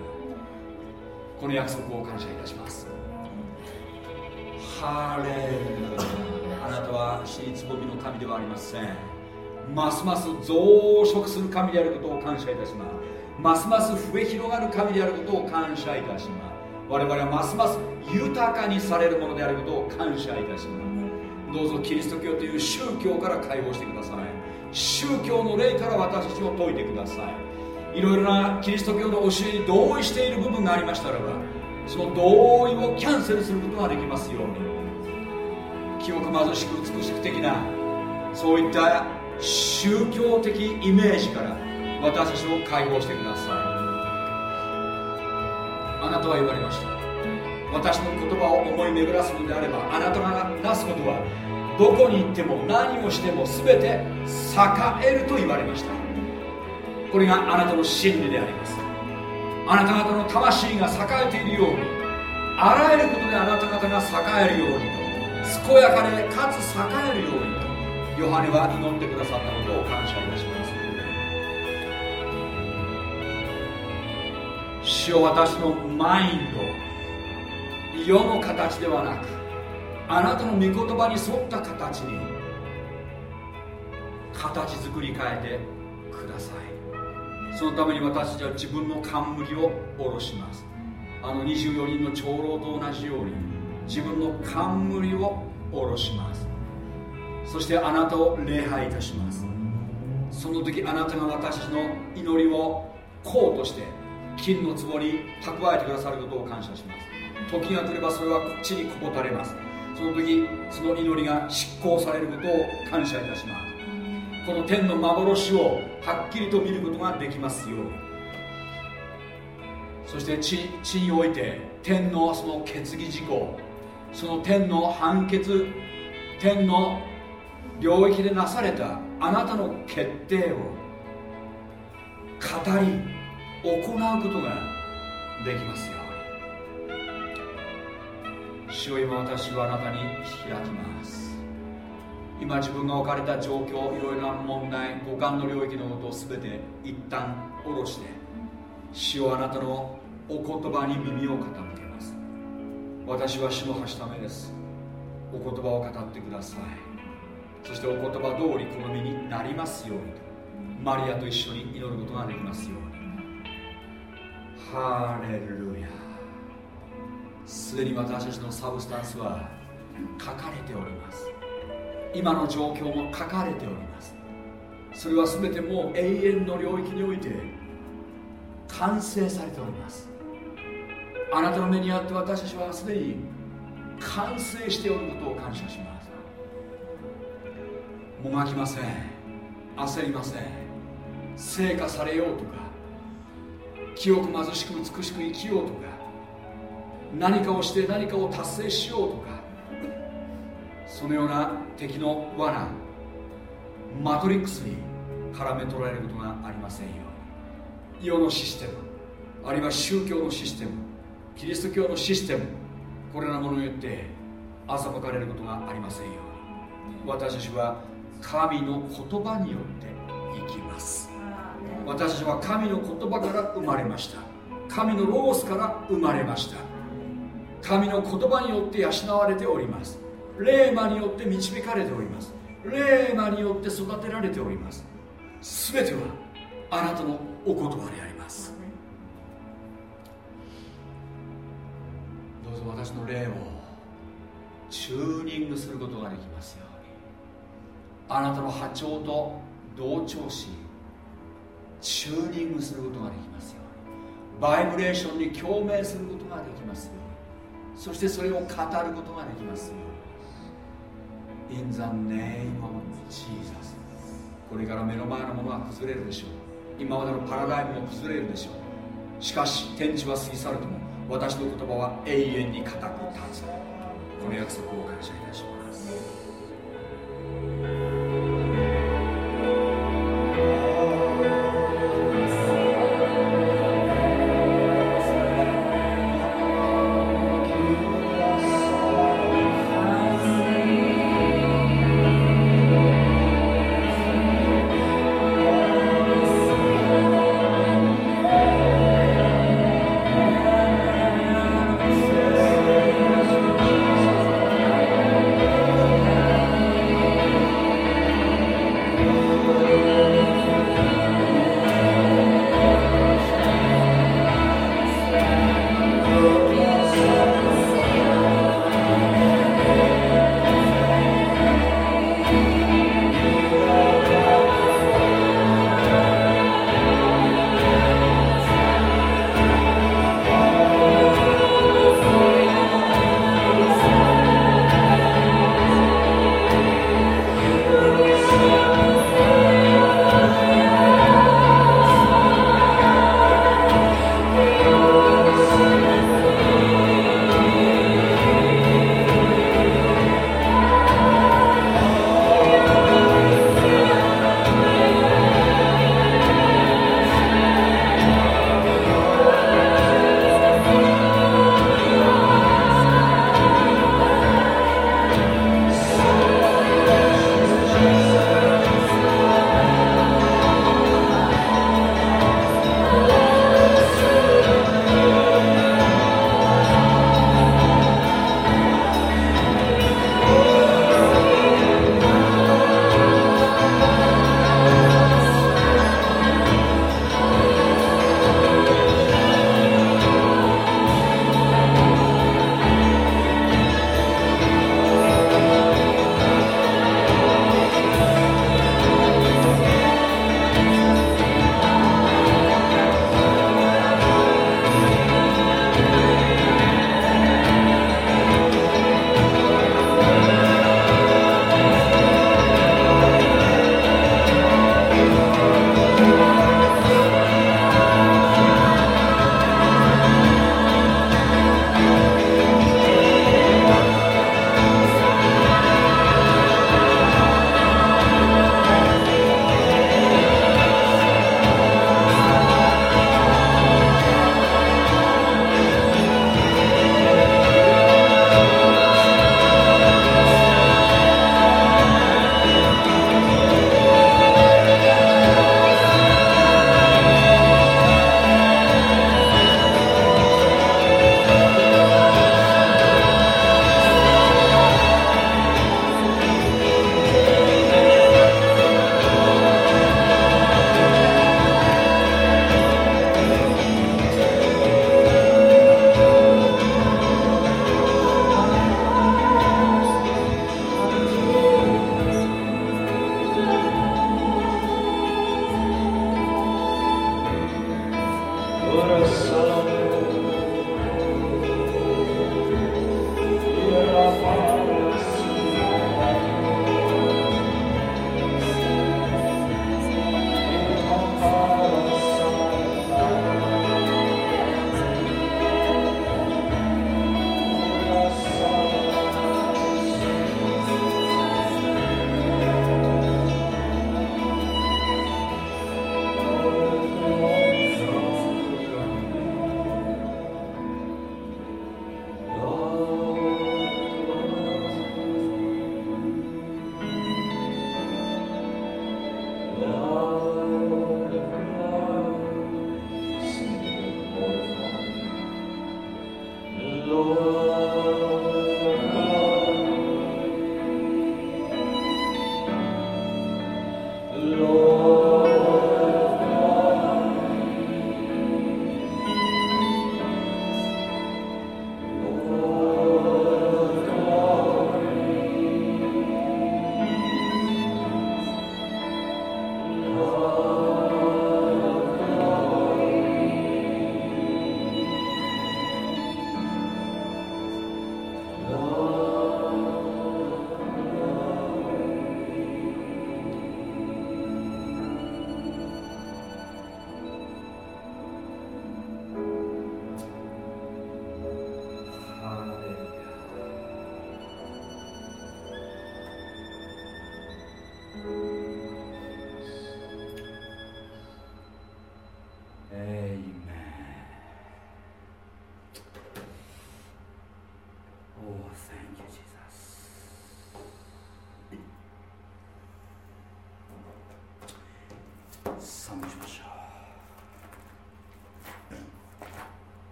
この約束を感謝いたします。ハレルあなたは死につぼみの神ではありません。ますます増殖する神であることを感謝いたします。ますます増え広がる神であることを感謝いたします我々はますます豊かにされるものであることを感謝いたします。どうぞキリスト教という宗教から解放してください。宗教の霊から私たちを説いてください。いろいろなキリスト教の教えに同意している部分がありましたらばその同意をキャンセルすることができますように。清く貧しく美しく的なそういった宗教的イメージから私たちを解放してください。あなたは言われました。私の言葉を思い巡らすのであればあなたがなすことはどこに行っても何をしても全て栄えると言われました。これがあなたの真理であります。あなた方の魂が栄えているようにあらゆることであなた方が栄えるようにと健やかでかつ栄えるようにとヨハネは祈ってくださったことを感謝いたします。主よ私のマインド世の形ではなくあなたの御言葉に沿った形に形作り変えてください。そのために私たちは自分の冠を下ろします。あの24人の長老と同じように自分の冠を下ろします。そしてあなたを礼拝いたします。その時あなたが私の祈りをこうとして金の壺に蓄えてくださることを感謝します。時が来ればそれは地にこぼたれます。その時その祈りが執行されることを感謝いたします。この天の幻をはっきりと見ることができますように。そして地地において天のその決議事項。その天の判決。天の領域でなされたあなたの決定を語り行うことができますよ主を今私はあなたに開きます。今自分が置かれた状況いろいろな問題五感の領域のことを全て一旦下ろして主をあなたのお言葉に耳を傾けます。私は主のはしためです。お言葉を語ってください。そしてお言葉通りこの身になりますようにと。マリアと一緒に祈ることができますように。ハレルヤすでに私たちのサブスタンスは書かれております。今の状況も書かれております。それは全てもう永遠の領域において完成されております。あなたの目にあって私たちはすでに完成しておることを感謝します。もがきません。焦りません。成果されようとか清く貧しく美しく生きようとか何かをして何かを達成しようとかそのような敵の罠マトリックスに絡め取られることがありませんように。世のシステムあるいは宗教のシステムキリスト教のシステムこれらのものによって欺かれることがありませんように。私たちは神の言葉によって生きます。私たちは神の言葉から生まれました。神のロースから生まれました。神の言葉によって養われております。霊魔によって導かれております。霊魔によって育てられております。全てはあなたのお言葉であります。どうぞ私の霊をチューニングすることができますように。あなたの波長と同調しチューニングすることができますよバイブレーションに共鳴することができますよそしてそれを語ることができますよ In the name of Jesus これから目の前のものは崩れるでしょう。今までのパラダイムも崩れるでしょう。しかし天地は過ぎ去るとも私の言葉は永遠に固く立つ。この約束を感謝いたします。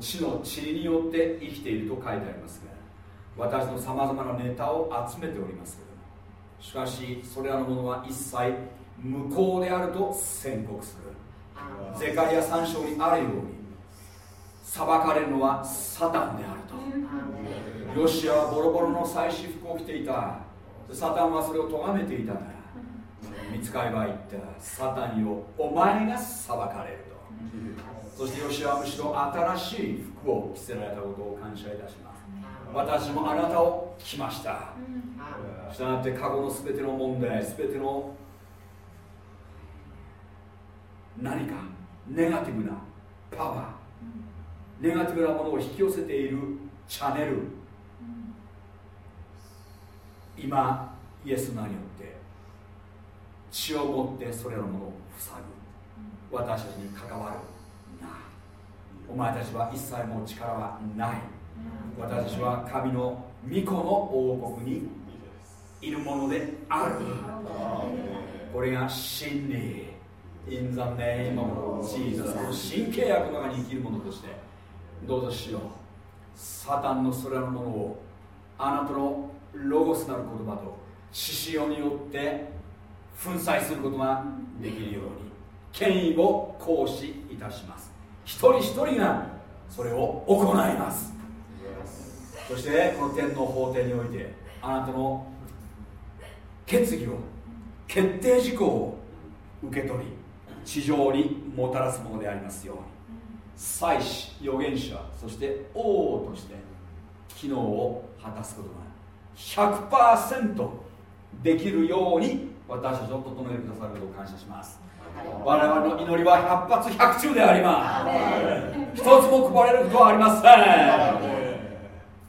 地の塵によって生きていると書いてありますが私のさまざまなネタを集めておりますけどもしかしそれらのものは一切無効であると宣告する。ゼカリア3章にあるように裁かれるのはサタンであると。ロシアはボロボロの祭祀服を着ていた。サタンはそれを咎めていたが見つかりは言ったサタンよお前が裁かれるとそしてヨシはむしろ新しい服を着せられたことを感謝いたします。私もあなたを着ました。したがって過去の全ての問題全ての何かネガティブなパワーネガティブなものを引き寄せているチャンネル。今イエスの名によって血を持ってそれらのものを塞ぐ。私たちに関わるお前たちは一切も力はない。私たちは神の御子の王国にいるものである。これが真理。In the name of Jesus. この新契約の中に生きるものとしてどうぞしよう。サタンのそれらのものをあなたのロゴスなる言葉と獅子王によって粉砕することができるように。権威を行使いたします。一人一人がそれを行います。そしてこの天の法廷においてあなたの決議を決定事項を受け取り地上にもたらすものでありますように。祭司預言者そして王として機能を果たすことが100%できるように私たちを整えてくださることを感謝します。我々の祈りは百発百中であります。一つも配れることはありません。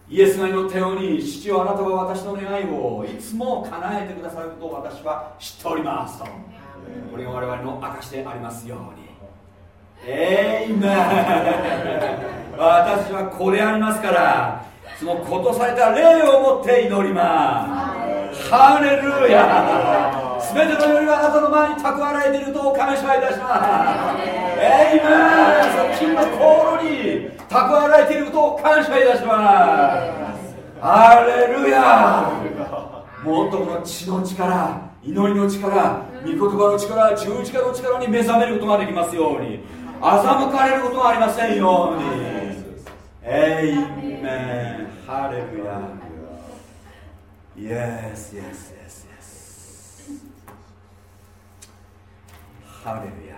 イエスが祈ったように父はあなたは私の願いをいつも叶えてくださることを私は知っておりますと。これが我々の証でありますように。えいめ私はこれありますからそのことされた霊を持って祈ります。ハレルヤ。全てのよりはあなたの前に蓄えられていると感謝いたします。エイメン金の航路に蓄えられていることを感謝いたしますアレルヤ。もっとこの血の力祈りの力御言葉の力十字架の力に目覚めることができますように。欺かれることがありませんように。エイメンハレルヤイエスイエスイエスイエスハレルヤ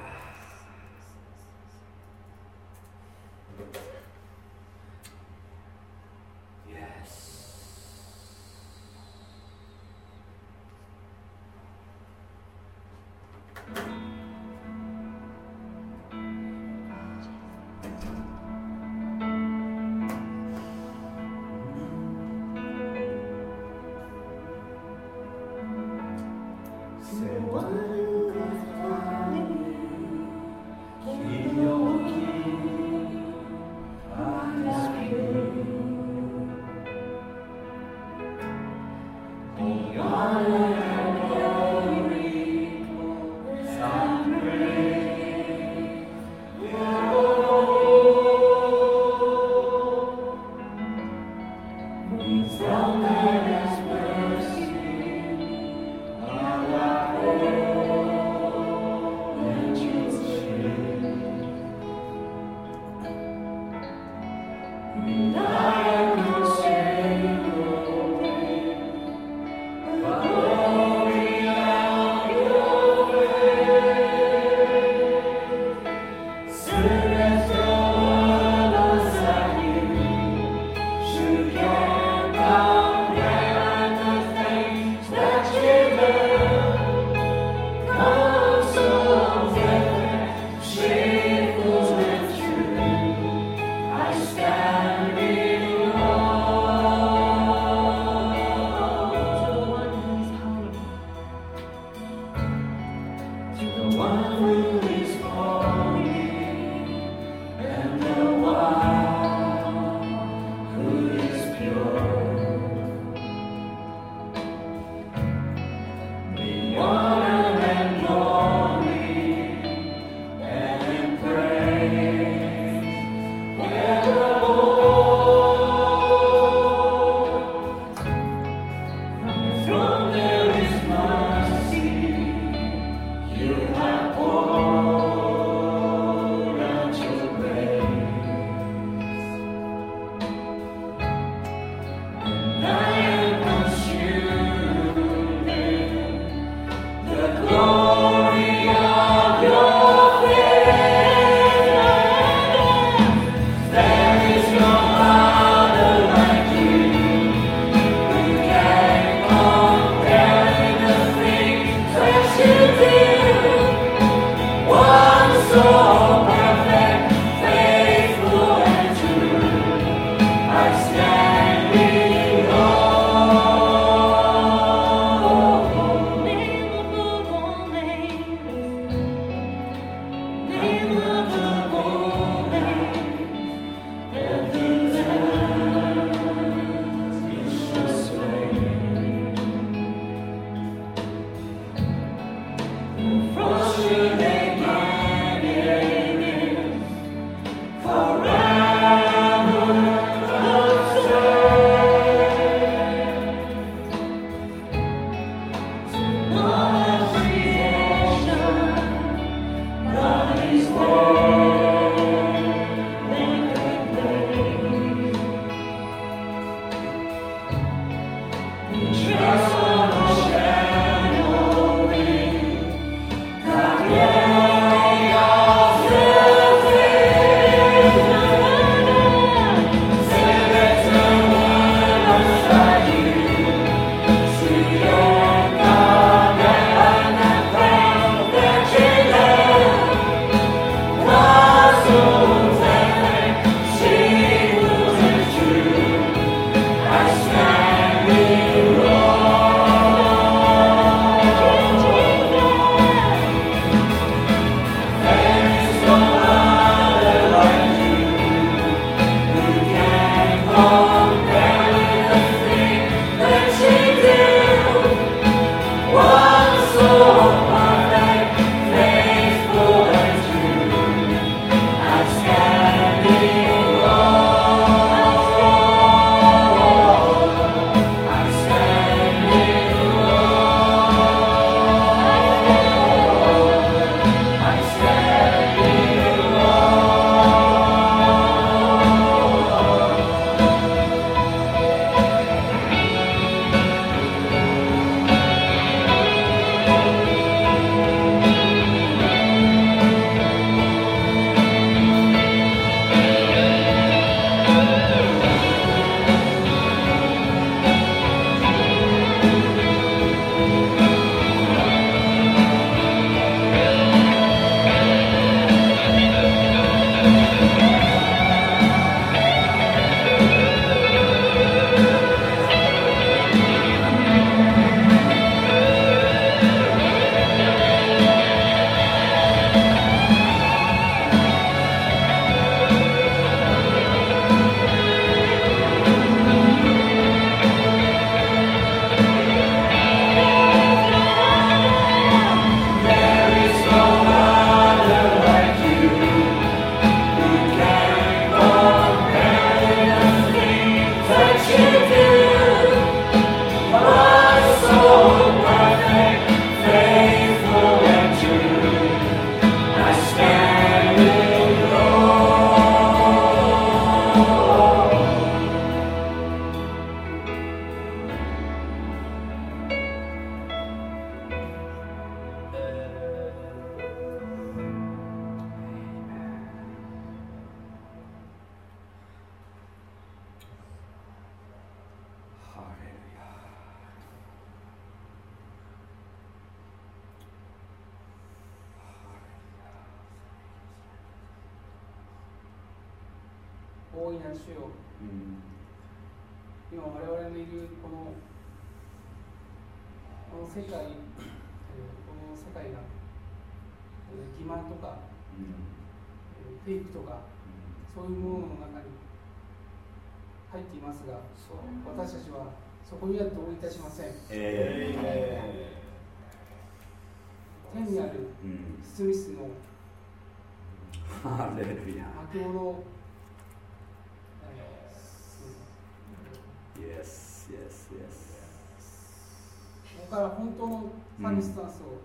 当のサニスタンスを、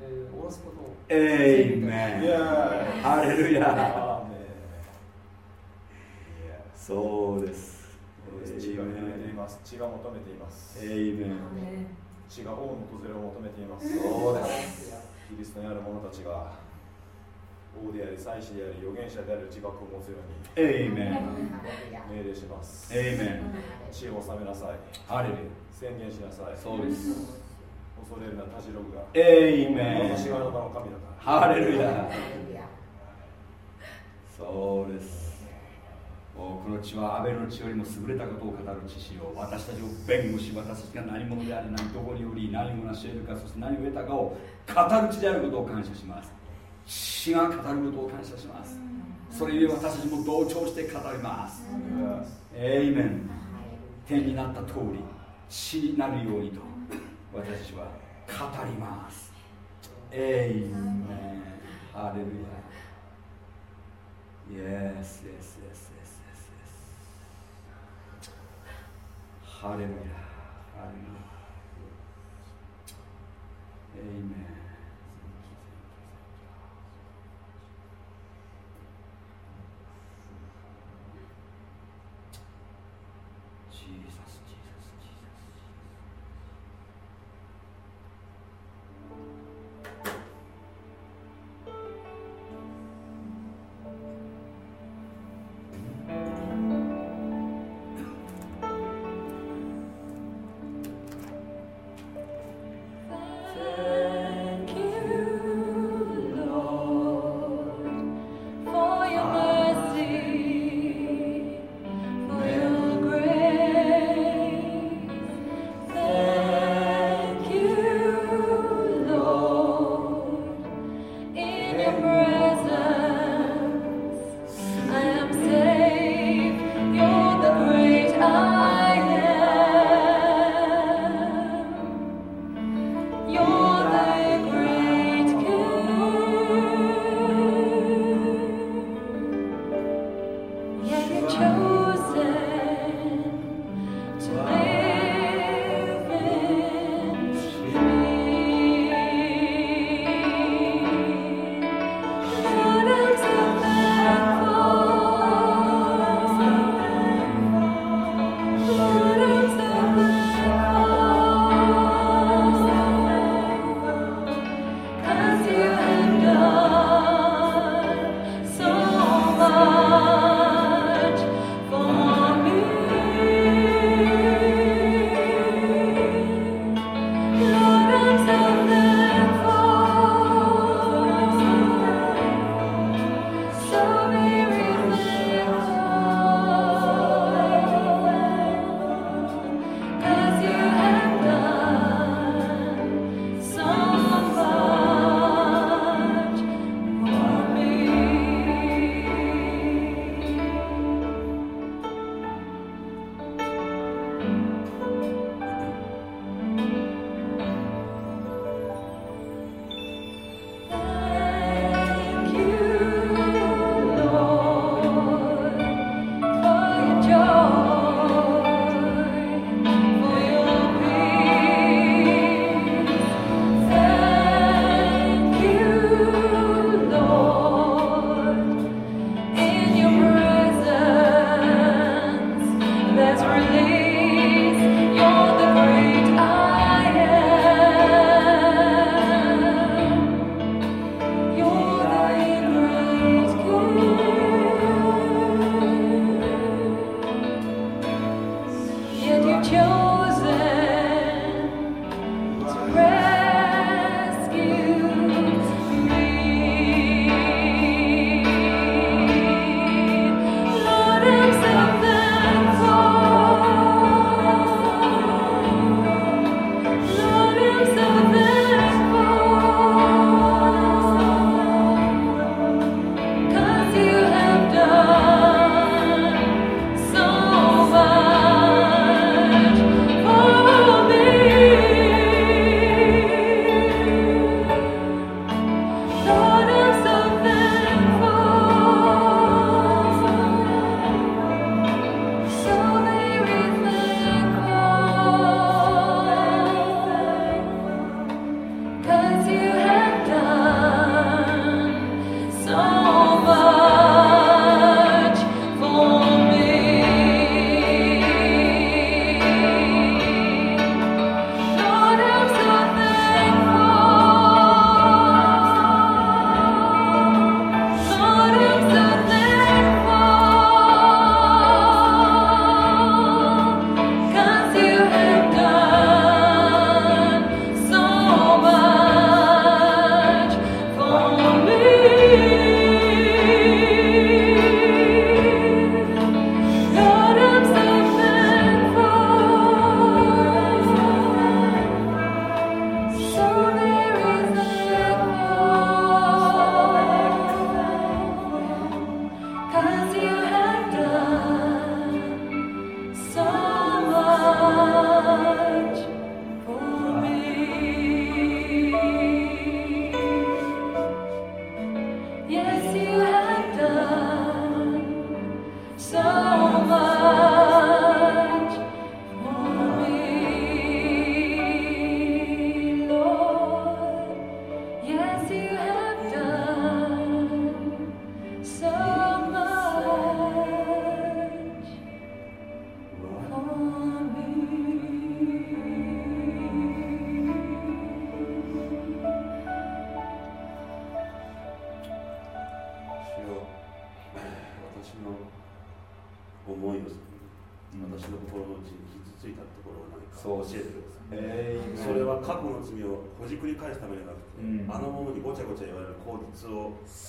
うん、えー、下ろすことを。エイメン。ハレルヤ。そうです。血が求めています。血が求めています。エイメン。血が王の訪れを求めています。そうです。キリストにある者たちが王であり、祭司であり、預言者である自覚を持つように。エイメン。命令します。エイメン。血を治めなさい。ハレル宣言しなさい。そうです。恐れるな、たじろぐが。エイメン。私はあなたの神だから。ハレルヤ。そうです。この血はアベルの血よりも優れたことを語る知識を私たちを弁護し私たちが何者であり何どこにより何を成し得るかそして何を得たかを語る血であることを感謝します血が語ることを感謝しますそれゆえ私たちも同調して語りますエイメン天になった通り血になるようにと私たちは語ります。レルヤイ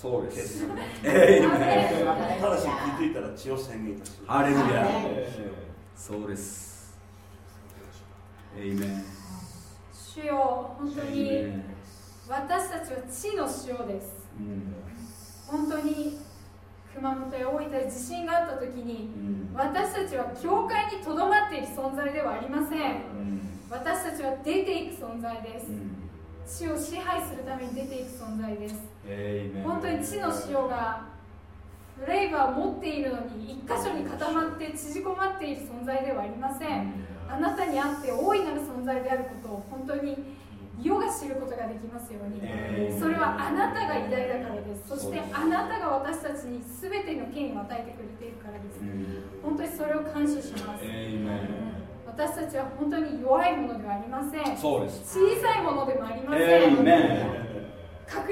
そうです、えー、ただし気づいたら血を宣言いたします。ハレルヤそうです。エイメン主よ本当に私たちは地の塩です、うん、本当に熊本や大分で地震があった時に、うん、私たちは教会にとどまっている存在ではありません、うん、私たちは出ていく存在です、地を支配するために出ていく存在です、本当に地の塩がフレイバーを持っているのに一箇所に固まって縮こまっている存在ではありません、あなたにあって大いなる存在であることを本当に世が知ることができますように、それはあなたが偉大だからです。そしてあなたが私たちに全ての権威を与えてくれているからです、本当にそれを感謝します、私たちは本当に弱いものではありません。小さいものでもありません。隠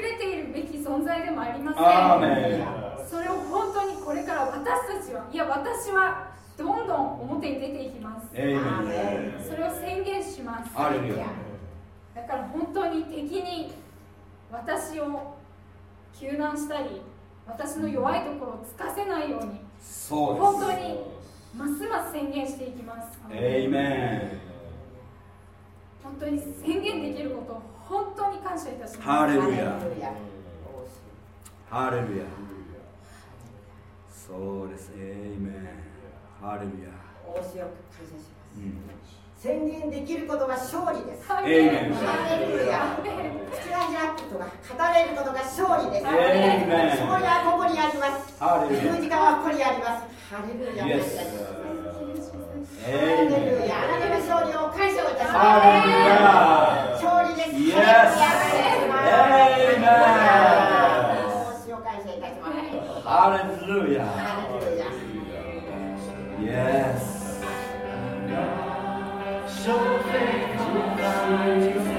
れているべき存在でもありません。それを本当にこれから私たちはいや私はどんどん表に出ていきます。それを宣言します。だから本当に敵に私を救難したり私の弱いところをつかせないように本当にますます宣言していきます。エイメン本当に宣言できることを本当に感謝いたします。ハレルヤハレルヤそうですエイメンハレルヤ大塩感謝します、うん宣言できることが勝利です。ハレルヤ。口が開くことが語れることが勝利です。勝利はここにあります。十字架はここにあります。ハレルヤ。ハレルヤ。あなたの勝利を感謝いたします。勝利です。イエス。ハレルヤ。ハレルヤ。イエス。so faithful,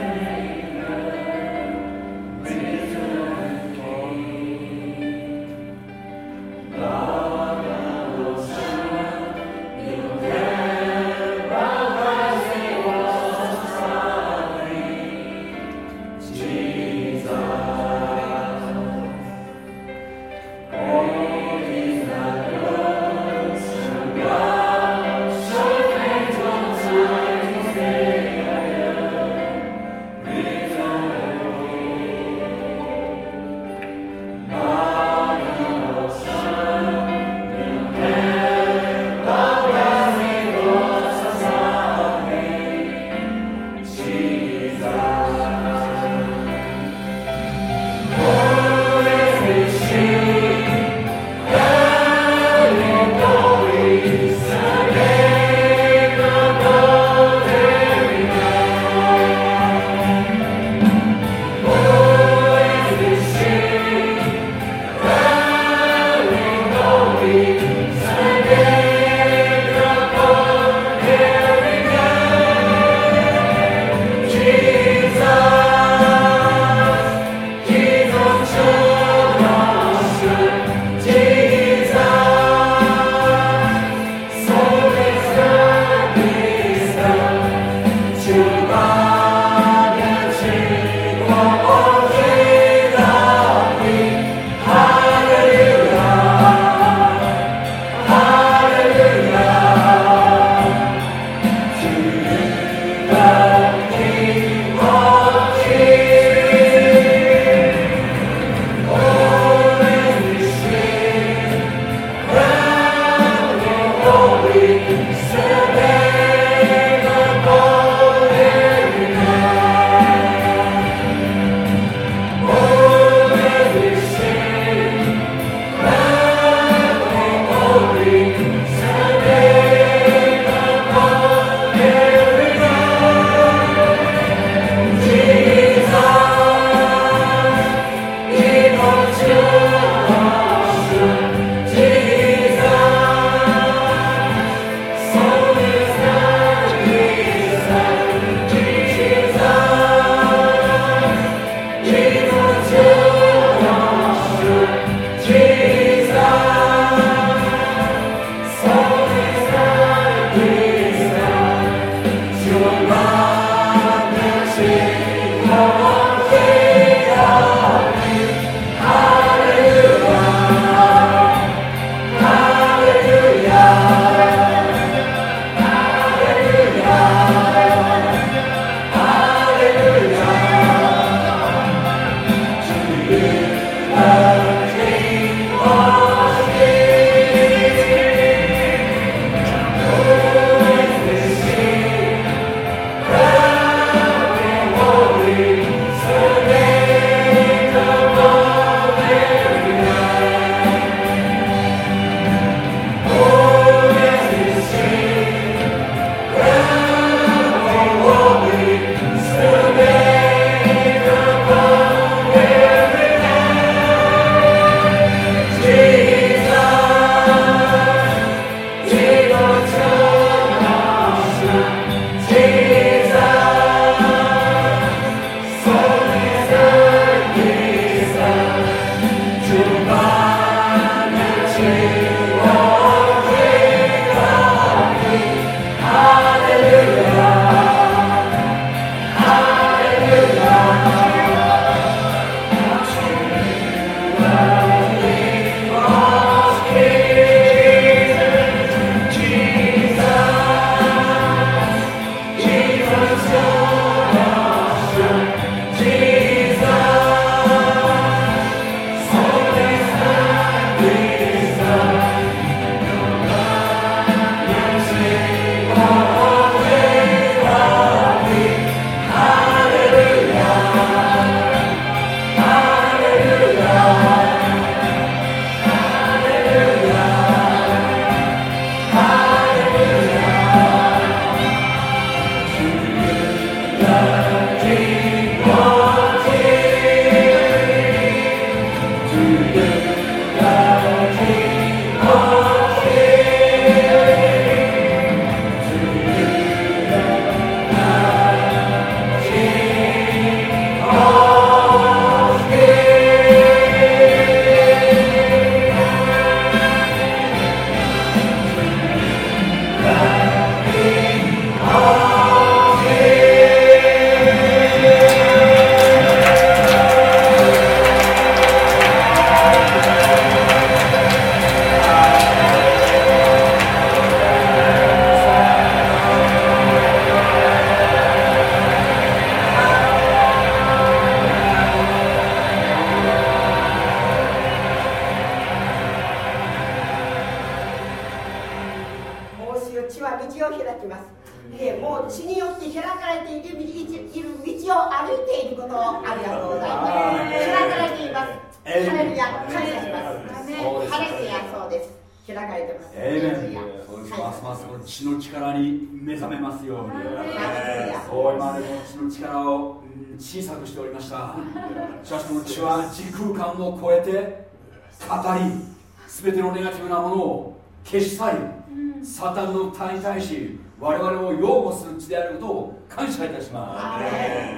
感謝いたします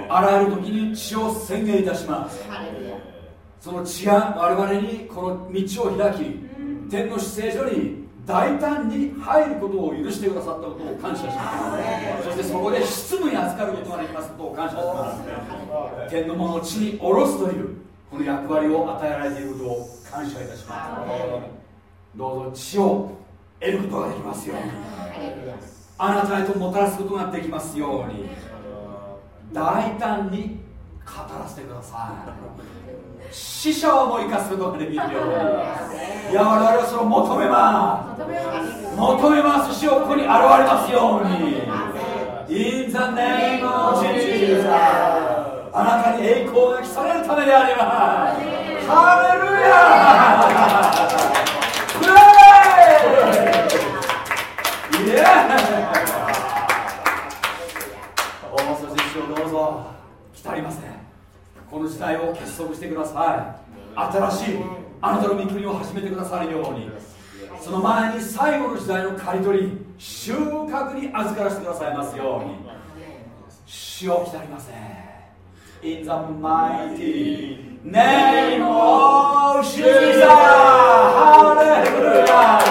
あらゆる時に血を宣言いたします。その血が我々にこの道を開き天の姿勢所に大胆に入ることを許してくださったことを感謝します。そしてそこで執務に預かることができますことを感謝します。天のものを地に下ろすというこの役割を与えられていることを感謝いたします。どうぞ血を得ることができますようにあなたへともたらすことができますように。大胆に語らせてください。死者をも生かすことができるように。いや我々はそれを求めます。求めます。死をここに現れますように。In the name of Jesus あなたに栄光が来されるためであればハレルヤプレイイエーおそして主をどうぞ。来たりません。この時代を結束してください。新しいあなたの御国を始めてくださるように。その前に最後の時代の刈り取り収穫に預からせてくださいますように。主を来たりません。In the mighty name of Jesus! Hallelujah!